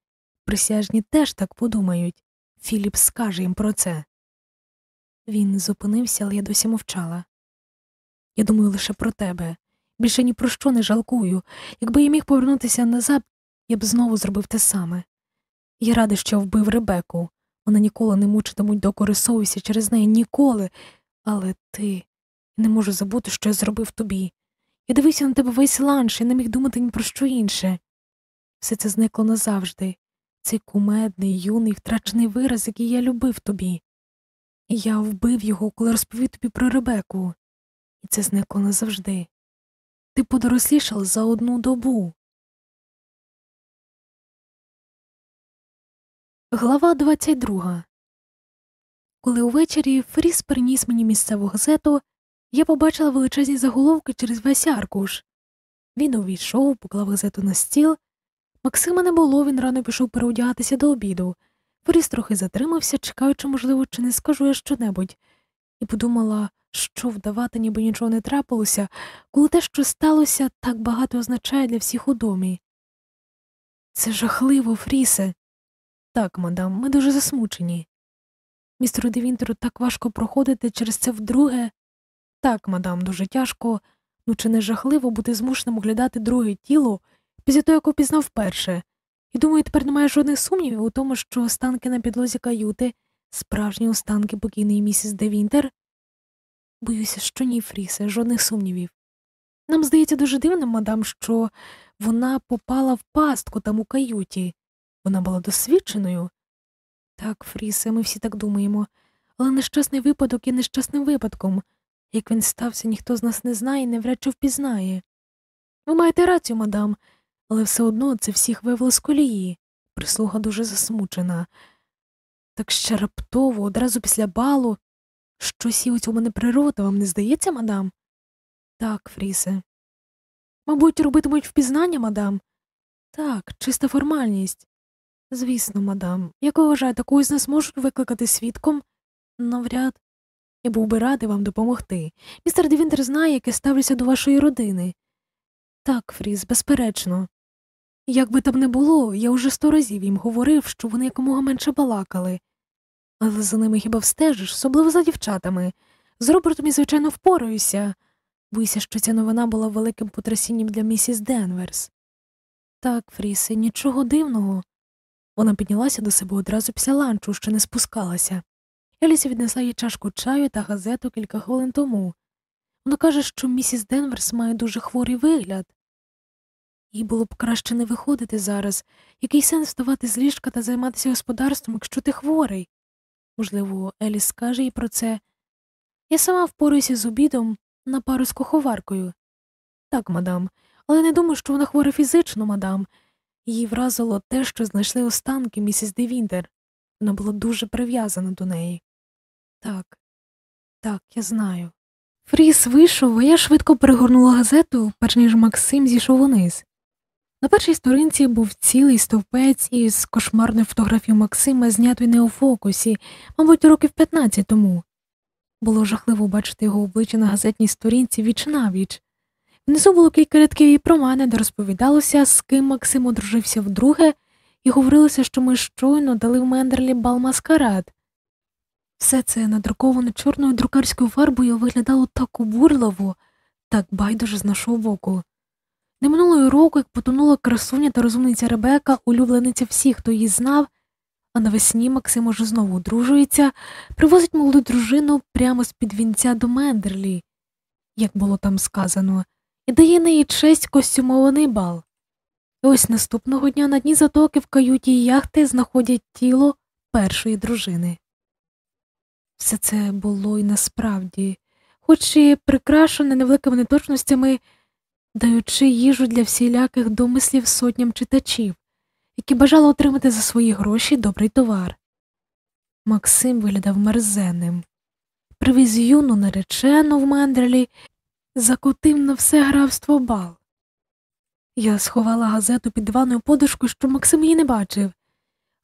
Присяжні теж так подумають. Філіп скаже їм про це. Він зупинився, але я досі мовчала. Я думаю лише про тебе. Більше ні про що не жалкую. Якби я міг повернутися назад, я б знову зробив те саме. Я радий, що вбив Ребеку. Вона ніколи не мучитимуть докори совісті через неї ніколи. Але ти не можу забути, що я зробив тобі. Я дивився на тебе весь ланч і не міг думати ні про що інше. Все це зникло назавжди, цей кумедний, юний, втрачений вираз, який я любив тобі. І я вбив його, коли розповів тобі про Ребеку, і це зникло назавжди. Ти подорослішав за одну добу. Глава 22 Коли увечері Фріс приніс мені місцеву газету, я побачила величезні заголовки через весь аркуш. Він увійшов, поклав газету на стіл. Максима не було, він рано пішов переодягатися до обіду. Фріс трохи затримався, чекаючи, можливо, чи не скажу я щонебудь, і подумала, що вдавати, ніби нічого не трапилося, коли те, що сталося, так багато означає для всіх у домі. Це жахливо, Фрісе. Так, мадам, ми дуже засмучені. Містеру Девінтеру так важко проходити через це вдруге. Так, мадам, дуже тяжко, ну чи не жахливо бути змушеним оглядати друге тіло після того, як опізнав вперше, і думаю, тепер немає жодних сумнівів у тому, що останки на підлозі каюти, справжні останки покійної місіс Девінтер. Боюся, що ні, Фрісе, жодних сумнівів. Нам здається дуже дивним, мадам, що вона попала в пастку там у каюті. Вона була досвідченою. Так, Фрісе, ми всі так думаємо, але нещасний випадок є нещасним випадком. Як він стався, ніхто з нас не знає і навряд чи впізнає. Ви маєте рацію, мадам, але все одно це всіх вивело з колії. Прислуга дуже засмучена. Так ще раптово, одразу після балу. Щось є у цьому неприрода, вам не здається, мадам? Так, Фрісе. Мабуть, робитимуть впізнання, мадам? Так, чиста формальність. Звісно, мадам, як ви вважаєте, з нас можуть викликати свідком? Навряд. Я був би радий вам допомогти. Містер Девінтер знає, як я ставлюся до вашої родини. Так, Фріз, безперечно. Як би там не було, я уже сто разів їм говорив, що вони якомога менше балакали. Але за ними хіба встежиш, особливо за дівчатами. З Робертом я, звичайно, впораюся. Боюся, що ця новина була великим потрясінням для місіс Денверс. Так, Фрісе, нічого дивного. Вона піднялася до себе одразу після ланчу, що не спускалася. Елісі віднесла їй чашку чаю та газету кілька хвилин тому. Вона каже, що місіс Денверс має дуже хворий вигляд. Їй було б краще не виходити зараз, який сенс вставати з ліжка та займатися господарством, якщо ти хворий. Можливо, Еліс скаже їй про це. Я сама впораюся з обідом на пару з куховаркою. Так, мадам, але не думаю, що вона хвора фізично, мадам. Її вразило те, що знайшли останки місіс Девінтер. Вона була дуже прив'язана до неї. Так, так, я знаю. Фріс вийшов, а я швидко перегорнула газету, перш ніж Максим зійшов униз. На першій сторінці був цілий стовпець із кошмарною фотографією Максима, знятою не у фокусі, мабуть, років 15 тому. Було жахливо бачити його обличчя на газетній сторінці віч навіч. Внизу було кілька рядків і про мене, де розповідалося, з ким Максим одружився вдруге, і говорилося, що ми щойно дали в Мендерлі бал маскарад. Все це надруковано чорною друкарською фарбою виглядало так обурливо, так байдуже з нашого боку. Не минулого року, як потонула красуня та розумниця Ребека, улюблениця всіх, хто її знав, а навесні Максим уже знову одружується, привозить молоду дружину прямо з під вінця до Мендерлі, як було там сказано, і дає неї честь костюмований бал. І ось наступного дня на дні затоки в каюті яхти знаходять тіло першої дружини. Все це було і насправді, хоч і прикрашене невеликими неточностями, даючи їжу для всіляких домислів сотням читачів, які бажали отримати за свої гроші добрий товар. Максим виглядав мерзенним, привіз юну наречену в мандрелі, закотив на все графство бал. Я сховала газету під диваною подушку, щоб Максим її не бачив,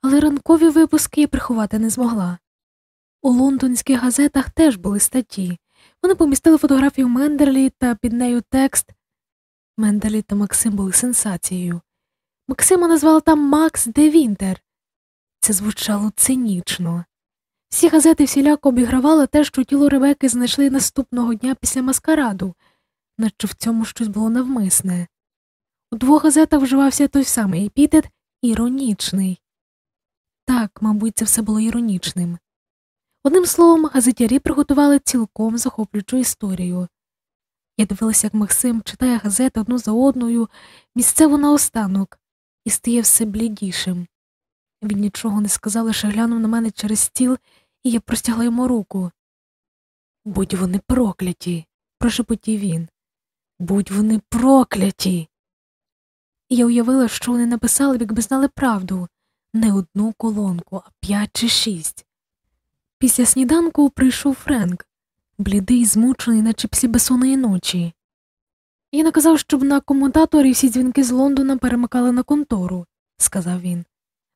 але ранкові випуски я приховати не змогла. У лондонських газетах теж були статті. Вони помістили фотографію Мендерлі та під нею текст. Мендерлі та Максим були сенсацією. Максима назвали там Макс де Вінтер. Це звучало цинічно. Всі газети всіляко обігравали те, що тіло Ребеки знайшли наступного дня після маскараду, наче в цьому щось було навмисне. У двох газетах вживався той самий епітет іронічний. Так, мабуть, це все було іронічним. Одним словом, газетярі приготували цілком захоплюючу історію. Я дивилася, як Максим читає газети одну за одною, місцево наостанок, і стає все блідішим. Він нічого не сказав, лише глянув на мене через стіл, і я простягла йому руку. Будь вони прокляті, прошепотів він. Будь вони прокляті. І я уявила, що вони написали, б, якби знали правду не одну колонку, а п'ять чи шість. Після сніданку прийшов Френк, блідий, змучений, наче після безсонної ночі. Я наказав, щоб на комутаторі всі дзвінки з Лондона перемикали на контору, сказав він.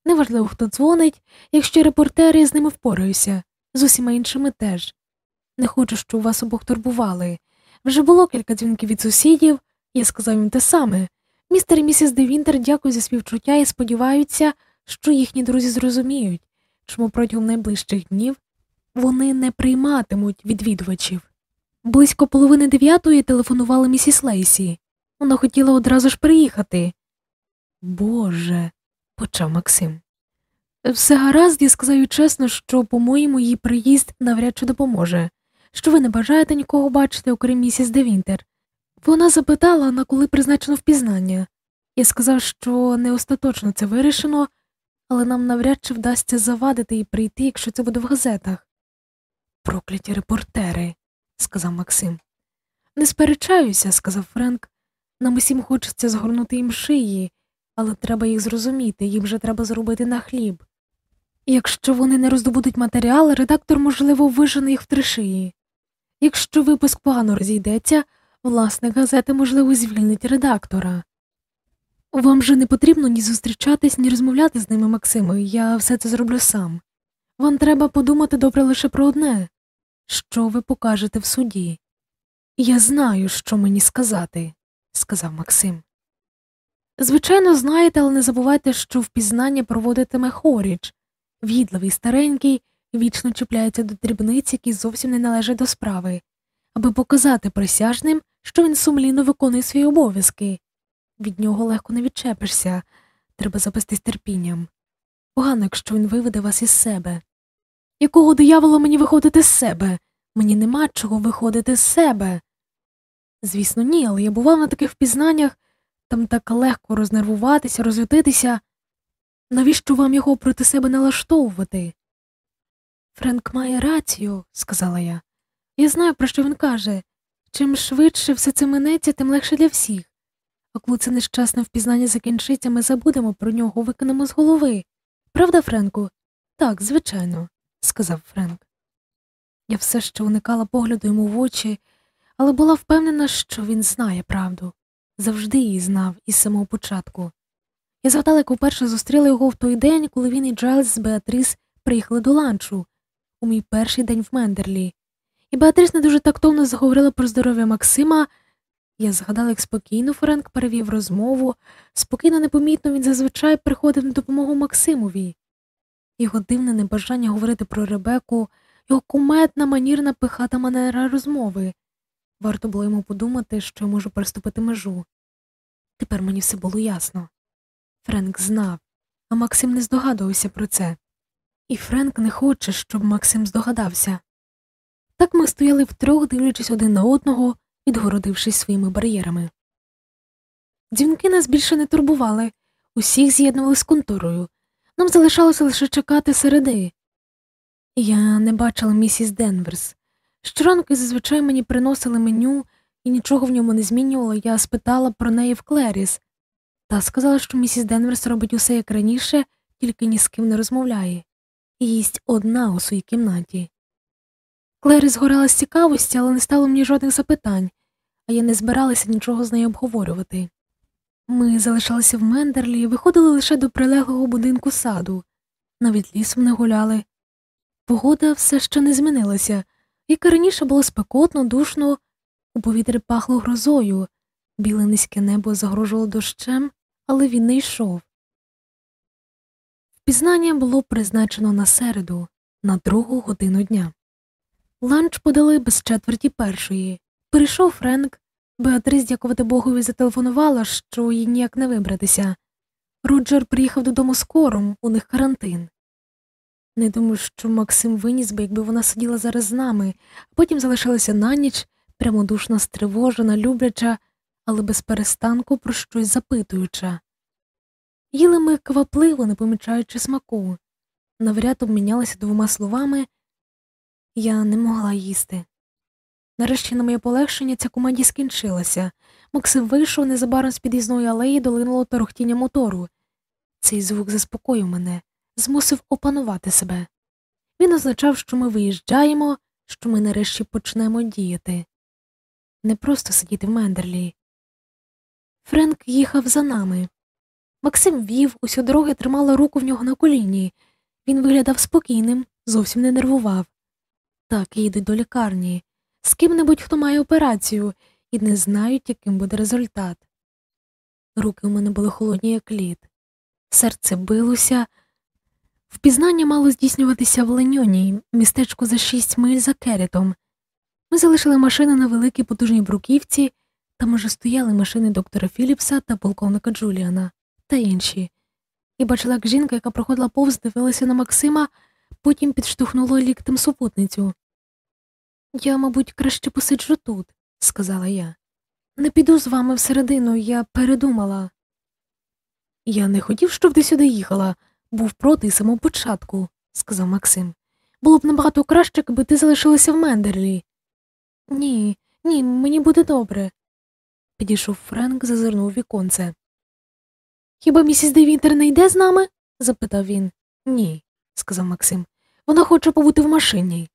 Неважливо, хто дзвонить, якщо репортери з ними впораюся, з усіма іншими теж. Не хочу, щоб вас обох турбували. Вже було кілька дзвінків від сусідів, я сказав їм те саме. Містер і місіс Девінтер дякую за співчуття і сподіваються, що їхні друзі зрозуміють, чому протягом найближчих днів вони не прийматимуть відвідувачів. Близько половини дев'ятої телефонувала місіс Лейсі. Вона хотіла одразу ж приїхати. Боже, почав Максим. Все гаразд, я сказаю чесно, що, по-моєму, її приїзд навряд чи допоможе, що ви не бажаєте нікого бачити, окрім місіс Девінтер. Вона запитала, на коли призначено впізнання. Я сказав, що не остаточно це вирішено, але нам навряд чи вдасться завадити і прийти, якщо це буде в газетах. Прокляті репортери, сказав Максим. Не сперечаюся, сказав Френк. Нам усім хочеться згорнути їм шиї, але треба їх зрозуміти, їм же треба зробити на хліб. Якщо вони не роздобудуть матеріал, редактор, можливо, вижене їх в три шиї. Якщо випуск погано розійдеться, власник газети, можливо, звільнить редактора. Вам же не потрібно ні зустрічатись, ні розмовляти з ними, Максиме, я все це зроблю сам. Вам треба подумати добре лише про одне що ви покажете в суді. Я знаю, що мені сказати, сказав Максим. Звичайно, знаєте, але не забувайте, що впізнання проводитиме хоріч, в'їдливий старенький, вічно чіпляється до дрібниць, які зовсім не належать до справи, аби показати присяжним, що він сумлінно виконує свої обов'язки. Від нього легко не відчепишся, треба запастись терпінням. Погано, якщо він виведе вас із себе. Якого диявола мені виходити з себе? Мені нема чого виходити з себе. Звісно, ні, але я бував на таких впізнаннях, там так легко рознервуватися, розлютитися. Навіщо вам його проти себе налаштовувати? Френк має рацію, сказала я. Я знаю, про що він каже. Чим швидше все це минеться, тим легше для всіх. а коли це нещасне впізнання закінчиться, ми забудемо про нього, викинемо з голови. Правда, Френку? Так, звичайно, сказав Френк. Я все ще уникала погляду йому в очі, але була впевнена, що він знає правду, завжди її знав із самого початку. Я згадала, як вперше зустріла його в той день, коли він і Джайлз з Беатріс приїхали до ланчу у мій перший день в Мендерлі. І Беатріс не дуже тактовно заговорила про здоров'я Максима. Я згадала, як спокійно Френк перевів розмову, спокійно, непомітно він зазвичай приходив на допомогу Максимові. Його дивне небажання говорити про Ребеку, його куметна манірна пихата манера розмови. Варто було йому подумати, що я можу переступити межу. Тепер мені все було ясно. Френк знав, а Максим не здогадувався про це. І Френк не хоче, щоб Максим здогадався. Так ми стояли втрьох, дивлячись один на одного, відгородившись своїми бар'єрами. Дзвінки нас більше не турбували, усіх з'єднували з конторою. Нам залишалося лише чекати середи. Я не бачила місіс Денверс. Щоранку зазвичай мені приносили меню і нічого в ньому не змінювало, я спитала про неї в Клеріс, та сказала, що місіс Денверс робить усе як раніше, тільки ні з ким не розмовляє, і їсть одна у своїй кімнаті. Клері згорала з цікавості, але не стало мені жодних запитань, а я не збиралася нічого з нею обговорювати. Ми залишалися в Мендерлі і виходили лише до прилеглого будинку саду, навіть лісом не гуляли. Погода все ще не змінилася, як і раніше було спекотно, душно, у повітрі пахло грозою, біле низьке небо загрожувало дощем, але він не йшов. Впізнання було призначено на середу, на другу годину дня. Ланч подали без четверті першої. Прийшов Френк, Беатрис, дякувати Богові, зателефонувала, що їй ніяк не вибратися. Роджер приїхав додому скоро, у них карантин. Не думаю, що Максим виніс би, якби вона сиділа зараз з нами, а потім залишилася на ніч, прямодушно стривожена, любляча, але без перестанку про щось запитуюча. Їли ми квапливо, не помічаючи смаку, навряд обмінялися двома словами я не могла їсти. Нарешті на моє полегшення ця комедія скінчилася. Максим вийшов незабаром з під'їзної алеї долинуло торохтіння мотору. Цей звук заспокоїв мене, змусив опанувати себе. Він означав, що ми виїжджаємо, що ми нарешті почнемо діяти. Не просто сидіти в Мендерлі. Френк їхав за нами. Максим вів, усю дороги тримала руку в нього на коліні. Він виглядав спокійним, зовсім не нервував. Так, їдуть до лікарні, з ким-небудь, хто має операцію, і не знають, яким буде результат. Руки у мене були холодні, як лід. Серце билося. Впізнання мало здійснюватися в Леньоні, містечку за шість миль за керетом. Ми залишили машини на великій потужній бруківці, там уже стояли машини доктора Філіпса та полковника Джуліана та інші. І бачила, як жінка, яка проходила повз, дивилася на Максима, потім підштовхнула ліктем супутницю. Я, мабуть, краще посиджу тут, сказала я. Не піду з вами всередину, я передумала. Я не хотів, щоб ти сюди їхала, був проти самого початку, сказав Максим. Було б набагато краще, якби ти залишилася в Мендерлі. Ні, ні, мені буде добре. Підійшов Френк, зазирнув віконце. Хіба місіс Девінтер не йде з нами? запитав він. Ні, сказав Максим. Вона хоче побути в машині.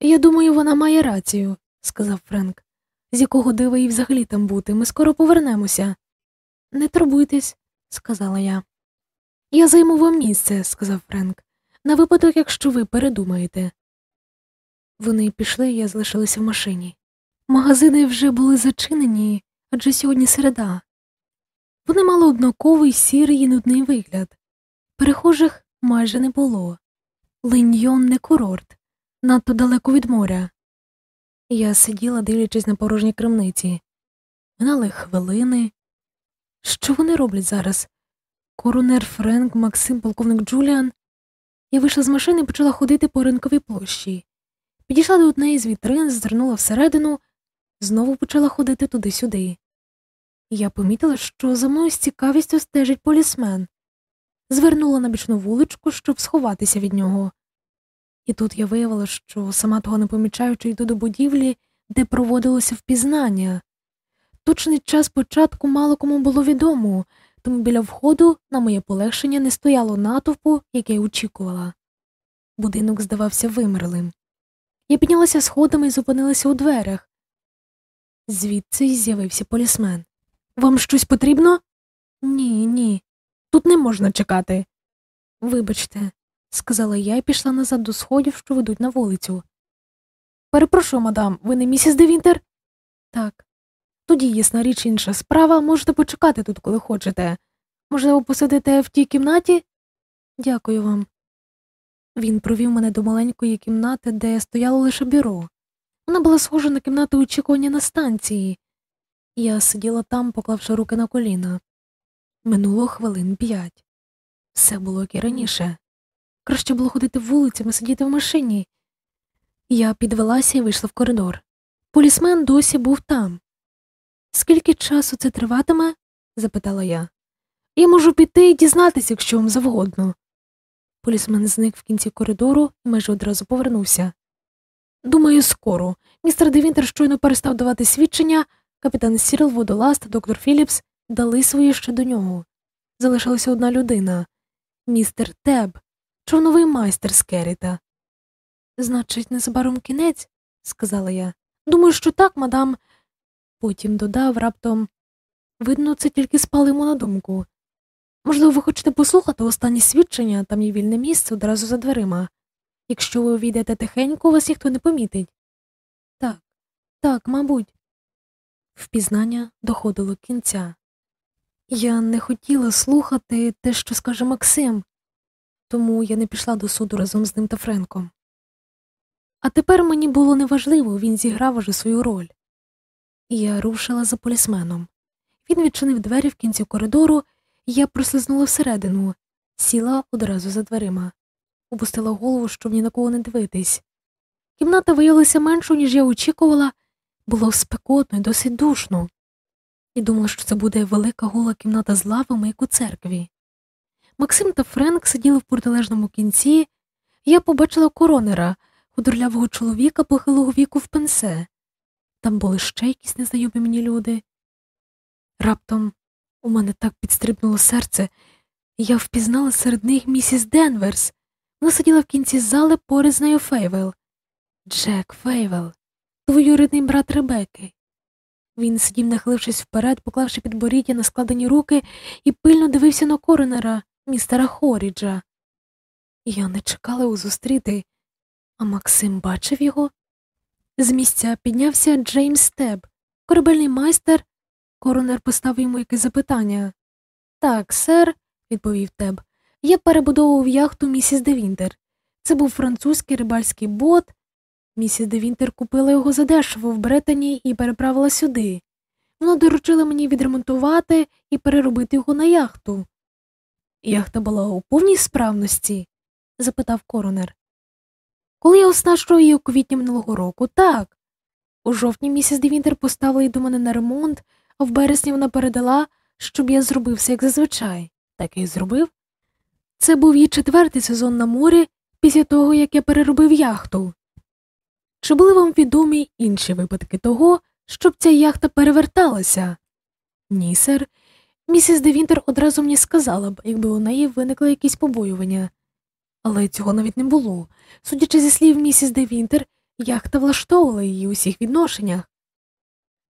Я думаю, вона має рацію, сказав Френк. З якого дива їй взагалі там бути, ми скоро повернемося. Не турбуйтесь, сказала я. Я займу вам місце, сказав Френк, на випадок, якщо ви передумаєте. Вони пішли, і я залишилася в машині. Магазини вже були зачинені, адже сьогодні середа. Вони мали однаковий сірий і нудний вигляд. Перехожих майже не було. Линьйон не курорт, надто далеко від моря. Я сиділа, дивлячись на порожні крамниці. Минали хвилини. Що вони роблять зараз? Коронер Френк, Максим, полковник Джуліан. Я вийшла з машини і почала ходити по ринковій площі. Підійшла до однієї з вітрин, зазирнула всередину, знову почала ходити туди-сюди. Я помітила, що за мною з цікавістю стежить полісмен, звернула на бічну вуличку, щоб сховатися від нього. І тут я виявила, що сама того не помічаючи йду до будівлі, де проводилося впізнання. Точний час початку мало кому було відомо, тому біля входу на моє полегшення не стояло натовпу, яке я очікувала. Будинок здавався вимерлим. Я піднялася сходами і зупинилася у дверях. Звідси з'явився полісмен. Вам щось потрібно? Ні, ні. Тут не можна чекати. Вибачте, сказала я і пішла назад до сходів, що ведуть на вулицю. Перепрошую, мадам, ви не місіс Девінтер? Так. Тоді, ясна річ, інша справа, можете почекати тут, коли хочете. Можливо, посидите в тій кімнаті? Дякую вам. Він провів мене до маленької кімнати, де стояло лише бюро. Вона була схожа на кімнату очікування на станції. Я сиділа там, поклавши руки на коліна. Минуло хвилин п'ять. Все було як і раніше. Краще було ходити вулицями, сидіти в машині. Я підвелася і вийшла в коридор. Полісмен досі був там. Скільки часу це триватиме? запитала я. Я можу піти і дізнатися, якщо вам завгодно. Полісмен зник в кінці коридору і майже одразу повернувся. Думаю, скоро. Містер Де Вінтер щойно перестав давати свідчення, капітан Сірл, водолаз та доктор Філіпс дали свої ще до нього. Залишилася одна людина містер Теб, човновий майстер з. Значить, незабаром кінець, сказала я. Думаю, що так, мадам. Потім додав раптом видно, це тільки спали йому на думку. Можливо, ви хочете послухати останні свідчення, там є вільне місце одразу за дверима. Якщо ви увійдете тихенько, вас ніхто не помітить. Так, так, мабуть. Впізнання доходило кінця. Я не хотіла слухати те, що скаже Максим, тому я не пішла до суду разом з ним та Френком. А тепер мені було неважливо, він зіграв уже свою роль. Я рушила за полісменом. Він відчинив двері в кінці коридору, і я прослизнула всередину, сіла одразу за дверима, опустила голову, щоб ні на кого не дивитись. Кімната виявилася меншою, ніж я очікувала, було спекотно і досить душно, і думала, що це буде велика гола кімната з лавами, як у церкві. Максим та Френк сиділи в протилежному кінці, я побачила коронера, худорлявого чоловіка похилого віку в пенсе. Там були ще якісь незнайомі мені люди. Раптом у мене так підстрибнуло серце, я впізнала серед них місіс Денверс. Вона сиділа в кінці зали поряд з нею Фейвел. Джек Фейвел, двоюрідний брат Ребекки. Він сидів, нахилившись вперед, поклавши підборіддя на складені руки, і пильно дивився на коронера, містера Хоріджа. Я не чекала його зустріти, а Максим бачив його. З місця піднявся Джеймс Теб, корабельний майстер. Коронер поставив йому якесь запитання. Так, сер, відповів Теб, я перебудовував яхту місіс Девінтер. Це був французький рибальський бот. Місіс Девінтер купила його задешево в Бретані і переправила сюди. Вона доручила мені відремонтувати і переробити його на яхту. Яхта була у повній справності? запитав коронер. Коли я оснащував її у квітні минулого року, так. У жовтні місіс Девінтер поставила її до мене на ремонт, а в березні вона передала, щоб я зробив все як зазвичай. Так і зробив. Це був її четвертий сезон на морі після того, як я переробив яхту. Чи були вам відомі інші випадки того, щоб ця яхта переверталася? Ні, сер. Місіс Девінтер одразу мені сказала б, якби у неї виникли якісь побоювання. Але цього навіть не було. Судячи зі слів місіс Девінтер, яхта влаштовувала її у всіх відношеннях.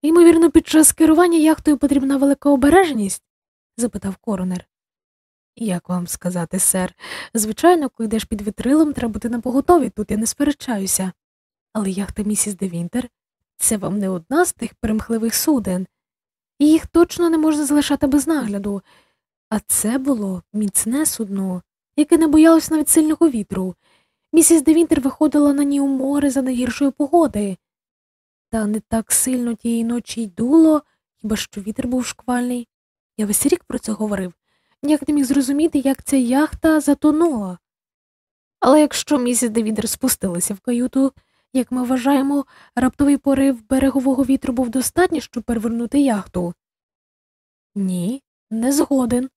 Ймовірно, під час керування яхтою потрібна велика обережність? запитав коронер. Як вам сказати, сер, звичайно, коли йдеш під вітрилом, треба бути на поготові, тут я не сперечаюся. Але яхта місіс Девінтер це вам не одна з тих перемхливих суден, і їх точно не можна залишати без нагляду. А це було міцне судно, яке не боялось навіть сильного вітру. Місіс Девінтер виходила на ній у море за найгіршої погоди. Та не так сильно тієї ночі й дуло, хіба що вітер був шквальний. Я весь рік про це говорив, ніяк не міг зрозуміти, як ця яхта затонула. Але якщо місіс Девідер спустилася в каюту, як ми вважаємо, раптовий порив берегового вітру був достатній, щоб перевернути яхту. Ні, не згоден,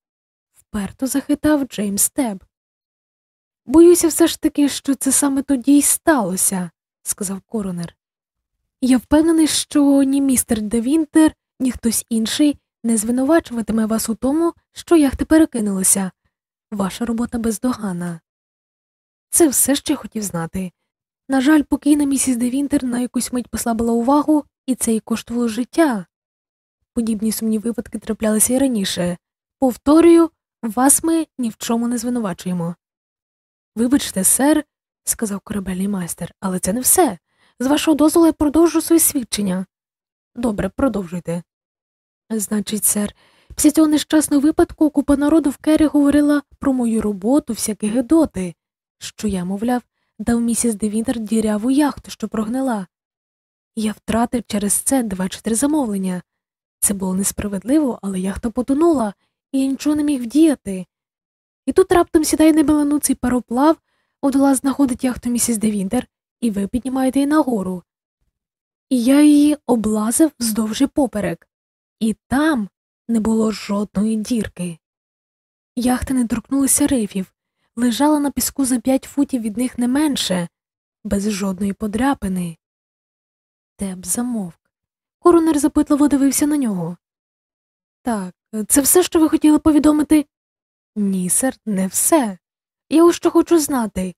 вперто захитав Джеймс Теб. Боюся все ж таки, що це саме тоді й сталося, сказав коронер. Я впевнений, що ні містер Девінтер, ні хтось інший не звинувачуватиме вас у тому, що яхти перекинулися. Ваша робота бездоганна. Це все, що я хотів знати. На жаль, покійна місіс Девінтер на якусь мить послабила увагу, і це й коштувало життя. Подібні сумні випадки траплялися і раніше. Повторюю, вас ми ні в чому не звинувачуємо. Вибачте, сер, сказав корабельний майстер, але це не все. З вашого дозволу я продовжу своє свідчення. Добре, продовжуйте. Значить, сер, після цього нещасного випадку купа народу в Кері говорила про мою роботу, всякі гедоти, що я, мовляв, дав місіс Девінтер діряву яхту, що прогнила. Я втратив через це два чи три замовлення. Це було несправедливо, але яхта потонула, і я нічого не міг вдіяти. І тут раптом сідає небеленуций пароплав, одола знаходить яхту місіс Девінтер, і ви піднімаєте її нагору. І я її облазив вздовж поперек, і там не було жодної дірки. Яхти не торкнулися рифів, лежала на піску за п'ять футів від них не менше, без жодної подряпини. Теб замовк. Коронер запитливо дивився на нього. Так, це все, що ви хотіли повідомити? Ні, сер, не все. Я ось що хочу знати.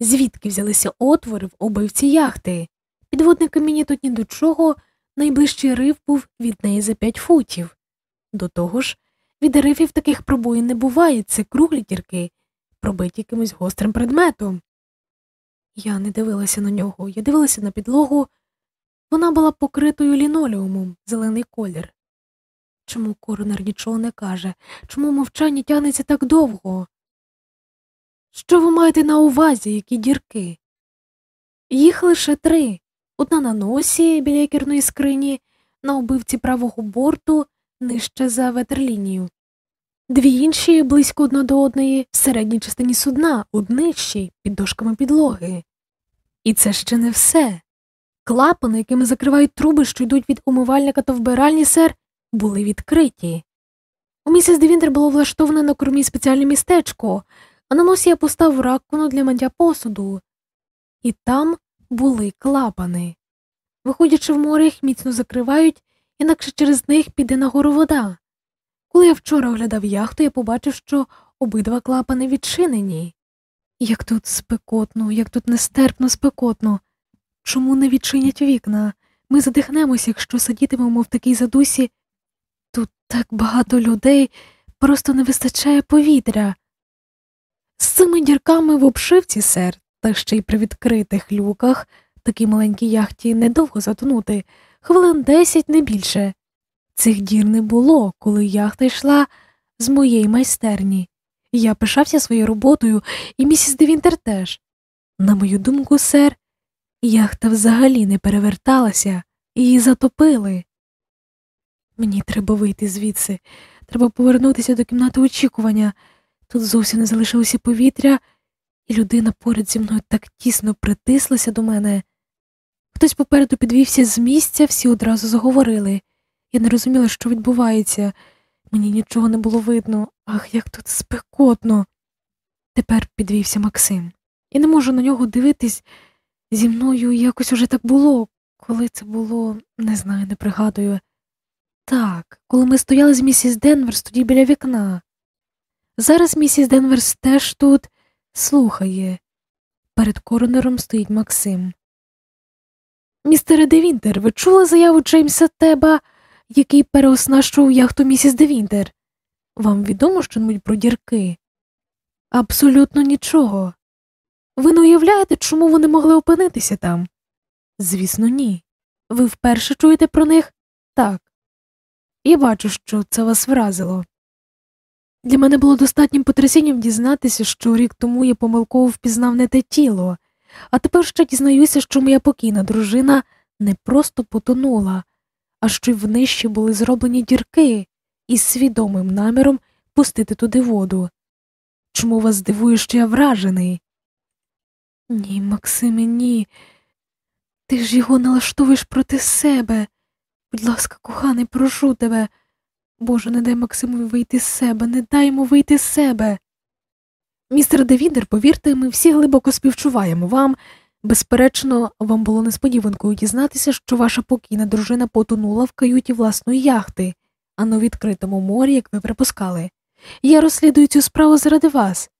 Звідки взялися отвори в обивці яхти? Підводники мені тут ні до чого, найближчий риф був від неї за п'ять футів. До того ж, від рифів таких пробоїн не буває, це круглі дірки, пробиті якимось гострим предметом. Я не дивилася на нього, я дивилася на підлогу. Вона була покритою лінолеумом, зелений колір. Чому коронер нічого не каже? Чому мовчання тягнеться так довго? Що ви маєте на увазі, які дірки? Їх лише три одна на носі біля якірної скрині, на обивці правого борту нижче за ветерлінію, дві інші близько одна до одної в середній частині судна, у днищі, під дошками підлоги. І це ще не все. Клапани, якими закривають труби, що йдуть від умивальника та вбиральні, сер, були відкриті. У місіс Девінтер було влаштоване на кормі спеціальне містечко, а на носі я поставив раковину для миття посуду. І там були клапани. Виходячи в море, їх міцно закривають, інакше через них піде нагору вода. Коли я вчора оглядав яхту, я побачив, що обидва клапани відчинені. Як тут спекотно, як тут нестерпно спекотно. Чому не відчинять вікна? Ми задихнемося, якщо сидітимемо в такій задусі. Тут так багато людей, просто не вистачає повітря. З цими дірками в обшивці, сер, та ще й при відкритих люках, такій маленькій яхті недовго затонути, хвилин десять не більше. Цих дір не було, коли яхта йшла з моєї майстерні. Я пишався своєю роботою, і місіс Девінтер теж. На мою думку, сер, яхта взагалі не переверталася, її затопили. Мені треба вийти звідси, треба повернутися до кімнати очікування. Тут зовсім не залишилося повітря, і людина поряд зі мною так тісно притислася до мене. Хтось попереду підвівся з місця, всі одразу заговорили. Я не розуміла, що відбувається. Мені нічого не було видно. Ах, як тут спекотно. Тепер підвівся Максим. Я не можу на нього дивитись. Зі мною якось уже так було. Коли це було, не знаю, не пригадую. Так, коли ми стояли з місіс Денверс тоді біля вікна. Зараз місіс Денверс теж тут слухає. Перед коронером стоїть Максим. Містере Девінтер, ви чули заяву Джеймса Теба, який переоснащував яхту місіс Девінтер? Вам відомо що небудь про дірки? Абсолютно нічого. Ви не уявляєте, чому вони могли опинитися там? Звісно, ні. Ви вперше чуєте про них? Так. Я бачу, що це вас вразило. Для мене було достатнім потрясінням дізнатися, що рік тому я помилково впізнав не те тіло, а тепер ще дізнаюся, що моя покійна дружина не просто потонула, а що й в нижчі були зроблені дірки із свідомим наміром пустити туди воду. Чому вас дивує, що я вражений? Ні, Максиме, ні. Ти ж його налаштовуєш проти себе. Будь ласка, коханий, прошу тебе. Боже, не дай Максимові вийти з себе, не дай йому вийти з себе. Містер Девідер, повірте, ми всі глибоко співчуваємо вам. Безперечно, вам було несподіванкою дізнатися, що ваша покійна дружина потонула в каюті власної яхти, а у відкритому морі, як ви припускали. Я розслідую цю справу заради вас.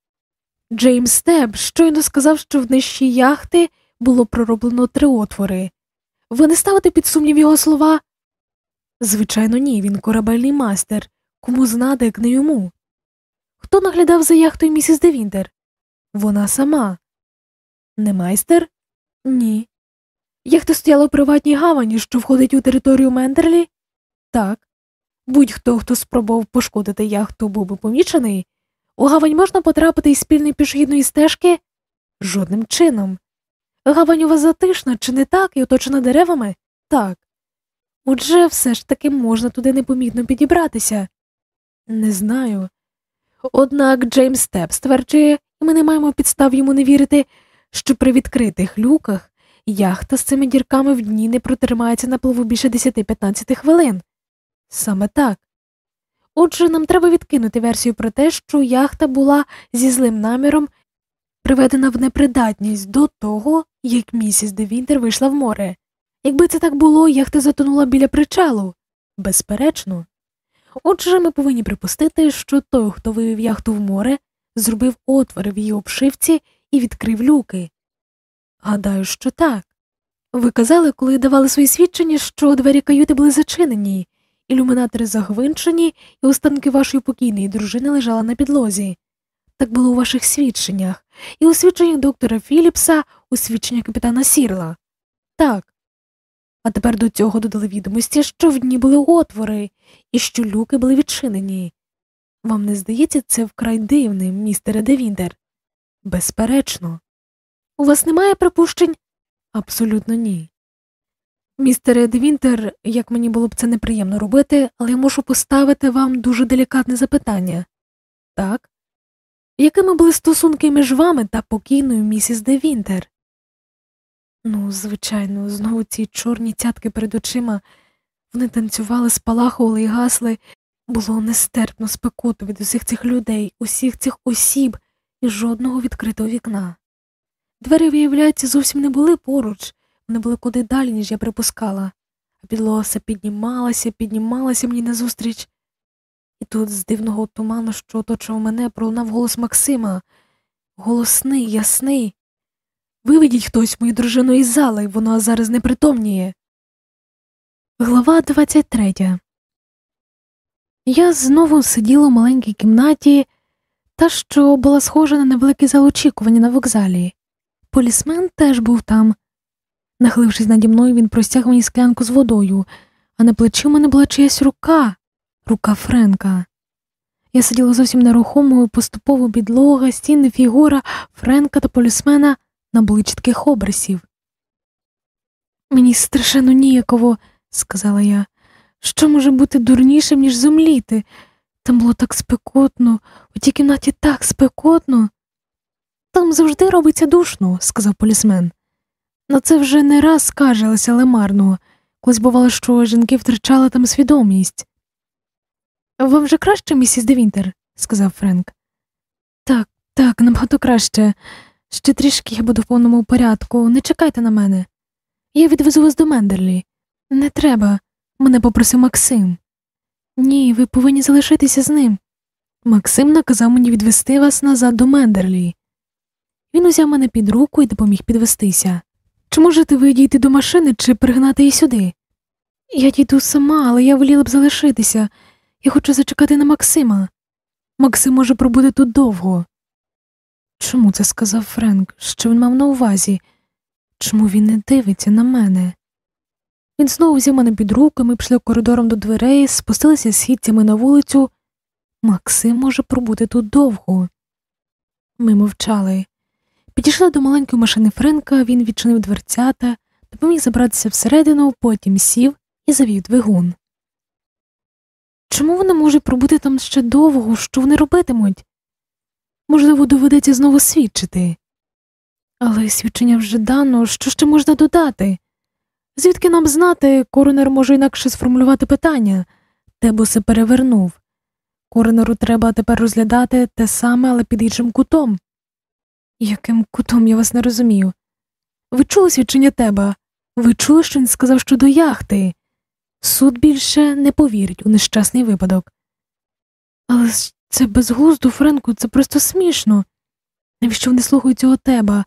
Джеймс Стеб щойно сказав, що в днищі яхти було пророблено три отвори. Ви не ставите під сумнів його слова? Звичайно, ні, він корабельний майстер. Кому знати, як не йому. Хто наглядав за яхтою місіс Девінтер? Вона сама. Не майстер? Ні. Яхта стояла у приватній гавані, що входить у територію Мендерлі? Так. Будь-хто, хто спробував пошкодити яхту, був би помічений. У гавань можна потрапити із спільної пішохідної стежки? Жодним чином. Гавань у вас затишна, чи не так, і оточена деревами? Так. Отже, все ж таки можна туди непомітно підібратися. Не знаю. Однак Джеймс Степ стверджує, і ми не маємо підстав йому не вірити, що при відкритих люках яхта з цими дірками в дні не протримається на плаву більше 10-15 хвилин. Саме так. Отже, нам треба відкинути версію про те, що яхта була зі злим наміром приведена в непридатність до того, як місіс Девінтер вийшла в море. Якби це так було, яхта затонула біля причалу. Безперечно. Отже, ми повинні припустити, що той, хто вивів яхту в море, зробив отвори в її обшивці і відкрив люки. Гадаю, що так. Ви казали, коли давали свої свідчення, що двері каюти були зачинені, ілюмінатори загвинчені, і останки вашої покійної дружини лежали на підлозі. Так було у ваших свідченнях, і у свідченнях доктора Філіпса, у свідченнях капітана Сірла. Так. А тепер до цього додали відомості, що в дні були отвори і що люки були відчинені. Вам не здається це вкрай дивним, містере Девіндер? Безперечно. У вас немає припущень? Абсолютно ні. Містере Девінтер, як мені було б це неприємно робити, але я можу поставити вам дуже делікатне запитання. Так? Якими були стосунки між вами та покійною місіс Девінтер? Ну, звичайно, знову ці чорні цятки перед очима. Вони танцювали, спалахували і гасли. Було нестерпно спекоту від усіх цих людей, усіх цих осіб і жодного відкритого вікна. Двері, виявляється, зовсім не були поруч, вони були куди далі, ніж я припускала, а підлога все піднімалася, піднімалася мені назустріч. І тут з дивного туману, що оточував мене, пролунав голос Максима голосний, ясний. Виведіть хтось мою дружину із зали, вона зараз не притомніє. Глава 23 Я знову сиділа у маленькій кімнаті, та що була схожа на невеликий зал очікування на вокзалі. Полісмен теж був там. Нахилившись наді мною, він простяг мені склянку з водою, а на плечі в мене була чиясь рука, рука Френка. Я сиділа зовсім нерухомо, поступово підлога, стіни, фігура Френка та полісмена набули чітких обрисів. Мені страшенно ніяково, сказала я, що може бути дурнішим, ніж зумліти. Там було так спекотно, у тій кімнаті так спекотно. Там завжди робиться душно, сказав полісмен. На це вже не раз скаржилася, але марно. Колись бувало, що жінки втрачали там свідомість. Вам вже краще, місіс Девінтер, сказав Френк. Так, так, набагато краще. Ще трішки я буду в повному порядку, не чекайте на мене. Я відвезу вас до Мендерлі. Не треба, мене попросив Максим. Ні, ви повинні залишитися з ним. Максим наказав мені відвести вас назад до Мендерлі. Він узяв мене під руку і допоміг підвестися. Чи можете ви дійти до машини чи пригнати її сюди? Я дійду сама, але я воліла б залишитися. Я хочу зачекати на Максима. Максим може пробути тут довго. Чому це сказав Френк? Що він мав на увазі? Чому він не дивиться на мене? Він знову взяв мене під руку, ми пішли коридором до дверей, спустилися східцями на вулицю. Максим може пробути тут довго. Ми мовчали. Підійшли до маленької машини Френка, він відчинив дверцята, допоміг забратися всередину, потім сів і завів двигун. Чому вони можуть пробути там ще довго, що вони робитимуть? Можливо, доведеться знову свідчити. Але свідчення вже дано, що ще можна додати? Звідки нам знати, коронер може інакше сформулювати питання, Тебосе перевернув. Коронеру треба тепер розглядати те саме, але під іншим кутом. Яким кутом я вас не розумію? Ви чули свідчення тебе? Ви чули, що він сказав щодо яхти? Суд більше не повірить у нещасний випадок. Але це безглуздо, Френку, це просто смішно. Навіщо вони слухають цього тебе?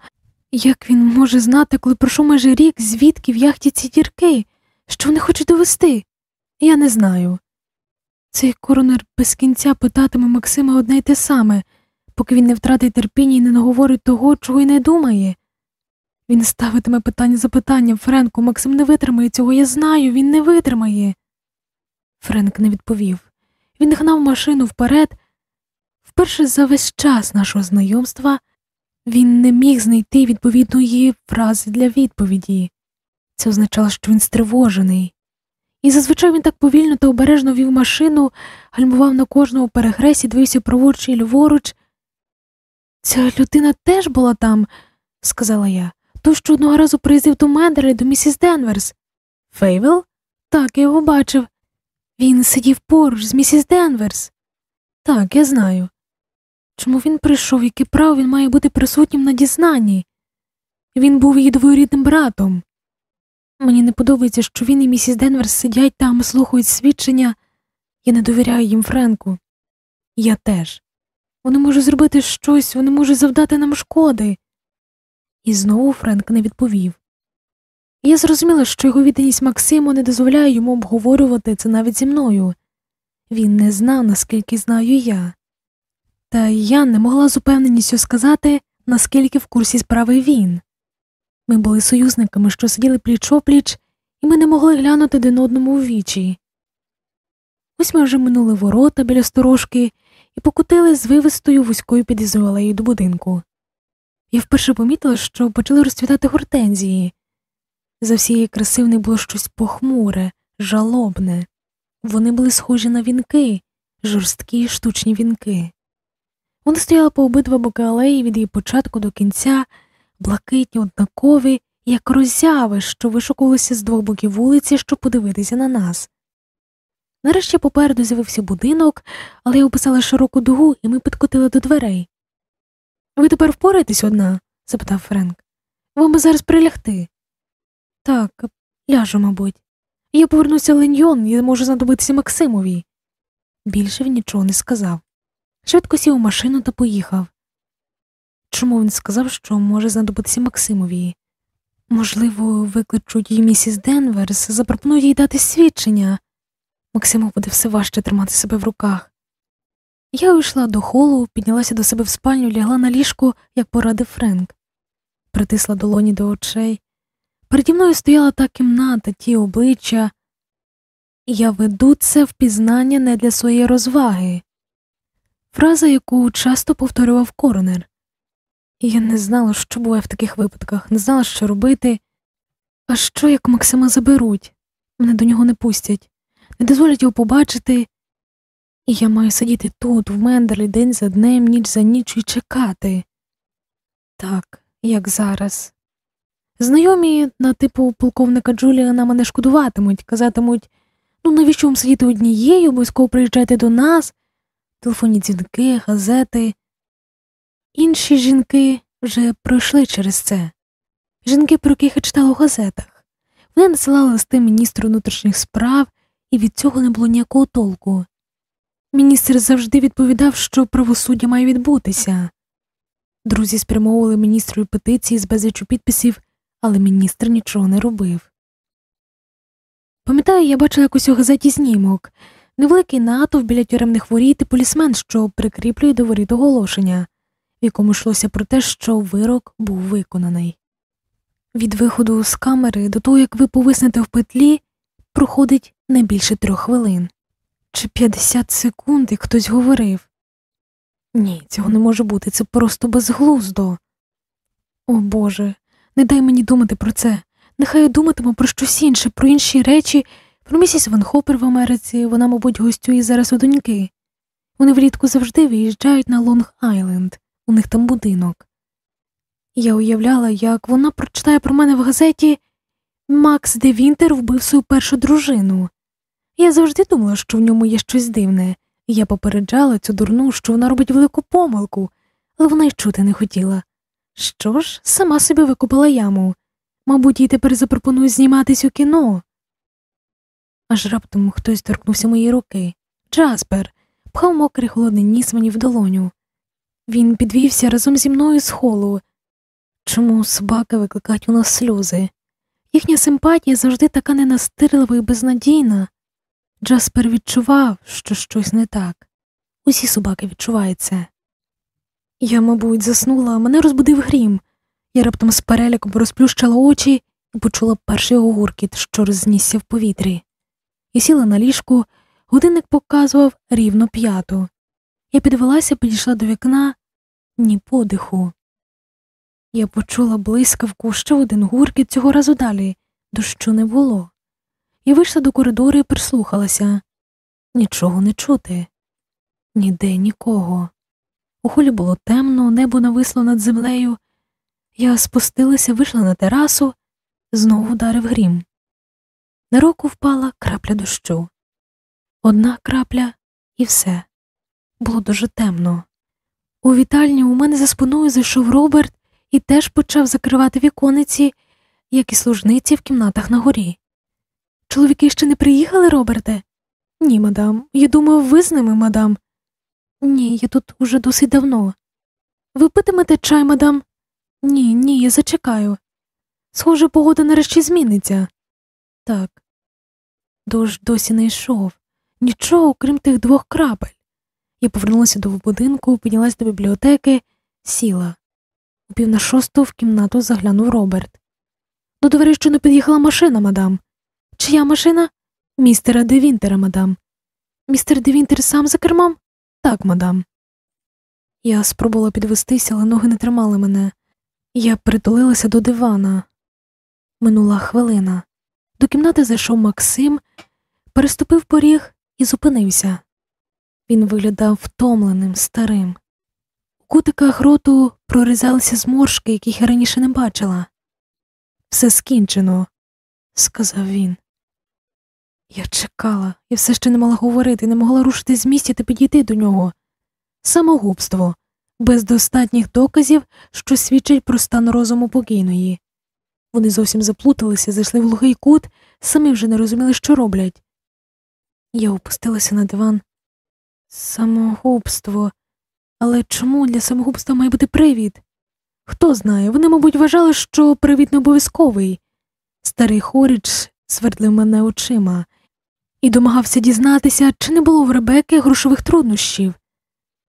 Як він може знати, коли пройшов майже рік, звідки в яхті ці дірки? Що вони хочуть довести? Я не знаю. Цей коронер без кінця питатиме Максима одне й те саме, поки він не втратить терпіння і не наговорить того, чого й не думає. Він ставитиме питання за питанням Френку, Максим не витримає цього, я знаю, він не витримає. Френк не відповів. Він гнав машину вперед. Вперше за весь час нашого знайомства він не міг знайти відповідної фрази для відповіді. Це означало, що він стривожений. І зазвичай він так повільно та обережно вів машину, гальмував на кожному перехресі, дивився праворуч і ліворуч. Ця людина теж була там, сказала я. Той, що одного разу приїздив до Мендера до місіс Денверс. Фейвел? Так, я його бачив. Він сидів поруч з місіс Денверс. Так, я знаю. Чому він прийшов, яке право він має бути присутнім на дізнанні? Він був її двоюрідним братом. Мені не подобається, що він і місіс Денверс сидять там, слухають свідчення. Я не довіряю їм, Френку. Я теж. Вони можуть зробити щось, вони можуть завдати нам шкоди. І знову Френк не відповів. Я зрозуміла, що його відданість Максиму не дозволяє йому обговорювати це навіть зі мною. Він не знав, наскільки знаю я. Та я не могла з упевненістю сказати, наскільки в курсі справи він. Ми були союзниками, що сиділи пліч опліч, і ми не могли глянути один одному в вічі. Ось ми вже минули ворота біля сторожки і покутили з вивистою вузькою під'їзною до будинку. Я вперше помітила, що почали розцвітати гортензії. За всієї краси в них було щось похмуре, жалобне. Вони були схожі на вінки, жорсткі штучні вінки. Вони стояли по обидва боки алеї від її початку до кінця, блакитні, однакові, як роззяви, що вишукувалися з двох боків вулиці, щоб подивитися на нас. Нарешті попереду з'явився будинок, але я описала широку дугу, і ми підкотили до дверей. Ви тепер впораєтесь одна? запитав Френк. Вам би зараз прилягти. Так, ляжу, мабуть. Я повернуся в Леньйон і можу знадобитися Максимові. Більше він нічого не сказав. Швидко сів у машину та поїхав. Чому він сказав, що може знадобитися Максимові? Можливо, викличуть її місіс Денверс, запропонують їй дати свідчення. Максиму буде все важче тримати себе в руках. Я увійшла до холу, піднялася до себе в спальню, лягла на ліжку, як порадив Френк, притисла долоні до очей. Переді мною стояла та кімната, ті обличчя. Я веду це впізнання не для своєї розваги, фраза, яку часто повторював коронер. І я не знала, що буває в таких випадках, не знала, що робити. А що, як Максима заберуть? Мене до нього не пустять, не дозволять його побачити, і я маю сидіти тут, в Мендерлі, день за днем, ніч за ніч і чекати. Так, як зараз. Знайомі на типу полковника Джуліана мене шкодуватимуть, казатимуть ну навіщо вам сидіти однією, обов'язково приїжджайте до нас, телефонні дзвінки, газети. Інші жінки вже пройшли через це. Жінки, про яких я читала у газетах. Вони насилали листи міністру внутрішніх справ, і від цього не було ніякого толку. Міністр завжди відповідав, що правосуддя має відбутися. Друзі спрямовували міністру петиції з безлічу підписів, але міністр нічого не робив. Пам'ятаю, я бачила якось у газеті знімок невеликий натовп біля тюремних воріт і полісмен, що прикріплює до воріт оголошення, в якому йшлося про те, що вирок був виконаний. Від виходу з камери до того, як ви повиснете в петлі, проходить не більше трьох хвилин чи 50 секунд, як хтось говорив. Ні, цього не може бути, це просто безглуздо. О Боже, не дай мені думати про це. Нехай я думатиму про щось інше, про інші речі, про місіс Ван Хопер в Америці, вона, мабуть, гостює зараз у доньки. Вони влітку завжди виїжджають на Лонг Айленд, у них там будинок. Я уявляла, як вона прочитає про мене в газеті Макс де Вінтер вбив свою першу дружину. Я завжди думала, що в ньому є щось дивне, і я попереджала цю дурну, що вона робить велику помилку, але вона й чути не хотіла. Що ж, сама собі викопала яму, Мабуть, їй тепер запропонують зніматись у кіно. Аж раптом хтось торкнувся моєї руки. Джаспер пхав мокрий холодний ніс мені в долоню. Він підвівся разом зі мною з холу. Чому собаки викликають у нас сльози? Їхня симпатія завжди така ненастирлива і безнадійна. Джаспер відчував, що щось не так. Усі собаки відчувають це. Я, мабуть, заснула, мене розбудив грім. Я раптом з переляком розплющила очі і почула перший гуркіт, що рознісся в повітрі. І сіла на ліжку, годинник показував рівно п'яту. Я підвелася, підійшла до вікна, ні подиху. Я почула блискавку ще один гуркіт цього разу далі, дощу не було. Я вийшла до коридору і прислухалася нічого не чути, ніде нікого. У холі було темно, небо нависло над землею. Я спустилася, вийшла на терасу, знову ударив грім. На руку впала крапля дощу. Одна крапля і все. Було дуже темно. У вітальні у мене за спиною зайшов Роберт і теж почав закривати вікониці, як і служниці в кімнатах на горі. Чоловіки ще не приїхали, Роберте? Ні, мадам. Я думав, ви з ними, мадам. Ні, я тут уже досить давно. Ви питимете чай, мадам? Ні, ні, я зачекаю. Схоже, погода нарешті зміниться. Так. Дощ досі не йшов. Нічого, крім тих двох крапель. Я повернулася до будинку, піднялась до бібліотеки, сіла. У пів на шосту в кімнату заглянув Роберт. До дверей щойно під'їхала машина, мадам. Чия машина? Містера Девінтера, мадам. Містер Девінтер сам за кермом? Так, мадам. Я спробувала підвестися, але ноги не тримали мене. Я притулилася до дивана. Минула хвилина. До кімнати зайшов Максим, переступив поріг і зупинився. Він виглядав втомленим, старим. У кутиках роту прорізалися зморшки, яких я раніше не бачила. Все скінчено, сказав він. Я чекала і все ще не могла говорити, не могла рушити з місця та підійти до нього. Самогубство, без достатніх доказів, що свідчать про стан розуму покійної. Вони зовсім заплуталися, зайшли в глухий кут, самі вже не розуміли, що роблять. Я опустилася на диван. Самогубство. Але чому для самогубства має бути привід? Хто знає, вони, мабуть, вважали, що привід не обов'язковий. Старий Хоріч свердлив мене очима і домагався дізнатися, чи не було в Ребеки грошових труднощів.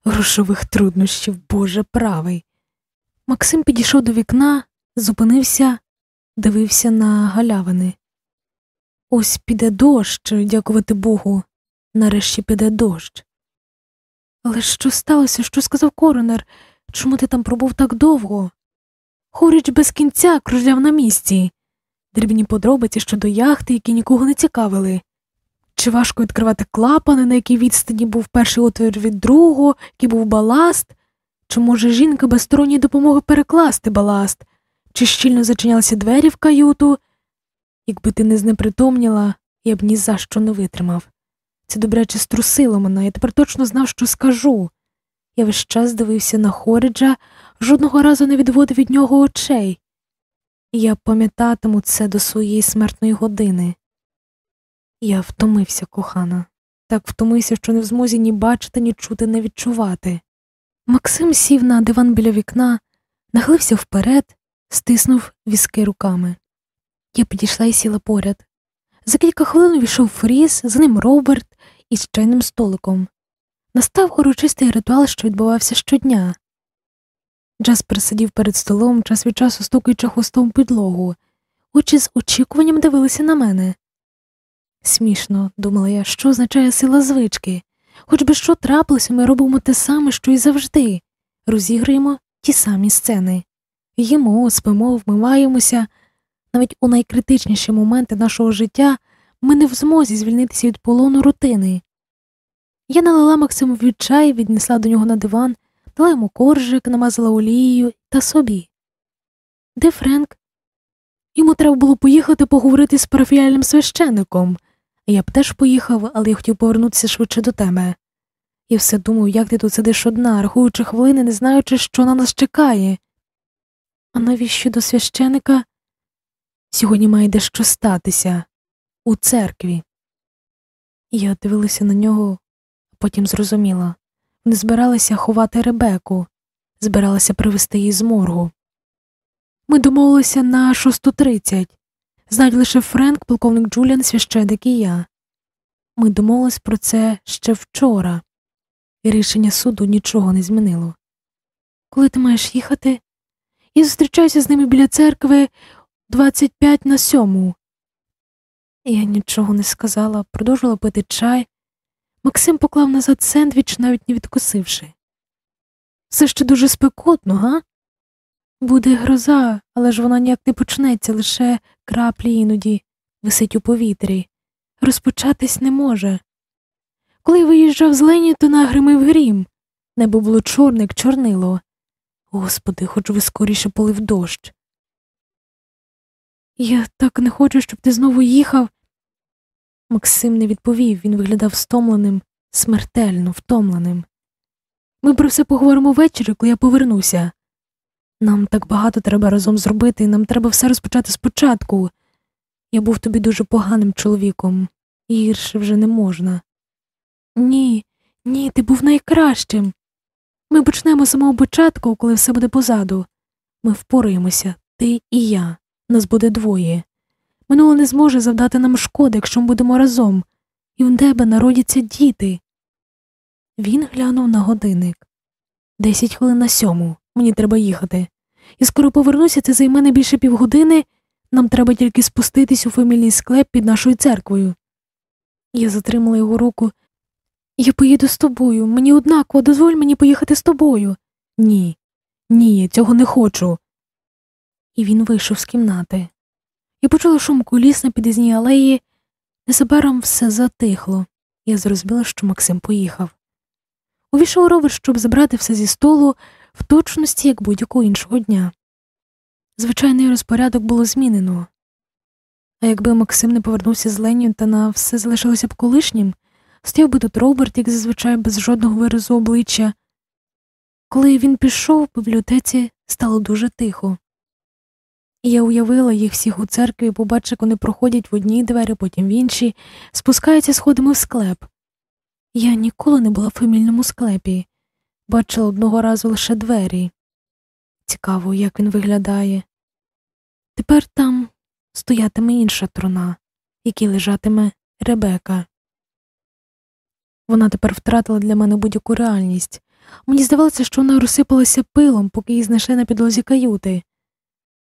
Грошових труднощів, Боже правий. Максим підійшов до вікна, зупинився, дивився на галявини. Ось піде дощ, дякувати Богу. Нарешті піде дощ. Але що сталося? Що сказав коронер? Чому ти там пробув так довго? Хоріч без кінця кружляв на місці, дрібні подробиці щодо яхти, які нікого не цікавили. Чи важко відкривати клапани, на якій відстані був перший отвір від другого, який був баласт, чи може жінка без сторонньої допомоги перекласти баласт, чи щільно зачинялися двері в каюту? Якби ти не знепритомніла, я б ні за що не витримав. Це добряче струсило мене, я тепер точно знав, що скажу. Я весь час дивився на Хориджа, жодного разу не відводив від нього очей, я пам'ятатиму це до своєї смертної години. Я втомився, кохана, так втомився, що не в змозі ні бачити, ні чути, ні відчувати. Максим сів на диван біля вікна, нахилився вперед, стиснув візки руками. Я підійшла і сіла поряд. За кілька хвилин увійшов Фріз, за ним Роберт із чайним столиком. Настав урочистий ритуал, що відбувався щодня. Джаспер сидів перед столом, час від часу стукаючи хвостом підлогу, очі з очікуванням дивилися на мене. Смішно, думала я, що означає сила звички. Хоч би що трапилося, ми робимо те саме, що й завжди, розіграємо ті самі сцени. Їмо, спимо, вмиваємося. Навіть у найкритичніші моменти нашого життя ми не в змозі звільнитися від полону рутини. Я налила Максимові чай, віднесла до нього на диван, дала йому коржик, намазала олією та собі. Де Френк? Йому треба було поїхати поговорити з парафіяльним священником. Я б теж поїхав, але я хотів повернутися швидше до тебе. І все думав, як ти тут сидиш одна, рахуючи хвилини, не знаючи, що на нас чекає. А навіщо до священика? Сьогодні має дещо статися у церкві. Я дивилася на нього, а потім зрозуміла вони збиралися ховати Ребеку, збиралися привезти її з моргу. Ми домовилися на 6.30. Знають лише Френк, полковник Джуліан, священик і я. Ми домовились про це ще вчора, і рішення суду нічого не змінило. Коли ти маєш їхати? Я зустрічаюся з ними біля церкви 25 на сьому. Я нічого не сказала, продовжила пити чай. Максим поклав назад сендвіч, навіть не відкусивши. Все ще дуже спекотно, га? Буде гроза, але ж вона ніяк не почнеться, лише краплі іноді висить у повітрі. Розпочатись не може. Коли виїжджав з Лені, то нагримив грім. Небо було чорне, як чорнило. Господи, хоч би скоріше полив дощ. Я так не хочу, щоб ти знову їхав. Максим не відповів, він виглядав стомленим, смертельно втомленим. Ми про все поговоримо ввечері, коли я повернуся. Нам так багато треба разом зробити, нам треба все розпочати спочатку. Я був тобі дуже поганим чоловіком, гірше вже не можна. Ні, ні, ти був найкращим. Ми почнемо з самого початку, коли все буде позаду. Ми впораємося, ти і я. Нас буде двоє. Минуле не зможе завдати нам шкоди, якщо ми будемо разом, і у тебе народяться діти. Він глянув на годинник. Десять хвилин на сьому. Мені треба їхати. І скоро повернуся, це займе не більше півгодини. Нам треба тільки спуститись у фамільний склеп під нашою церквою. Я затримала його руку. Я поїду з тобою. Мені однаково, дозволь мені поїхати з тобою. Ні, ні, цього не хочу. І він вийшов з кімнати. Я почула шум коліс на під'їзній алеї. Незабаром все затихло. Я зрозуміла, що Максим поїхав. Увійшов ровер, щоб забрати все зі столу в точності, як будь-якого іншого дня. Звичайний розпорядок було змінено. А якби Максим не повернувся з Леню та на все залишилося б колишнім, стояв би тут Роберт, як зазвичай без жодного виразу обличчя. Коли він пішов, в бібліотеці стало дуже тихо. Я уявила їх всіх у церкві, побачив, як вони проходять в одні двері, потім в інші, спускаються сходами в склеп. Я ніколи не була в фамільному склепі, бачила одного разу лише двері. Цікаво, як він виглядає. Тепер там стоятиме інша труна, якій лежатиме Ребека. Вона тепер втратила для мене будь-яку реальність. Мені здавалося, що вона розсипалася пилом, поки її знайшли на підлозі каюти.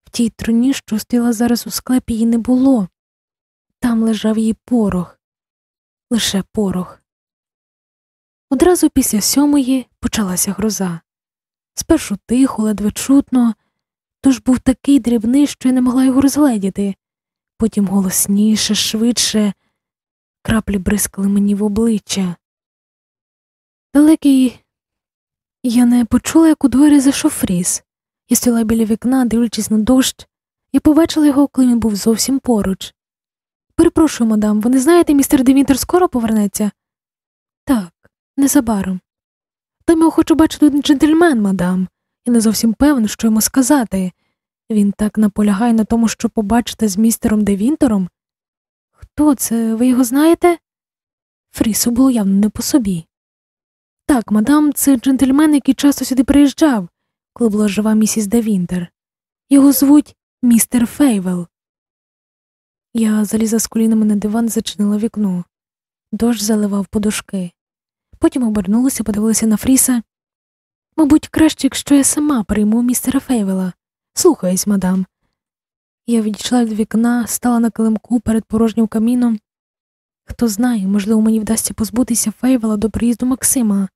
В тій труні, що стояла зараз у склепі, її не було. Там лежав її порох, лише порох. Одразу після сьомої почалася гроза. Спершу тихо, ледве чутно, тож був такий дрібний, що я не могла його розгледіти. Потім голосніше, швидше, краплі бризкали мені в обличчя. Далекий я не почула, як у двері зайшов фріз. Я стояла біля вікна, дивлячись на дощ, і побачила його, коли він був зовсім поруч. Перепрошую, мадам, ви не знаєте, містер Девінтер скоро повернеться? Так, незабаром. Та його хочу бачити один джентльмен, мадам. Я не зовсім певна, що йому сказати. Він так наполягає на тому, що побачите з містером Девінтером. Хто це? Ви його знаєте? Фрісу було явно не по собі. Так, мадам, це джентльмен, який часто сюди приїжджав, коли була жива місіс Де Вінтер. Його звуть містер Фейвел. Я залізла з колінами на диван, зачинила вікно. Дощ заливав подушки. Потім обернулася, подивилася на Фріса. Мабуть, краще, якщо я сама прийму містера Фейвела. Слухаюсь, мадам. Я відійшла від вікна, стала на килимку перед порожнім каміном. Хто знає, можливо, мені вдасться позбутися Фейвела до приїзду Максима.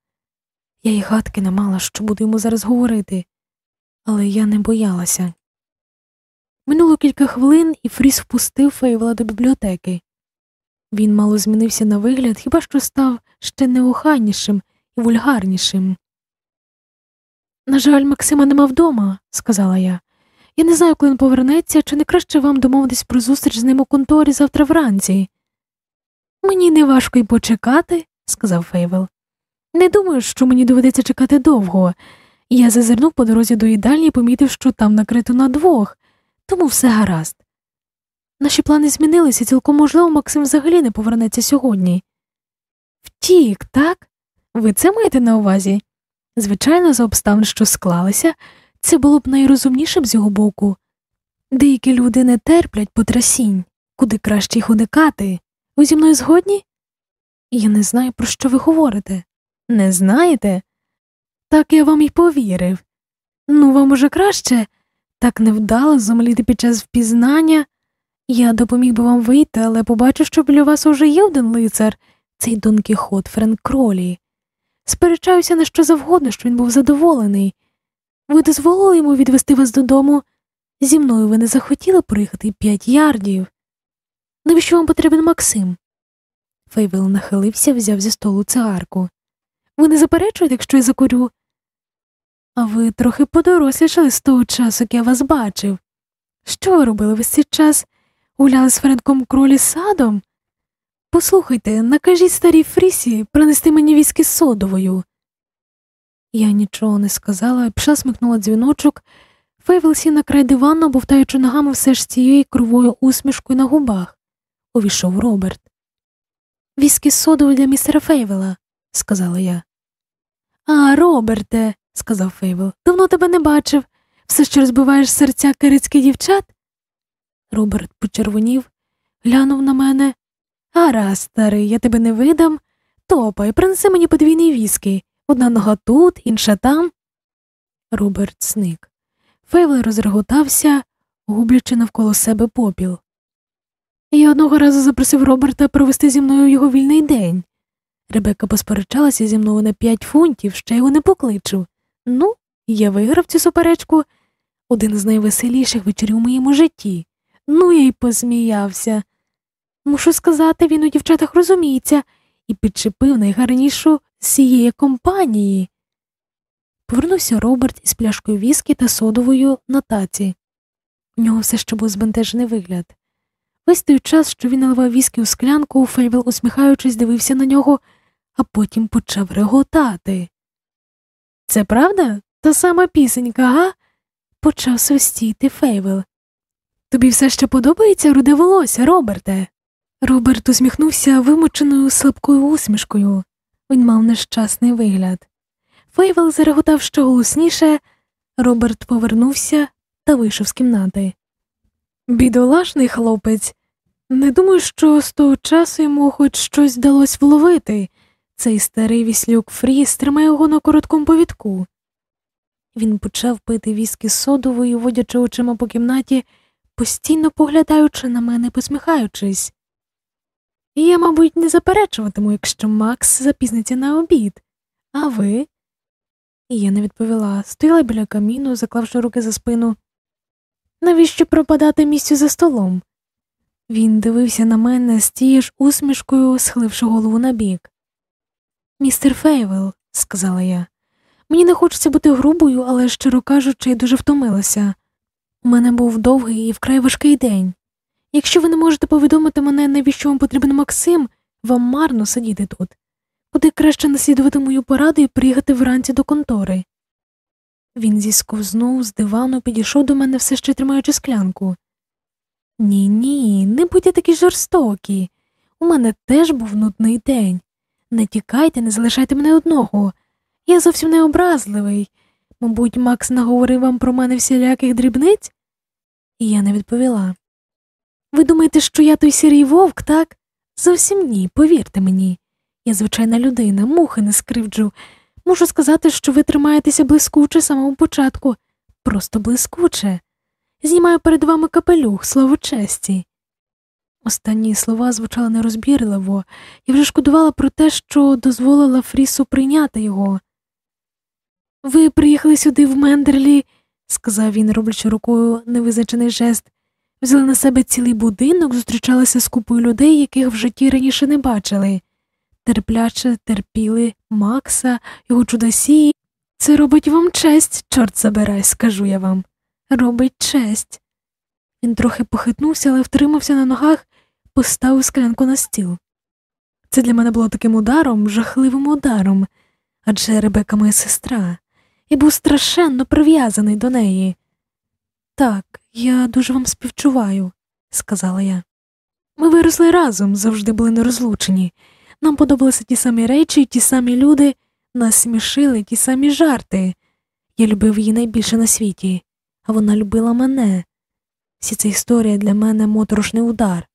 Я й гадки не мала, що буду йому зараз говорити, але я не боялася. Минуло кілька хвилин, і Фріс впустив Фейвела до бібліотеки. Він мало змінився на вигляд, хіба що став ще неохайнішим і вульгарнішим. На жаль, Максима нема вдома, сказала я. Я не знаю, коли він повернеться, чи не краще вам домовитись про зустріч з ним у конторі завтра вранці. Мені не важко й почекати, сказав Фейвел. Не думаю, що мені доведеться чекати довго. Я зазирнув по дорозі до їдальні і помітив, що там накрито на двох, тому все гаразд. Наші плани змінилися, цілком можливо, Максим взагалі не повернеться сьогодні. Втік, так? Ви це маєте на увазі? Звичайно, за обставин, що склалися, це було б найрозумнішим з його боку. Деякі люди не терплять потрясінь, куди краще їх уникати. Ви зі мною згодні? Я не знаю, про що ви говорите. Не знаєте? Так я вам і повірив. Ну, вам уже краще так невдало зумліти під час впізнання. Я допоміг би вам вийти, але побачу, що біля вас уже є один лицар, цей Дон Кіхот Френк Кролі. Сперечаюся на що завгодно, що він був задоволений. Ви дозволили йому відвести вас додому. Зі мною ви не захотіли проїхати п'ять ярдів. Навіщо вам потрібен Максим? Фейвел нахилився, взяв зі столу цигарку. Ви не заперечуєте, якщо я закурю? А ви трохи подорослішали з того часу, як я вас бачив. Що ви робили весь цей час? Гуляли з Френком Кролі садом? Послухайте, накажіть старій Фрісі принести мені віскі з содовою. Я нічого не сказала, пішла смикнула дзвіночок, Фейвел сів на край дивану, бовтаючи ногами все ж цією кривою усмішкою на губах. Увійшов Роберт. Віскі з для містера Фейвела, сказала я. А, Роберте, сказав Фейвел, давно тебе не бачив. Все ще розбиваєш серця керрітських дівчат? Роберт почервонів, глянув на мене. Гаразд, старий, я тебе не видам. Топай, принеси мені подвійний віскі. Одна нога тут, інша там. Роберт зник. Фейвел розреготався, гублячи навколо себе попіл. Я одного разу запросив Роберта провести зі мною його вільний день. Ребекка посперечалася зі мною на п'ять фунтів, що його не покличу. Ну, я виграв цю суперечку один з найвеселіших вечорів у моєму житті. Ну, я й посміявся. Мушу сказати, він у дівчатах розуміється і підчепив найгарнішу з цієї компанії. Повернувся Роберт із пляшкою віскі та содовою на таці. У нього все ще був збентежений вигляд. Весь той час, що він наливав віскі у склянку, Фейвел, усміхаючись, дивився на нього, а потім почав реготати. Це правда? Та сама пісенька, га? почав свистіти Фейвел. Тобі все ще подобається руде волосся, Роберте? Роберт усміхнувся вимученою слабкою усмішкою. Він мав нещасний вигляд. Фейвел зареготав ще голосніше. Роберт повернувся та вийшов з кімнати. Бідолашний хлопець. Не думаю, що з того часу йому хоч щось вдалося вловити. Цей старий віслюк Фріс тримає його на короткому повідку. Він почав пити віскі содовою, водячи очима по кімнаті, постійно поглядаючи на мене, посміхаючись. І я, мабуть, не заперечуватиму, якщо Макс запізниться на обід. А ви? І я не відповіла, стояла біля каміну, заклавши руки за спину. Навіщо пропадати місцю за столом? Він дивився на мене з тією ж усмішкою, схиливши голову набік. Містер Фейвел, сказала я, мені не хочеться бути грубою, але, щиро кажучи, дуже втомилася. У мене був довгий і вкрай важкий день. Якщо ви не можете повідомити мене, навіщо вам потрібен Максим, вам марно сидіти тут. Куди краще наслідувати мою пораду і приїхати вранці до контори. Він зісковзнув з дивану, підійшов до мене, все ще тримаючи склянку. Ні, ні, не будьте такі жорстокі. У мене теж був нудний день. Не тікайте, не залишайте мене одного. Я зовсім не образливий. Мабуть, Макс наговорив вам про мене всіляких дрібниць? І я не відповіла. Ви думаєте, що я той сірий вовк, так? Зовсім ні, повірте мені. Я звичайна людина, мухи не скривджу. Мушу сказати, що ви тримаєтеся блискуче з самого початку, просто блискуче. Знімаю перед вами капелюх, слово честі. Останні слова звучали нерозбірливо, і вже шкодувала про те, що дозволила Фрісу прийняти його. Ви приїхали сюди в Мендерлі, сказав він, роблячи рукою невизначений жест, взяли на себе цілий будинок, зустрічалися з купою людей, яких в житті раніше не бачили. Терпляче терпіли Макса, його чудосії. Це робить вам честь, чорт забирай, скажу я вам. Робить честь. Він трохи похитнувся, але втримався на ногах, поставив склянку на стіл. Це для мене було таким ударом, жахливим ударом, адже Ребека моя сестра, і був страшенно прив'язаний до неї. Так, я дуже вам співчуваю, сказала я. Ми виросли разом, завжди були нерозлучені. Нам подобалися ті самі речі, ті самі люди, нас смішили ті самі жарти. Я любив її найбільше на світі, а вона любила мене. Всі ця історія для мене моторошний удар.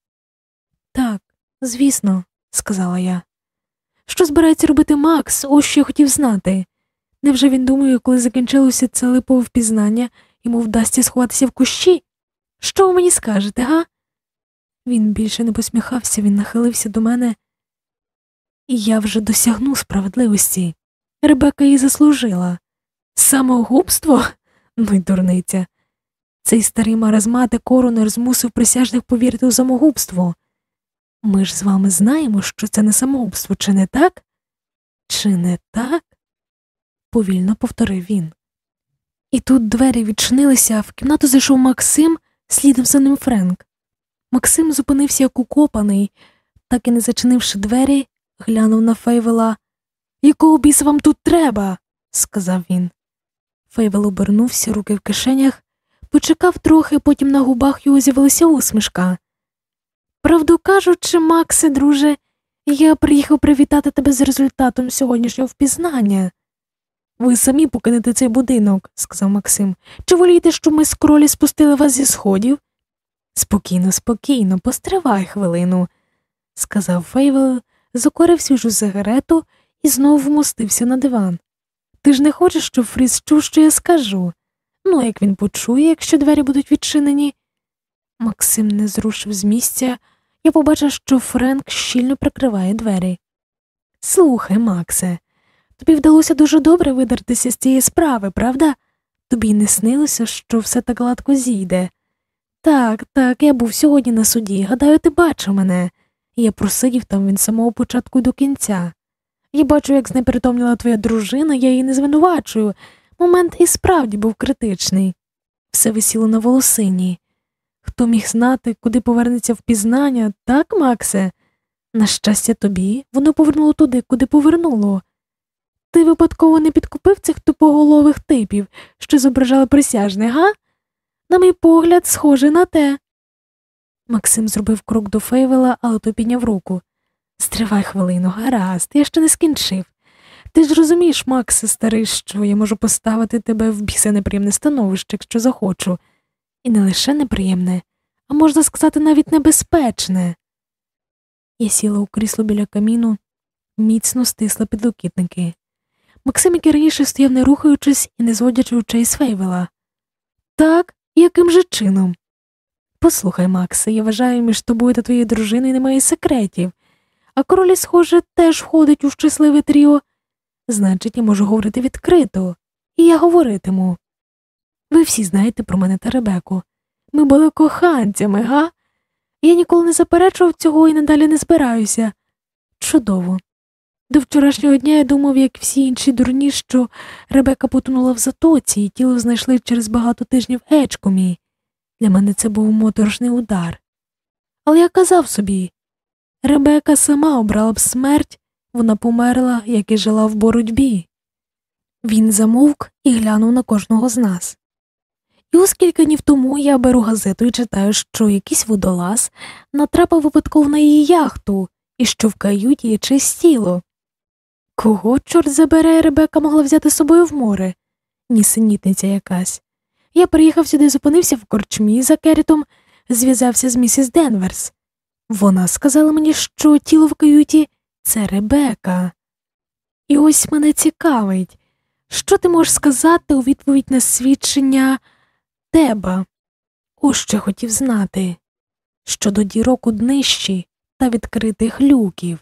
Так, звісно, сказала я. Що збирається робити Макс, ось що я хотів знати. Невже він думає, коли закінчилося це липове впізнання, йому вдасться сховатися в кущі? Що ви мені скажете, га? Він більше не посміхався, він нахилився до мене, і я вже досягну справедливості. Ребека її заслужила. Самогубство? Ну й дурниця. Цей старий маразматик коронер змусив присяжних повірити у самогубство. Ми ж з вами знаємо, що це не самогубство, чи не так? Чи не так? повільно повторив він. І тут двері відчинилися, в кімнату зайшов Максим, слідом за ним Френк. Максим зупинився як укопаний, так і не зачинивши двері, глянув на Фейвела. Якого біса вам тут треба? сказав він. Фейвел обернувся, руки в кишенях, почекав трохи, потім на губах його з'явилася усмішка. Правду кажучи, Максе, друже, я приїхав привітати тебе з результатом сьогоднішнього впізнання. Ви самі покинете цей будинок, сказав Максим. Чи волієте, щоб ми з Кролі спустили вас зі сходів? Спокійно, спокійно, постривай хвилину, сказав Фейвел, закурив свіжу сигарету і знову вмостився на диван. Ти ж не хочеш, щоб Фріс чув, що я скажу? Ну, як він почує, якщо двері будуть відчинені. Максим не зрушив з місця, я побачила, що Френк щільно прикриває двері. Слухай, Максе, тобі вдалося дуже добре видертися з цієї справи, правда? Тобі не снилося, що все так гладко зійде. Так, так, я був сьогодні на суді. Гадаю, ти бачив мене. Я просидів там від самого початку до кінця. Я бачу, як знепритомніла твоя дружина, я її не звинувачую. Момент і справді був критичний. Все висіло на волосині. Хто міг знати, куди повернеться впізнання, так, Максе? На щастя, тобі, воно повернуло туди, куди повернуло. Ти випадково не підкупив цих тупоголових типів, що зображали присяжних, га? На мій погляд, схоже на те. Максим зробив крок до Фейвела, але той підняв руку. Стривай хвилину, гаразд, я ще не скінчив. Ти ж розумієш, Максе, старий, що я можу поставити тебе в бісе неприємне становище, якщо захочу, і не лише неприємне, а можна сказати, навіть небезпечне. Я сіла у крісло біля каміну, міцно стисла підлокітники. Максим, який раніше стояв, не рухаючись і не зводячи очей з Фейвела. Так, яким же чином? Послухай, Максе, я вважаю, між тобою та твоєю дружиною немає секретів, а королі, схоже, теж входить у щасливе тріо. Значить, я можу говорити відкрито, і я говоритиму. Ви всі знаєте про мене та Ребеку. Ми були коханцями, га? Я ніколи не заперечував цього і надалі не збираюся. Чудово. До вчорашнього дня я думав, як всі інші дурні, що Ребека потонула в затоці, і тіло знайшли через багато тижнів ечкомі. Для мене це був моторошний удар. Але я казав собі Ребека сама обрала б смерть, вона померла, як і жила в боротьбі. Він замовк і глянув на кожного з нас. І ось кілька днів тому я беру газету і читаю, що якийсь водолаз натрапив випадково на її яхту і що в каюті є чисть тіло. Кого, чорт забере, Ребека могла взяти з собою в море? Нісенітниця якась. Я приїхав сюди, зупинився в корчмі за керітом, зв'язався з місіс Денверс. Вона сказала мені, що тіло в каюті це Ребека. І ось мене цікавить, що ти можеш сказати у відповідь на свідчення Теба? Ось що хотів знати щодо дірок у днищі та відкритих люків.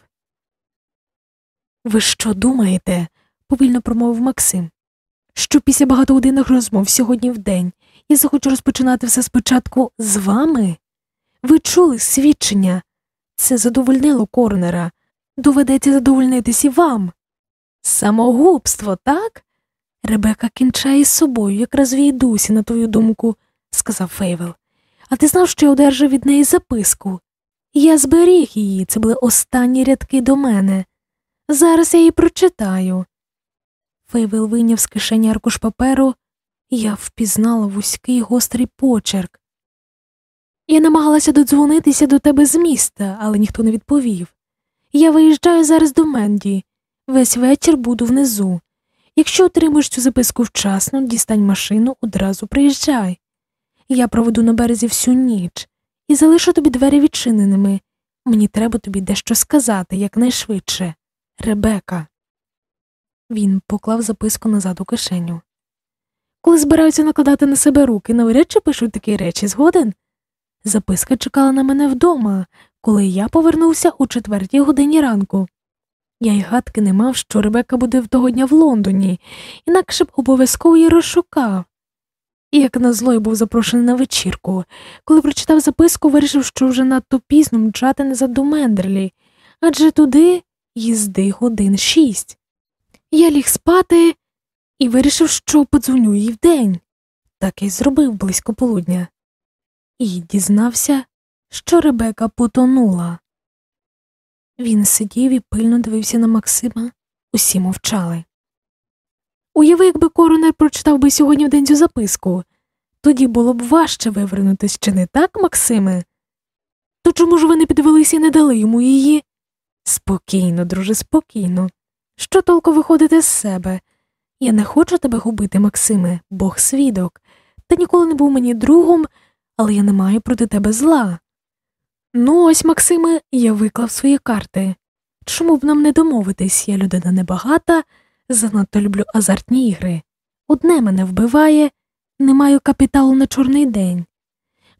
Ви що думаєте? повільно промовив Максим, що після багатогодинних розмов сьогодні в день я захочу розпочинати все спочатку з вами? Ви чули свідчення? Це задовольнило Корнера. Доведеться задовольнитись і вам. Самогубство, так? Ребека кінчає з собою, якраз в на твою думку, сказав Фейвел. А ти знав, що я одержав від неї записку? Я зберіг її, це були останні рядки до мене. Зараз я її прочитаю. Фейвел вийняв з кишені аркуш паперу, і я впізнала вузький гострий почерк. Я намагалася додзвонитися до тебе з міста, але ніхто не відповів. Я виїжджаю зараз до Менді. Весь вечір буду внизу. Якщо отримаєш цю записку вчасно, дістань машину, одразу приїжджай. Я проведу на березі всю ніч і залишу тобі двері відчиненими. Мені треба тобі дещо сказати якнайшвидше. Ребека. Він поклав записку назад у кишеню. Коли збираються накладати на себе руки, навряд чи пишуть такі речі згоден. Записка чекала на мене вдома, коли я повернувся у четвертій годині ранку. Я й гадки не мав, що Ребека буде в того дня в Лондоні, інакше б обов'язково її розшукав. І як назло я був запрошений на вечірку, коли прочитав записку, вирішив, що вже надто пізно мчати назад до Мендерлі, адже туди їзди годин шість. Я ліг спати і вирішив, що подзвоню їй вдень. Так і зробив близько полудня. І дізнався, що Ребека потонула. Він сидів і пильно дивився на Максима, усі мовчали. Уяви, якби коронер прочитав би сьогодні в день цю записку, тоді було б важче вивернутись, чи не так, Максиме? То чому ж ви не підвелися і не дали йому її? Спокійно, друже, спокійно. Що толку виходите з себе? Я не хочу тебе губити, Максиме, Бог свідок. Та ніколи не був мені другом, але я не маю проти тебе зла. Ну, ось, Максиме, я виклав свої карти. Чому б нам не домовитись? Я людина небагата, занадто люблю азартні ігри. Одне мене вбиває, не маю капіталу на чорний день.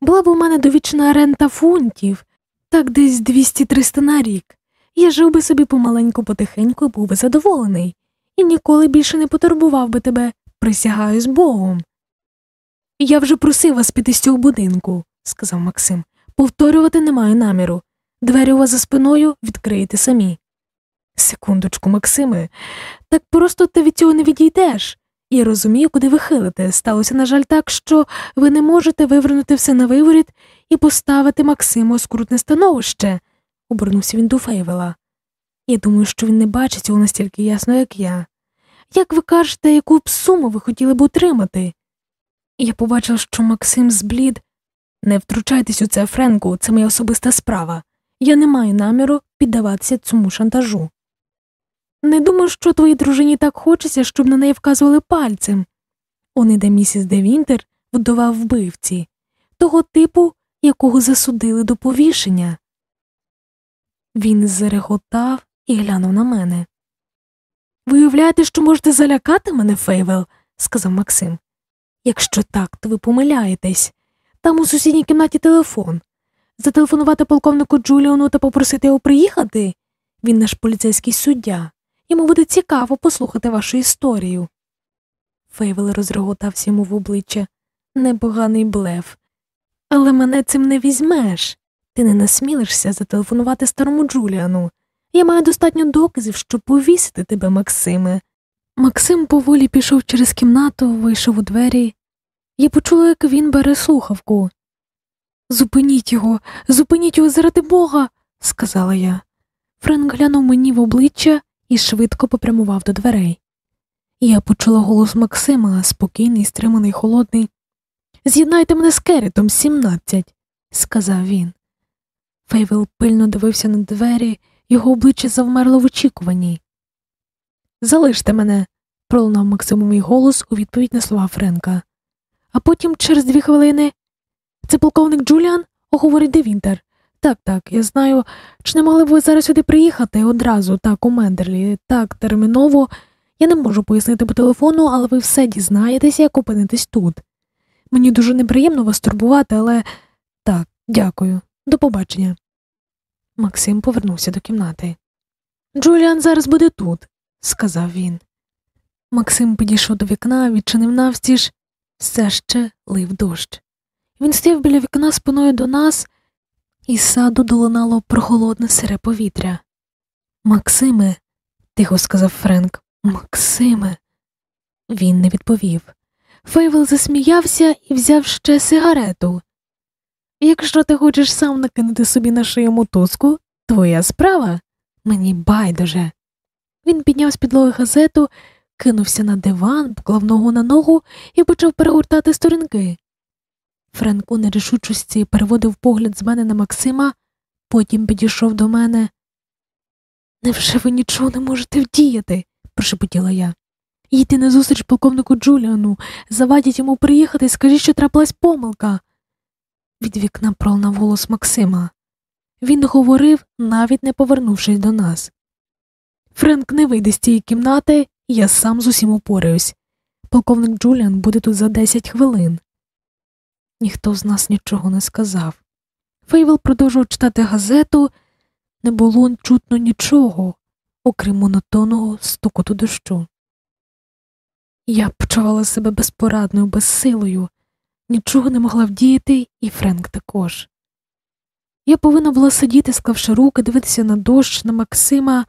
Була б у мене довічна рента фунтів, так десь 200-300 на рік. Я жив би собі помаленьку потихеньку і був би задоволений, і ніколи більше не потурбував би тебе, присягаю з Богом. Я вже просив вас піти з цього будинку, сказав Максим. Повторювати не маю наміру. Двері у вас за спиною відкриєте самі. Секундочку, Максиме, так просто ти від цього не відійдеш. Я розумію, куди ви хилите. Сталося, на жаль, так, що ви не можете вивернути все на виворіт і поставити Максима у скрутне становище, обернувся він до Фейвела. Я думаю, що він не бачить цього настільки ясно, як я. Як ви кажете, яку б суму ви хотіли б отримати? Я побачив, що Максим зблід. Не втручайтесь у це, Френку, це моя особиста справа. Я не маю наміру піддаватися цьому шантажу. Не думаю, що твоїй дружині так хочеться, щоб на неї вказували пальцем. Он іде місіс де Вінтер, вдова вбивці, того типу, якого засудили до повішення. Він зареготав і глянув на мене. Ви уявляєте, що можете залякати мене, Фейвел, сказав Максим. Якщо так, то ви помиляєтесь. Там у сусідній кімнаті телефон. Зателефонувати полковнику Джуліону та попросити його приїхати. Він наш поліцейський суддя. Йому буде цікаво послухати вашу історію. Фейвел розреготався йому в обличчя. Непоганий блеф. Але мене цим не візьмеш. Ти не насмілишся зателефонувати старому Джуліану. Я маю достатньо доказів, щоб повісити тебе, Максиме. Максим поволі пішов через кімнату, вийшов у двері. Я почула, як він бере слухавку. Зупиніть його, зупиніть його заради бога, сказала я. Френк глянув мені в обличчя і швидко попрямував до дверей. Я почула голос Максима, спокійний, стриманий, холодний. З'єднайте мене з Керітом, сімнадцять, сказав він. Фейвел пильно дивився на двері, його обличчя завмерло в очікуванні. Залиште мене, пролунав Максиму мій голос у відповідь на слова Френка. А потім, через дві хвилини, це полковник Джуліан, оговорить Девінтер. Так, так, я знаю, чи не могли б ви зараз сюди приїхати одразу, так, у Мендерлі, так, терміново. Я не можу пояснити по телефону, але ви все дізнаєтеся, як опинитесь тут. Мені дуже неприємно вас турбувати, але так, дякую. До побачення. Максим повернувся до кімнати. Джуліан зараз буде тут, сказав він. Максим підійшов до вікна, відчинив навстіж, все ще лив дощ. Він стояв біля вікна спиною до нас, і з саду долинало прохолодне сире повітря. Максиме, тихо сказав Френк, Максиме. Він не відповів. Фейвел засміявся і взяв ще сигарету. Якщо ти хочеш сам накинути собі на шию мотузку, твоя справа мені байдуже. Він підняв з підлоги газету, кинувся на диван, поклав ногу на ногу і почав перегортати сторінки. Френк у нерішучості переводив погляд з мене на Максима, потім підійшов до мене. Невже ви нічого не можете вдіяти? прошепотіла я. Їдьте на зустріч полковнику Джуліану, завадіть йому приїхати і скажіть, що трапилась помилка. Від вікна пролунав голос Максима. Він говорив, навіть не повернувшись до нас. Френк не вийде з цієї кімнати, я сам з усім упораюсь. Полковник Джуліан буде тут за 10 хвилин. Ніхто з нас нічого не сказав. Фейвел продовжував читати газету, не було чутно нічого, окрім монотонного стукоту дощу. Я почувала себе безпорадною, безсилою, нічого не могла вдіяти, і Френк також. Я повинна була сидіти, склавши руки, дивитися на дощ, на Максима.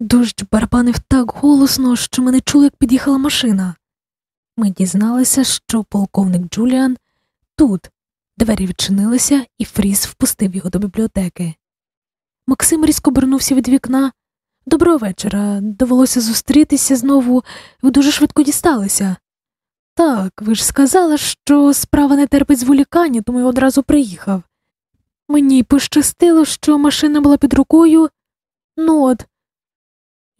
Дощ барабанив так голосно, що ми не чули, як під'їхала машина. Ми дізналися, що полковник Джуліан тут. Двері відчинилися, і Фріс впустив його до бібліотеки. Максим різко обернувся від вікна. Доброго вечора. Довелося зустрітися знову, ви дуже швидко дісталися. Так, ви ж сказали, що справа не терпить зволікання, тому я одразу приїхав. Мені пощастило, що машина була під рукою. Ну от.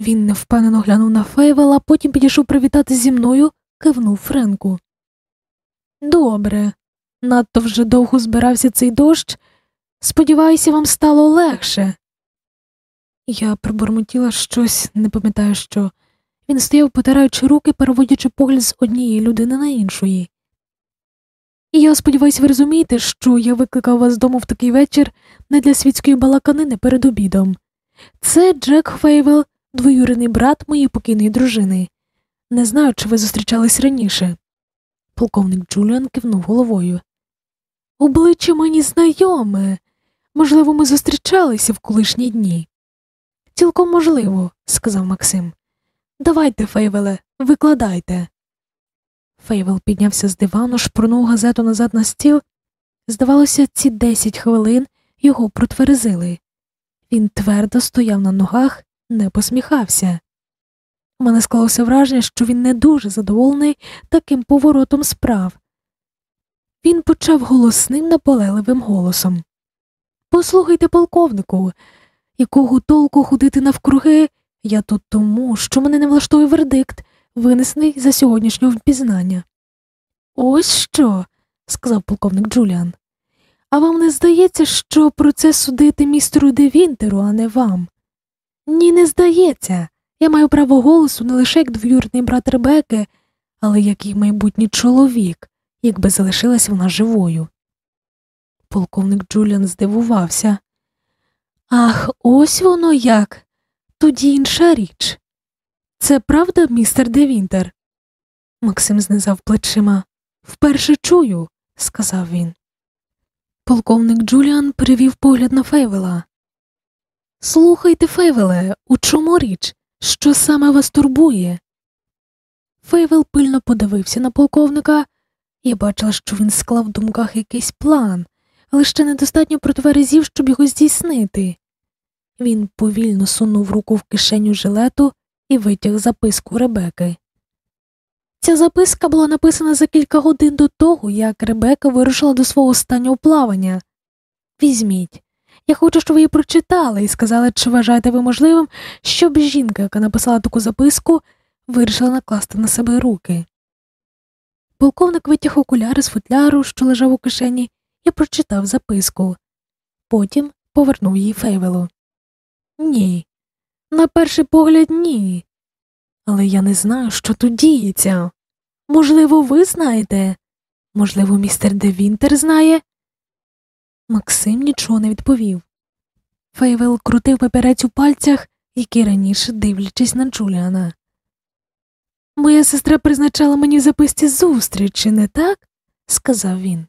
Він невпевнено глянув на Фейвела, потім підійшов привітати зі мною, кивнув Френку. Добре, надто вже довго збирався цей дощ. Сподіваюся, вам стало легше. Я пробурмотіла щось, не пам'ятаю що. Він стояв, потираючи руки, переводячи погляд з однієї людини на іншої. І я сподіваюся, ви розумієте, що я викликав вас додому в такий вечір не для світської балаканини перед обідом. Це Джек Фейвел, двоюрідний брат моєї покійної дружини. Не знаю, чи ви зустрічались раніше. Полковник Джуліан кивнув головою. Обличчя мені знайоме. Можливо, ми зустрічалися в колишні дні. Цілком можливо, сказав Максим. Давайте, Фейвеле, викладайте. Фейвел піднявся з дивану, шпурнув газету назад на стіл. Здавалося, ці десять хвилин його протверезили. Він твердо стояв на ногах, не посміхався. У мене склалося враження, що він не дуже задоволений таким поворотом справ. Він почав голосним, наполегливим голосом. Послухайте, полковнику, якого толку ходити навкруги, я тут тому, що мене не влаштує вердикт, винесений за сьогоднішнього впізнання. Ось що, сказав полковник Джуліан. А вам не здається, що про це судити містеру Девінтеру, а не вам? Ні, не здається. Я маю право голосу не лише як двоюрідний брат Ребеки, але як і майбутній чоловік, якби залишилась вона живою. Полковник Джуліан здивувався. Ах, ось воно як. Тоді інша річ. Це правда, містер Девінтер? Максим знизав плечима. Вперше чую, сказав він. Полковник Джуліан перевів погляд на Фейвела. Слухайте, Фейвеле, у чому річ? Що саме вас турбує? Фейвел пильно подивився на полковника і бачила, що він склав в думках якийсь план, але ще недостатньо протверезів, щоб його здійснити. Він повільно сунув руку в кишеню жилету і витяг записку Ребеки. Ця записка була написана за кілька годин до того, як Ребека вирушила до свого останнього плавання. Візьміть. Я хочу, щоб ви її прочитали і сказали, чи вважаєте ви можливим, щоб жінка, яка написала таку записку, вирішила накласти на себе руки. Полковник витяг окуляри з футляру, що лежав у кишені, і прочитав записку. Потім повернув її Фейвелу. Ні. На перший погляд, ні. Але я не знаю, що тут діється. Можливо, ви знаєте? Можливо, містер де Вінтер знає? Максим нічого не відповів. Фейвел крутив папірець у пальцях, як і раніше дивлячись на Джуліана. Моя сестра призначала мені в записці зустріч, не так? сказав він.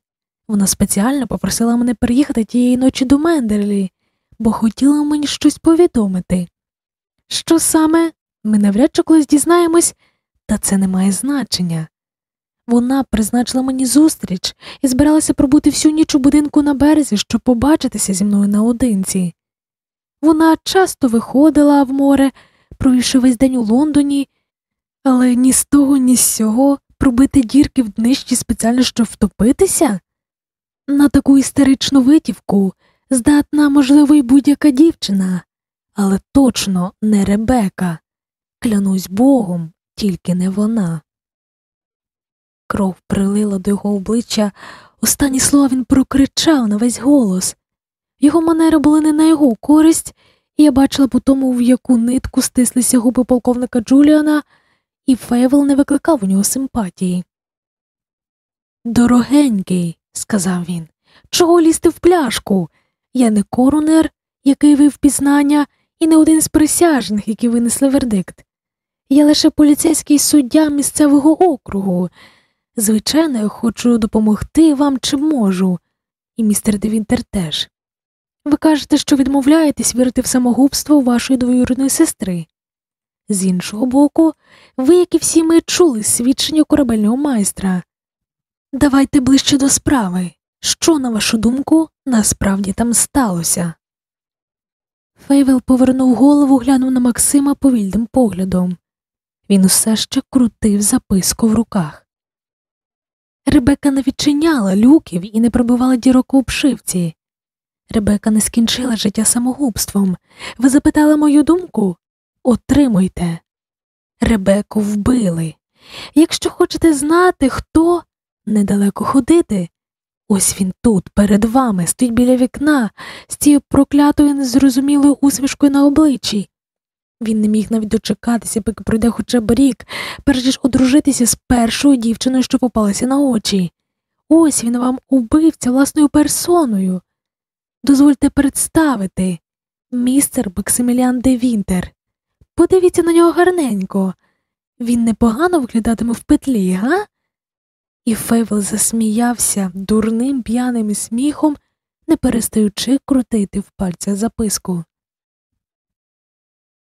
Вона спеціально попросила мене приїхати тієї ночі до Мендерлі, бо хотіла мені щось повідомити. Що саме, ми навряд чи колись дізнаємось, та це не має значення. Вона призначила мені зустріч і збиралася пробути всю ніч у будинку на березі, щоб побачитися зі мною наодинці. Вона часто виходила в море, провівши весь день у Лондоні, але ні з того, ні з сього пробити дірки в днищі спеціально щоб втопитися? На таку істеричну витівку здатна, можливо, й будь-яка дівчина, але точно не Ребека. Клянусь Богом, тільки не вона. Кров прилила до його обличчя, останні слова він прокричав на весь голос. Його манери були не на його користь, і я бачила по тому, в яку нитку стислися губи полковника Джуліана, що Фейвел не викликав у нього симпатії. Дорогенький, сказав він, чого лізти в пляшку? Я не коронер, який вив пізнання, і не один з присяжних, які винесли вердикт. Я лише поліцейський суддя місцевого округу. Звичайно, я хочу допомогти вам чим можу, і містер Девінтер теж. Ви кажете, що відмовляєтесь вірити в самогубство вашої двоюрідної сестри. З іншого боку, ви, як і всі ми, чули свідчення корабельного майстра. Давайте ближче до справи. Що, на вашу думку, насправді там сталося? Фейвел повернув голову, глянув на Максима повільним поглядом. Він усе ще крутив записку в руках. Ребека не відчиняла люків і не пробивала дірок у обшивці. Ребека не скінчила життя самогубством. Ви запитали мою думку? Отримуйте. Ребеку вбили. Якщо хочете знати, хто недалеко ходити, ось він тут, перед вами, стоїть біля вікна, з цією проклятою незрозумілою усмішкою на обличчі. Він не міг навіть дочекатися, поки пройде хоча б рік, перш ніж одружитися з першою дівчиною, що попалася на очі. Ось він вам убивця власною персоною. Дозвольте представити містер Максиміліан де Вінтер. Подивіться на нього гарненько. Він непогано виглядатиме в петлі, га? І Фейвел засміявся дурним п'яним сміхом, не перестаючи крутити в пальцях записку.